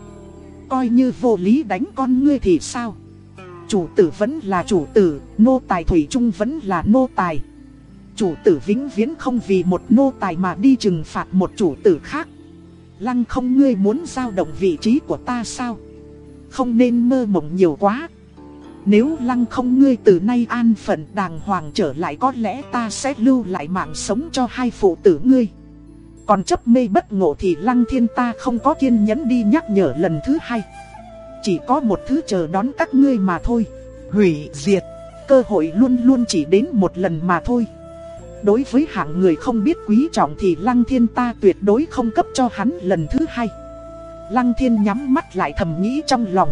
Coi như vô lý đánh con ngươi thì sao? Chủ tử vẫn là chủ tử, Nô tài Thủy Trung vẫn là nô tài. Chủ tử vĩnh viễn không vì một nô tài mà đi trừng phạt một chủ tử khác. Lăng không ngươi muốn giao động vị trí của ta sao? Không nên mơ mộng nhiều quá. Nếu lăng không ngươi từ nay an phận đàng hoàng trở lại có lẽ ta sẽ lưu lại mạng sống cho hai phụ tử ngươi. Còn chấp mê bất ngộ thì lăng thiên ta không có kiên nhẫn đi nhắc nhở lần thứ hai. Chỉ có một thứ chờ đón các ngươi mà thôi. Hủy diệt. Cơ hội luôn luôn chỉ đến một lần mà thôi. Đối với hạng người không biết quý trọng thì Lăng Thiên ta tuyệt đối không cấp cho hắn lần thứ hai. Lăng Thiên nhắm mắt lại thầm nghĩ trong lòng.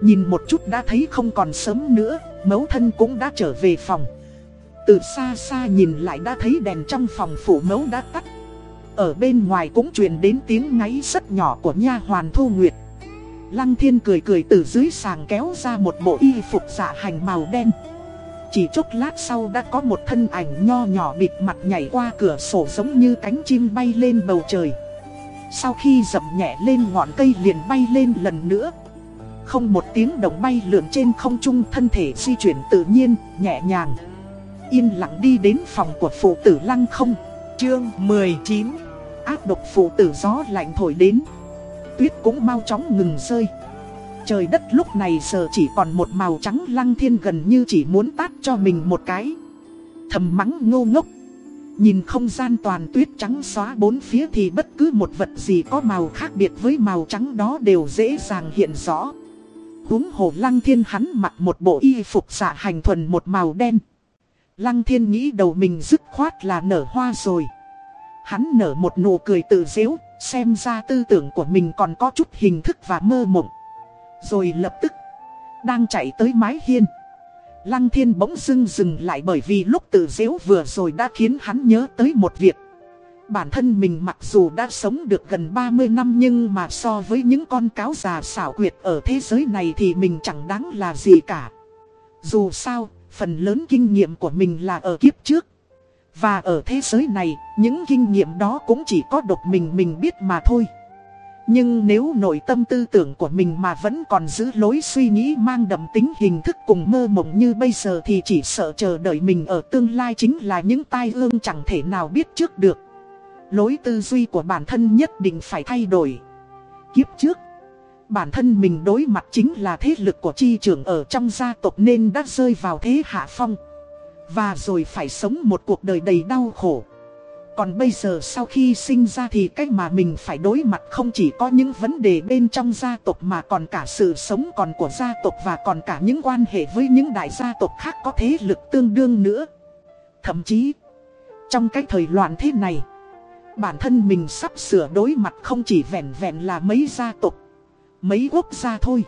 Nhìn một chút đã thấy không còn sớm nữa Mấu thân cũng đã trở về phòng. Từ xa xa nhìn lại đã thấy đèn trong phòng phủ mấu đã tắt. Ở bên ngoài cũng truyền đến tiếng ngáy rất nhỏ của nha hoàn thu nguyệt. Lăng Thiên cười cười từ dưới sàng kéo ra một bộ y phục dạ hành màu đen chỉ chốc lát sau đã có một thân ảnh nho nhỏ bịt mặt nhảy qua cửa sổ giống như cánh chim bay lên bầu trời. Sau khi dậm nhẹ lên ngọn cây liền bay lên lần nữa. Không một tiếng động bay lượn trên không trung thân thể di chuyển tự nhiên, nhẹ nhàng. Yên lặng đi đến phòng của phụ tử lăng không. Chương 19 Ác độc phụ tử gió lạnh thổi đến. Tuyết cũng mau chóng ngừng rơi. Trời đất lúc này giờ chỉ còn một màu trắng lăng thiên gần như chỉ muốn tát cho mình một cái. Thầm mắng ngô ngốc. Nhìn không gian toàn tuyết trắng xóa bốn phía thì bất cứ một vật gì có màu khác biệt với màu trắng đó đều dễ dàng hiện rõ. Húng hồ lăng thiên hắn mặc một bộ y phục xạ hành thuần một màu đen. Lăng thiên nghĩ đầu mình dứt khoát là nở hoa rồi. Hắn nở một nụ cười tự dễu, xem ra tư tưởng của mình còn có chút hình thức và mơ mộng. Rồi lập tức Đang chạy tới mái hiên Lăng thiên bỗng dưng dừng lại bởi vì lúc tự dễu vừa rồi đã khiến hắn nhớ tới một việc Bản thân mình mặc dù đã sống được gần 30 năm nhưng mà so với những con cáo già xảo quyệt ở thế giới này thì mình chẳng đáng là gì cả. Dù sao, phần lớn kinh nghiệm của mình là ở kiếp trước. Và ở thế giới này, những kinh nghiệm đó cũng chỉ có độc mình mình biết mà thôi. Nhưng nếu nội tâm tư tưởng của mình mà vẫn còn giữ lối suy nghĩ mang đậm tính hình thức cùng mơ mộng như bây giờ thì chỉ sợ chờ đợi mình ở tương lai chính là những tai ương chẳng thể nào biết trước được. Lối tư duy của bản thân nhất định phải thay đổi. Kiếp trước, bản thân mình đối mặt chính là thế lực của chi trưởng ở trong gia tộc nên đã rơi vào thế hạ phong. Và rồi phải sống một cuộc đời đầy đau khổ. Còn bây giờ sau khi sinh ra thì cách mà mình phải đối mặt không chỉ có những vấn đề bên trong gia tộc mà còn cả sự sống còn của gia tộc và còn cả những quan hệ với những đại gia tộc khác có thế lực tương đương nữa. Thậm chí, trong cái thời loạn thế này, bản thân mình sắp sửa đối mặt không chỉ vẹn vẹn là mấy gia tộc, mấy quốc gia thôi.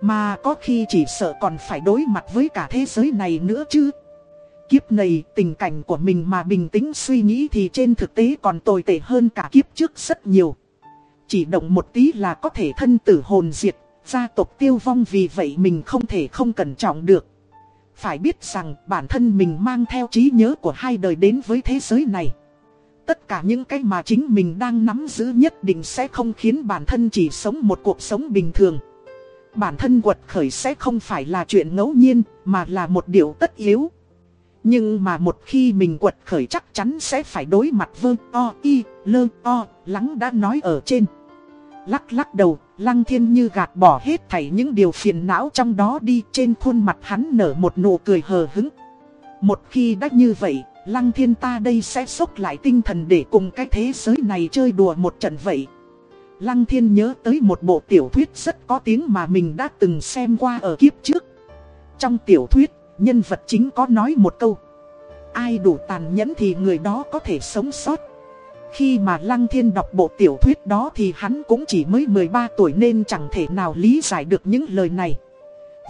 Mà có khi chỉ sợ còn phải đối mặt với cả thế giới này nữa chứ. Kiếp này tình cảnh của mình mà bình tĩnh suy nghĩ thì trên thực tế còn tồi tệ hơn cả kiếp trước rất nhiều. Chỉ động một tí là có thể thân tử hồn diệt, gia tộc tiêu vong vì vậy mình không thể không cẩn trọng được. Phải biết rằng bản thân mình mang theo trí nhớ của hai đời đến với thế giới này. Tất cả những cái mà chính mình đang nắm giữ nhất định sẽ không khiến bản thân chỉ sống một cuộc sống bình thường. Bản thân quật khởi sẽ không phải là chuyện ngẫu nhiên mà là một điều tất yếu. Nhưng mà một khi mình quật khởi chắc chắn sẽ phải đối mặt vương o y lơ o lắng đã nói ở trên. Lắc lắc đầu, lăng thiên như gạt bỏ hết thảy những điều phiền não trong đó đi trên khuôn mặt hắn nở một nụ cười hờ hứng. Một khi đã như vậy, lăng thiên ta đây sẽ sốc lại tinh thần để cùng cái thế giới này chơi đùa một trận vậy. Lăng thiên nhớ tới một bộ tiểu thuyết rất có tiếng mà mình đã từng xem qua ở kiếp trước. Trong tiểu thuyết, nhân vật chính có nói một câu. Ai đủ tàn nhẫn thì người đó có thể sống sót. Khi mà Lăng Thiên đọc bộ tiểu thuyết đó thì hắn cũng chỉ mới 13 tuổi nên chẳng thể nào lý giải được những lời này.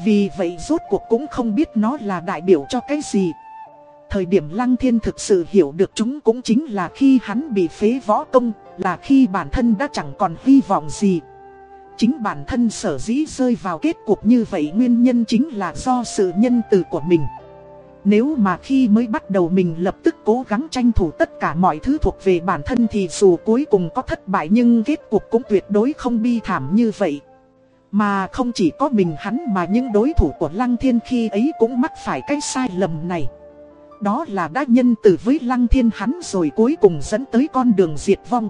Vì vậy rốt cuộc cũng không biết nó là đại biểu cho cái gì. Thời điểm Lăng Thiên thực sự hiểu được chúng cũng chính là khi hắn bị phế võ công, là khi bản thân đã chẳng còn hy vọng gì. Chính bản thân sở dĩ rơi vào kết cục như vậy nguyên nhân chính là do sự nhân từ của mình. Nếu mà khi mới bắt đầu mình lập tức cố gắng tranh thủ tất cả mọi thứ thuộc về bản thân thì dù cuối cùng có thất bại nhưng kết cục cũng tuyệt đối không bi thảm như vậy. Mà không chỉ có mình hắn mà những đối thủ của Lăng Thiên khi ấy cũng mắc phải cái sai lầm này. Đó là đã nhân từ với Lăng Thiên hắn rồi cuối cùng dẫn tới con đường diệt vong.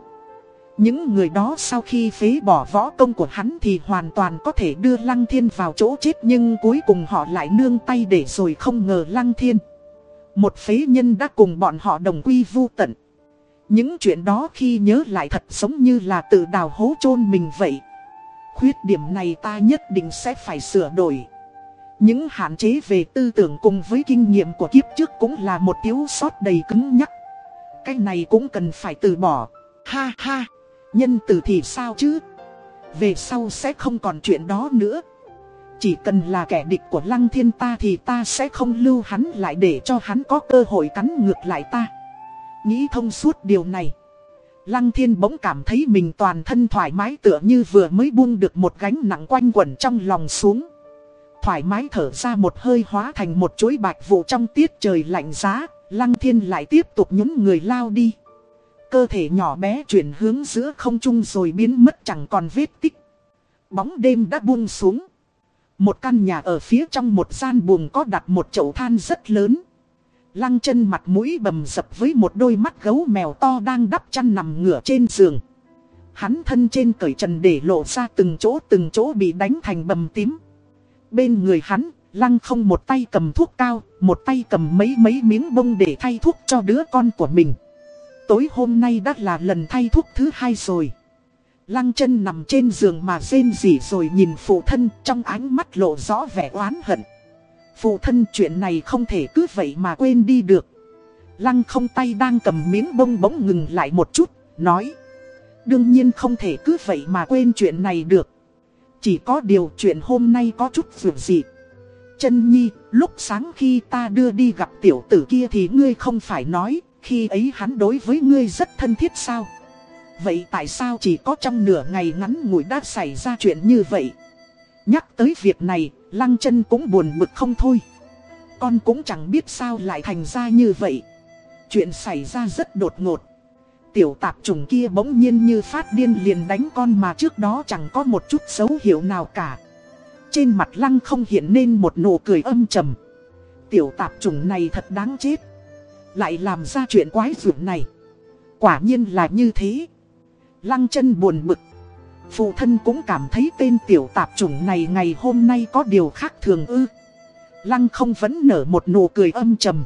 Những người đó sau khi phế bỏ võ công của hắn thì hoàn toàn có thể đưa Lăng Thiên vào chỗ chết nhưng cuối cùng họ lại nương tay để rồi không ngờ Lăng Thiên. Một phế nhân đã cùng bọn họ đồng quy vu tận. Những chuyện đó khi nhớ lại thật giống như là tự đào hố chôn mình vậy. Khuyết điểm này ta nhất định sẽ phải sửa đổi. Những hạn chế về tư tưởng cùng với kinh nghiệm của kiếp trước cũng là một thiếu sót đầy cứng nhắc. Cái này cũng cần phải từ bỏ. Ha ha! Nhân từ thì sao chứ? Về sau sẽ không còn chuyện đó nữa. Chỉ cần là kẻ địch của lăng thiên ta thì ta sẽ không lưu hắn lại để cho hắn có cơ hội cắn ngược lại ta. Nghĩ thông suốt điều này. Lăng thiên bỗng cảm thấy mình toàn thân thoải mái tựa như vừa mới buông được một gánh nặng quanh quẩn trong lòng xuống. Thoải mái thở ra một hơi hóa thành một chuỗi bạch vụ trong tiết trời lạnh giá, lăng thiên lại tiếp tục nhún người lao đi. Cơ thể nhỏ bé chuyển hướng giữa không trung rồi biến mất chẳng còn vết tích. Bóng đêm đã buông xuống. Một căn nhà ở phía trong một gian buồng có đặt một chậu than rất lớn. Lăng chân mặt mũi bầm dập với một đôi mắt gấu mèo to đang đắp chăn nằm ngửa trên giường. Hắn thân trên cởi trần để lộ ra từng chỗ từng chỗ bị đánh thành bầm tím. Bên người hắn, lăng không một tay cầm thuốc cao, một tay cầm mấy mấy miếng bông để thay thuốc cho đứa con của mình. Tối hôm nay đã là lần thay thuốc thứ hai rồi. Lăng chân nằm trên giường mà rên rỉ rồi nhìn phụ thân trong ánh mắt lộ rõ vẻ oán hận. Phụ thân chuyện này không thể cứ vậy mà quên đi được. Lăng không tay đang cầm miếng bông bỗng ngừng lại một chút, nói. Đương nhiên không thể cứ vậy mà quên chuyện này được. Chỉ có điều chuyện hôm nay có chút vượt gì. Chân nhi, lúc sáng khi ta đưa đi gặp tiểu tử kia thì ngươi không phải nói, khi ấy hắn đối với ngươi rất thân thiết sao? Vậy tại sao chỉ có trong nửa ngày ngắn ngủi đã xảy ra chuyện như vậy? Nhắc tới việc này, lăng chân cũng buồn bực không thôi. Con cũng chẳng biết sao lại thành ra như vậy. Chuyện xảy ra rất đột ngột. Tiểu tạp trùng kia bỗng nhiên như phát điên liền đánh con mà trước đó chẳng có một chút dấu hiệu nào cả. Trên mặt lăng không hiện nên một nụ cười âm trầm. Tiểu tạp trùng này thật đáng chết. Lại làm ra chuyện quái dụ này. Quả nhiên là như thế. Lăng chân buồn bực. Phụ thân cũng cảm thấy tên tiểu tạp chủng này ngày hôm nay có điều khác thường ư. Lăng không vẫn nở một nụ cười âm trầm.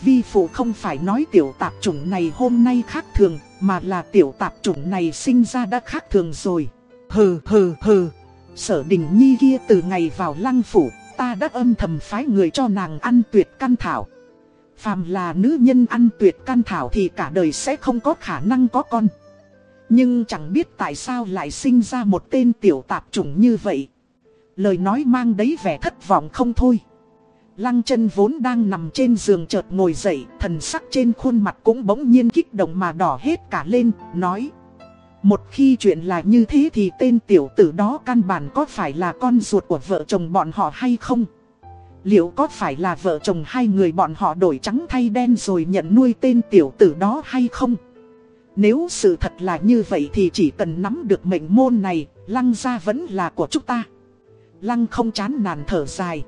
Vi phụ không phải nói tiểu tạp chủng này hôm nay khác thường, mà là tiểu tạp chủng này sinh ra đã khác thường rồi. Hừ hừ hừ, sở đình nhi kia từ ngày vào lăng phủ, ta đã âm thầm phái người cho nàng ăn tuyệt căn thảo. Phàm là nữ nhân ăn tuyệt căn thảo thì cả đời sẽ không có khả năng có con. Nhưng chẳng biết tại sao lại sinh ra một tên tiểu tạp chủng như vậy. Lời nói mang đấy vẻ thất vọng không thôi. Lăng chân vốn đang nằm trên giường chợt ngồi dậy, thần sắc trên khuôn mặt cũng bỗng nhiên kích động mà đỏ hết cả lên, nói. Một khi chuyện là như thế thì tên tiểu tử đó căn bản có phải là con ruột của vợ chồng bọn họ hay không? Liệu có phải là vợ chồng hai người bọn họ đổi trắng thay đen rồi nhận nuôi tên tiểu tử đó hay không? Nếu sự thật là như vậy thì chỉ cần nắm được mệnh môn này, lăng gia vẫn là của chúng ta. Lăng không chán nản thở dài.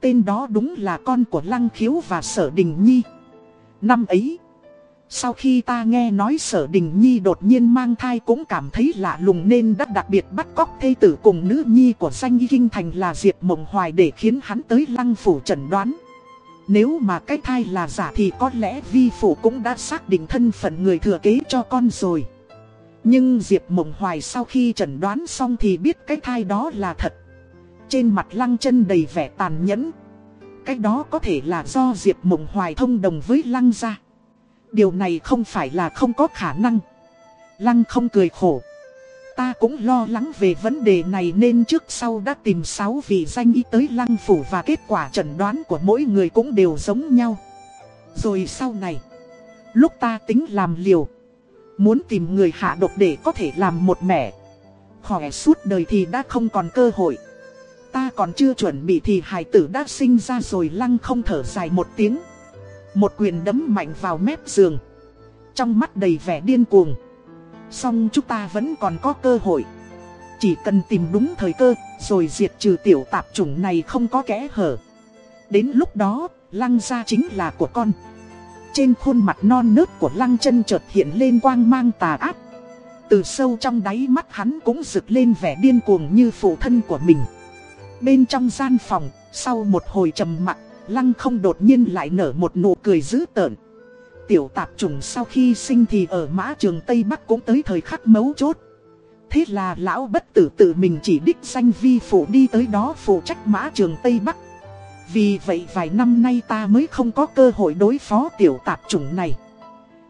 Tên đó đúng là con của Lăng Khiếu và Sở Đình Nhi Năm ấy sau khi ta nghe nói Sở Đình Nhi đột nhiên mang thai cũng cảm thấy lạ lùng nên đã đặc biệt bắt cóc thê tử cùng nữ nhi của danh y kinh thành là Diệp Mộng Hoài để khiến hắn tới Lăng Phủ chẩn đoán. Nếu mà cái thai là giả thì có lẽ vi phủ cũng đã xác định thân phận người thừa kế cho con rồi. Nhưng Diệp Mộng Hoài sau khi chẩn đoán xong thì biết cái thai đó là thật. Trên mặt lăng chân đầy vẻ tàn nhẫn. Cái đó có thể là do Diệp Mộng Hoài thông đồng với lăng gia. Điều này không phải là không có khả năng Lăng không cười khổ Ta cũng lo lắng về vấn đề này nên trước sau đã tìm 6 vị danh y tới lăng phủ và kết quả chẩn đoán của mỗi người cũng đều giống nhau. Rồi sau này, lúc ta tính làm liều, muốn tìm người hạ độc để có thể làm một mẹ, khỏe suốt đời thì đã không còn cơ hội. Ta còn chưa chuẩn bị thì hải tử đã sinh ra rồi lăng không thở dài một tiếng. Một quyền đấm mạnh vào mép giường. Trong mắt đầy vẻ điên cuồng. Xong chúng ta vẫn còn có cơ hội. Chỉ cần tìm đúng thời cơ, rồi diệt trừ tiểu tạp chủng này không có kẽ hở. Đến lúc đó, lăng ra chính là của con. Trên khuôn mặt non nớt của lăng chân chợt hiện lên quang mang tà ác. Từ sâu trong đáy mắt hắn cũng rực lên vẻ điên cuồng như phụ thân của mình. Bên trong gian phòng, sau một hồi trầm mặc, Lăng không đột nhiên lại nở một nụ cười dữ tợn. Tiểu tạp trùng sau khi sinh thì ở mã trường Tây Bắc cũng tới thời khắc mấu chốt. Thế là lão bất tử tự mình chỉ đích danh vi phụ đi tới đó phụ trách mã trường Tây Bắc. Vì vậy vài năm nay ta mới không có cơ hội đối phó tiểu tạp trùng này.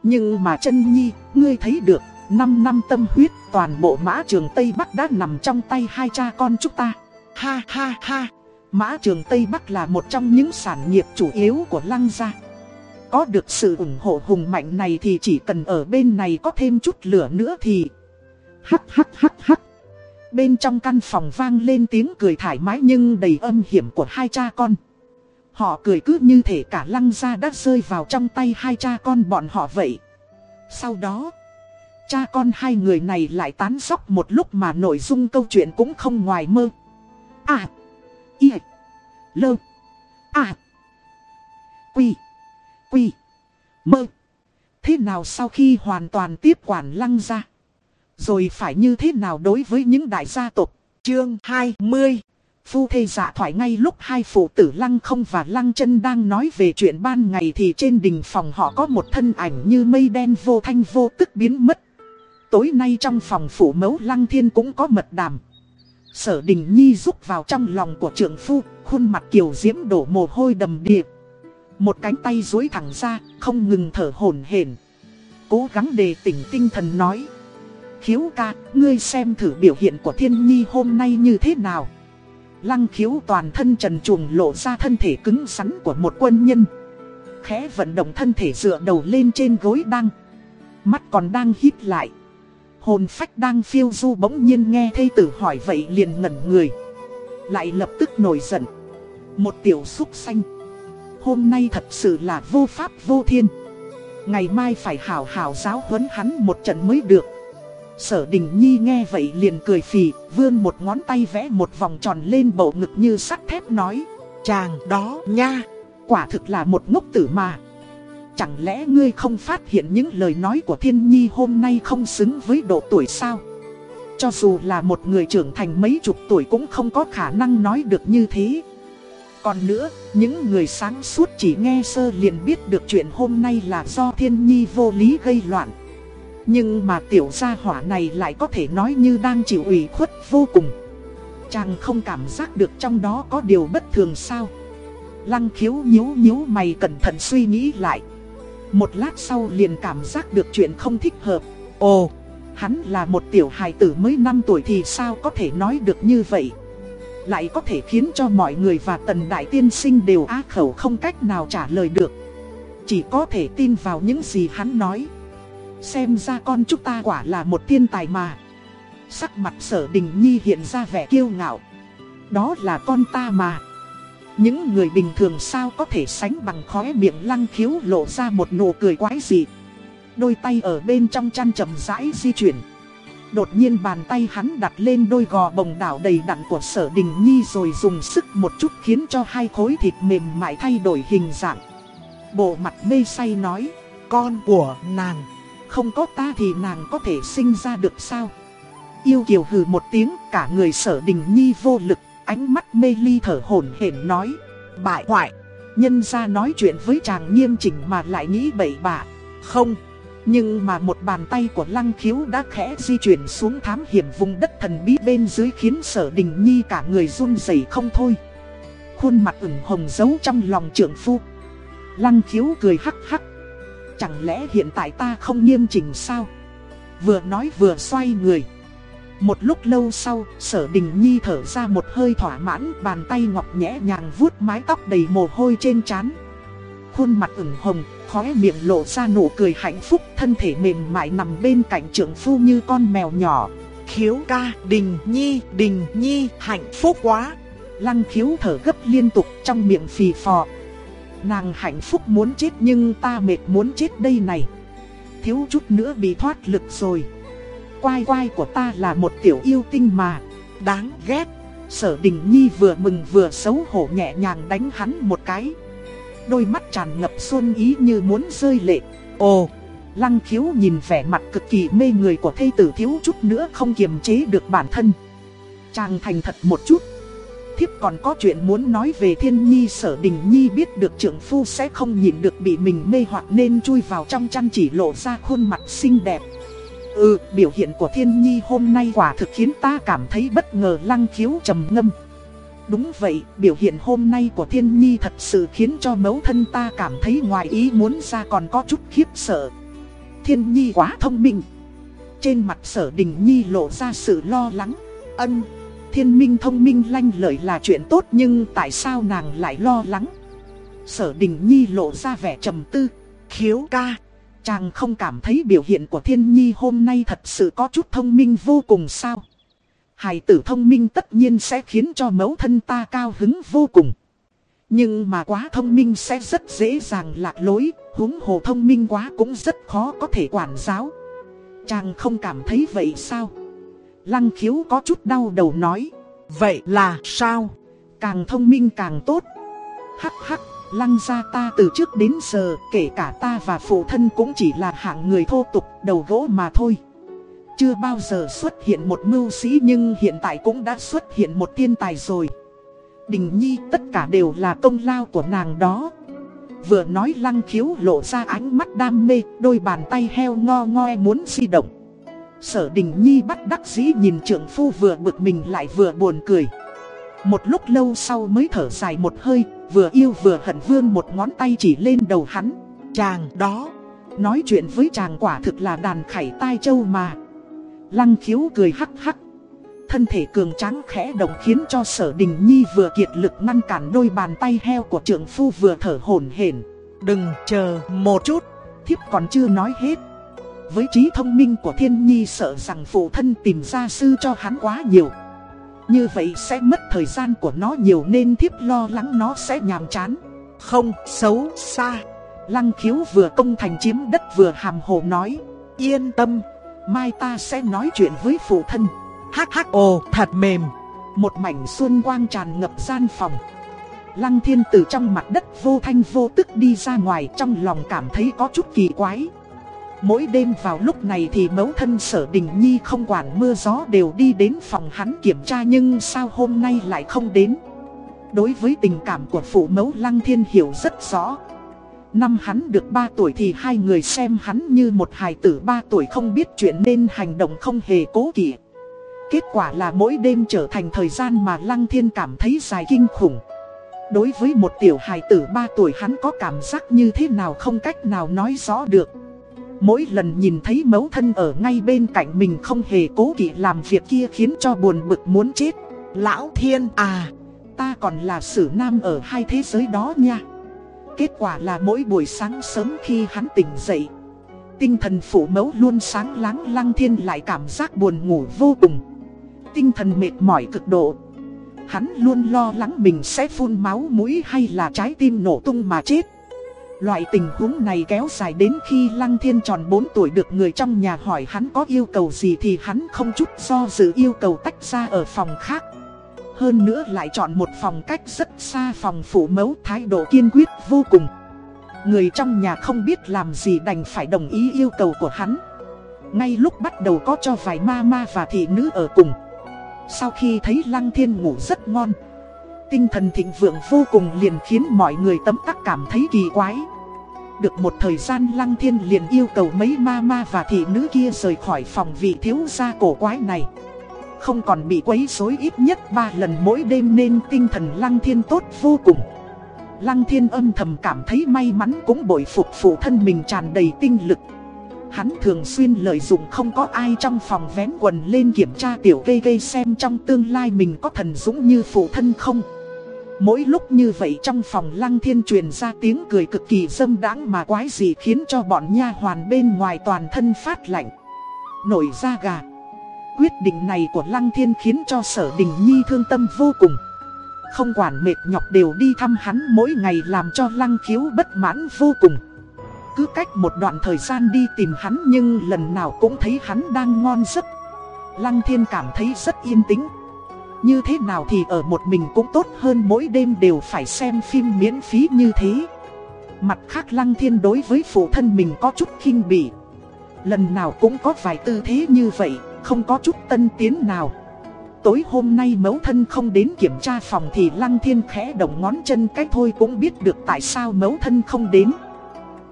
Nhưng mà chân nhi, ngươi thấy được, 5 năm tâm huyết toàn bộ mã trường Tây Bắc đã nằm trong tay hai cha con chúng ta. Ha ha ha, Mã Trường Tây Bắc là một trong những sản nghiệp chủ yếu của Lăng Gia. Có được sự ủng hộ hùng mạnh này thì chỉ cần ở bên này có thêm chút lửa nữa thì... Hắc hắc hắc hắc. Bên trong căn phòng vang lên tiếng cười thoải mái nhưng đầy âm hiểm của hai cha con. Họ cười cứ như thể cả lăng gia đã rơi vào trong tay hai cha con bọn họ vậy. Sau đó, cha con hai người này lại tán sóc một lúc mà nội dung câu chuyện cũng không ngoài mơ. À. Y. Lơ. À. Quy. Quy. Mơ. Thế nào sau khi hoàn toàn tiếp quản lăng ra? Rồi phải như thế nào đối với những đại gia tộc? Chương 20 Phu thê dạ thoại ngay lúc hai phụ tử lăng không và lăng chân đang nói về chuyện ban ngày thì trên đình phòng họ có một thân ảnh như mây đen vô thanh vô tức biến mất. Tối nay trong phòng phủ mẫu lăng thiên cũng có mật đàm. Sở Đình Nhi rúc vào trong lòng của trưởng phu, khuôn mặt kiều diễm đổ mồ hôi đầm đìa. Một cánh tay duỗi thẳng ra, không ngừng thở hổn hển. Cố gắng đề tỉnh tinh thần nói. Khiếu ca, ngươi xem thử biểu hiện của thiên nhi hôm nay như thế nào. Lăng khiếu toàn thân trần truồng lộ ra thân thể cứng rắn của một quân nhân. Khẽ vận động thân thể dựa đầu lên trên gối đăng. Mắt còn đang hít lại. Hồn phách đang phiêu du bỗng nhiên nghe thây tử hỏi vậy liền ngẩn người. Lại lập tức nổi giận. Một tiểu xúc xanh. Hôm nay thật sự là vô pháp vô thiên. Ngày mai phải hảo hảo giáo huấn hắn một trận mới được. Sở Đình Nhi nghe vậy liền cười phì, Vươn một ngón tay vẽ một vòng tròn lên bầu ngực như sắt thép nói, Chàng đó nha, Quả thực là một ngốc tử mà. Chẳng lẽ ngươi không phát hiện những lời nói của thiên nhi hôm nay không xứng với độ tuổi sao? Cho dù là một người trưởng thành mấy chục tuổi cũng không có khả năng nói được như thế. Còn nữa, những người sáng suốt chỉ nghe sơ liền biết được chuyện hôm nay là do thiên nhi vô lý gây loạn. Nhưng mà tiểu gia hỏa này lại có thể nói như đang chịu ủy khuất vô cùng. Chàng không cảm giác được trong đó có điều bất thường sao. Lăng khiếu nhíu nhíu mày cẩn thận suy nghĩ lại. Một lát sau liền cảm giác được chuyện không thích hợp. Ồ, hắn là một tiểu hài tử mới 5 tuổi thì sao có thể nói được như vậy? Lại có thể khiến cho mọi người và tần đại tiên sinh đều á khẩu không cách nào trả lời được. Chỉ có thể tin vào những gì hắn nói. Xem ra con chúng ta quả là một thiên tài mà. Sắc mặt sở đình nhi hiện ra vẻ kiêu ngạo. Đó là con ta mà. Những người bình thường sao có thể sánh bằng khóe miệng lăng khiếu lộ ra một nụ cười quái dị Đôi tay ở bên trong chăn chậm rãi di chuyển Đột nhiên bàn tay hắn đặt lên đôi gò bồng đảo đầy đặn của sở đình nhi rồi dùng sức một chút khiến cho hai khối thịt mềm mại thay đổi hình dạng. Bộ mặt mê say nói, con của nàng, không có ta thì nàng có thể sinh ra được sao? Yêu kiều hừ một tiếng, cả người sở đình nhi vô lực, ánh mắt mê ly thở hổn hển nói, bại hoại. Nhân ra nói chuyện với chàng nghiêm chỉnh mà lại nghĩ bậy bạ, không. Nhưng mà một bàn tay của lăng khiếu đã khẽ di chuyển xuống thám hiểm vùng đất thần bí bên dưới khiến sở đình nhi cả người run rẩy không thôi. Khuôn mặt ửng hồng giấu trong lòng trưởng phu. Lăng khiếu cười hắc hắc. Chẳng lẽ hiện tại ta không nghiêm chỉnh sao? Vừa nói vừa xoay người. Một lúc lâu sau, sở đình nhi thở ra một hơi thỏa mãn, bàn tay ngọc nhẹ nhàng vuốt mái tóc đầy mồ hôi trên trán. Khuôn mặt ửng hồng, khóe miệng lộ ra nụ cười hạnh phúc, thân thể mềm mại nằm bên cạnh trưởng phu như con mèo nhỏ. Khiếu ca, đình nhi, đình nhi, hạnh phúc quá. Lăng khiếu thở gấp liên tục trong miệng phì phò. Nàng hạnh phúc muốn chết nhưng ta mệt muốn chết đây này. Thiếu chút nữa bị thoát lực rồi. Quai quai của ta là một tiểu yêu tinh mà. Đáng ghét. Sở Đình Nhi vừa mừng vừa xấu hổ nhẹ nhàng đánh hắn một cái đôi mắt tràn ngập xuân ý như muốn rơi lệ. Ồ, lăng khiếu nhìn vẻ mặt cực kỳ mê người của thây tử thiếu chút nữa không kiềm chế được bản thân. Chàng thành thật một chút. Thiếp còn có chuyện muốn nói về thiên nhi sở đình nhi biết được trưởng phu sẽ không nhìn được bị mình mê hoặc nên chui vào trong chăn chỉ lộ ra khuôn mặt xinh đẹp. Ừ, biểu hiện của thiên nhi hôm nay quả thực khiến ta cảm thấy bất ngờ lăng khiếu trầm ngâm. Đúng vậy, biểu hiện hôm nay của Thiên Nhi thật sự khiến cho mẫu thân ta cảm thấy ngoài ý muốn ra còn có chút khiếp sợ. Thiên Nhi quá thông minh. Trên mặt sở đình Nhi lộ ra sự lo lắng, ân. Thiên minh thông minh lanh lợi là chuyện tốt nhưng tại sao nàng lại lo lắng? Sở đình Nhi lộ ra vẻ trầm tư, khiếu ca. Chàng không cảm thấy biểu hiện của Thiên Nhi hôm nay thật sự có chút thông minh vô cùng sao? Hài tử thông minh tất nhiên sẽ khiến cho mẫu thân ta cao hứng vô cùng. Nhưng mà quá thông minh sẽ rất dễ dàng lạc lối, huống hồ thông minh quá cũng rất khó có thể quản giáo. Chàng không cảm thấy vậy sao? Lăng khiếu có chút đau đầu nói. Vậy là sao? Càng thông minh càng tốt. Hắc hắc, lăng gia ta từ trước đến giờ, kể cả ta và phụ thân cũng chỉ là hạng người thô tục, đầu gỗ mà thôi. Chưa bao giờ xuất hiện một mưu sĩ nhưng hiện tại cũng đã xuất hiện một thiên tài rồi. Đình Nhi tất cả đều là công lao của nàng đó. Vừa nói lăng khiếu lộ ra ánh mắt đam mê, đôi bàn tay heo ngo ngoe muốn di động. Sở Đình Nhi bắt đắc dĩ nhìn trưởng phu vừa bực mình lại vừa buồn cười. Một lúc lâu sau mới thở dài một hơi, vừa yêu vừa hận vươn một ngón tay chỉ lên đầu hắn. Chàng đó, nói chuyện với chàng quả thực là đàn khải tai châu mà. Lăng khiếu cười hắc hắc. Thân thể cường tráng khẽ động khiến cho sở đình nhi vừa kiệt lực ngăn cản đôi bàn tay heo của trưởng phu vừa thở hổn hển. Đừng chờ một chút, thiếp còn chưa nói hết. Với trí thông minh của thiên nhi sợ rằng phụ thân tìm ra sư cho hắn quá nhiều. Như vậy sẽ mất thời gian của nó nhiều nên thiếp lo lắng nó sẽ nhàm chán. Không, xấu, xa. Lăng khiếu vừa công thành chiếm đất vừa hàm hồ nói. Yên tâm, Mai ta sẽ nói chuyện với phụ thân Hắc hắc ồ thật mềm Một mảnh xuân quang tràn ngập gian phòng Lăng thiên từ trong mặt đất vô thanh vô tức đi ra ngoài Trong lòng cảm thấy có chút kỳ quái Mỗi đêm vào lúc này thì mẫu thân sở đình nhi không quản mưa gió đều đi đến phòng hắn kiểm tra Nhưng sao hôm nay lại không đến Đối với tình cảm của phụ mẫu Lăng Thiên hiểu rất rõ Năm hắn được 3 tuổi thì hai người xem hắn như một hài tử 3 tuổi không biết chuyện nên hành động không hề cố kỵ. Kết quả là mỗi đêm trở thành thời gian mà Lăng Thiên cảm thấy dài kinh khủng. Đối với một tiểu hài tử 3 tuổi hắn có cảm giác như thế nào không cách nào nói rõ được. Mỗi lần nhìn thấy mẫu thân ở ngay bên cạnh mình không hề cố kỵ làm việc kia khiến cho buồn bực muốn chết. Lão Thiên à, ta còn là sử nam ở hai thế giới đó nha. Kết quả là mỗi buổi sáng sớm khi hắn tỉnh dậy Tinh thần phủ mẫu luôn sáng láng lăng thiên lại cảm giác buồn ngủ vô cùng Tinh thần mệt mỏi cực độ Hắn luôn lo lắng mình sẽ phun máu mũi hay là trái tim nổ tung mà chết Loại tình huống này kéo dài đến khi Lăng Thiên tròn 4 tuổi được người trong nhà hỏi hắn có yêu cầu gì thì hắn không chút do dự yêu cầu tách ra ở phòng khác. Hơn nữa lại chọn một phòng cách rất xa phòng phủ mẫu, thái độ kiên quyết vô cùng. Người trong nhà không biết làm gì đành phải đồng ý yêu cầu của hắn. Ngay lúc bắt đầu có cho vài ma ma và thị nữ ở cùng. Sau khi thấy Lăng Thiên ngủ rất ngon Tinh thần thịnh vượng vô cùng liền khiến mọi người tấm tắc cảm thấy kỳ quái. Được một thời gian, Lăng Thiên liền yêu cầu mấy ma ma và thị nữ kia rời khỏi phòng vị thiếu gia cổ quái này. Không còn bị quấy rối ít nhất ba lần mỗi đêm nên tinh thần Lăng Thiên tốt vô cùng. Lăng Thiên âm thầm cảm thấy may mắn cũng bội phục phụ thân mình tràn đầy tinh lực. Hắn thường xuyên lợi dụng không có ai trong phòng vén quần lên kiểm tra tiểu vê vê xem trong tương lai mình có thần dũng như phụ thân không. Mỗi lúc như vậy trong phòng lăng thiên truyền ra tiếng cười cực kỳ dâm đãng mà quái gì khiến cho bọn nha hoàn bên ngoài toàn thân phát lạnh. Nổi da gà. Quyết định này của lăng thiên khiến cho sở đình nhi thương tâm vô cùng. Không quản mệt nhọc đều đi thăm hắn mỗi ngày làm cho lăng khiếu bất mãn vô cùng cứ cách một đoạn thời gian đi tìm hắn nhưng lần nào cũng thấy hắn đang ngon giấc. Lăng thiên cảm thấy rất yên tĩnh. Như thế nào thì ở một mình cũng tốt hơn mỗi đêm đều phải xem phim miễn phí như thế. Mặt khác Lăng Thiên đối với phụ thân mình có chút khinh bỉ. Lần nào cũng có vài tư thế như vậy, không có chút tân tiến nào. Tối hôm nay mẫu thân không đến kiểm tra phòng thì Lăng Thiên khẽ động ngón chân cái thôi cũng biết được tại sao mẫu thân không đến.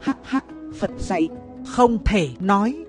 Hắc hắc, Phật dạy, không thể nói.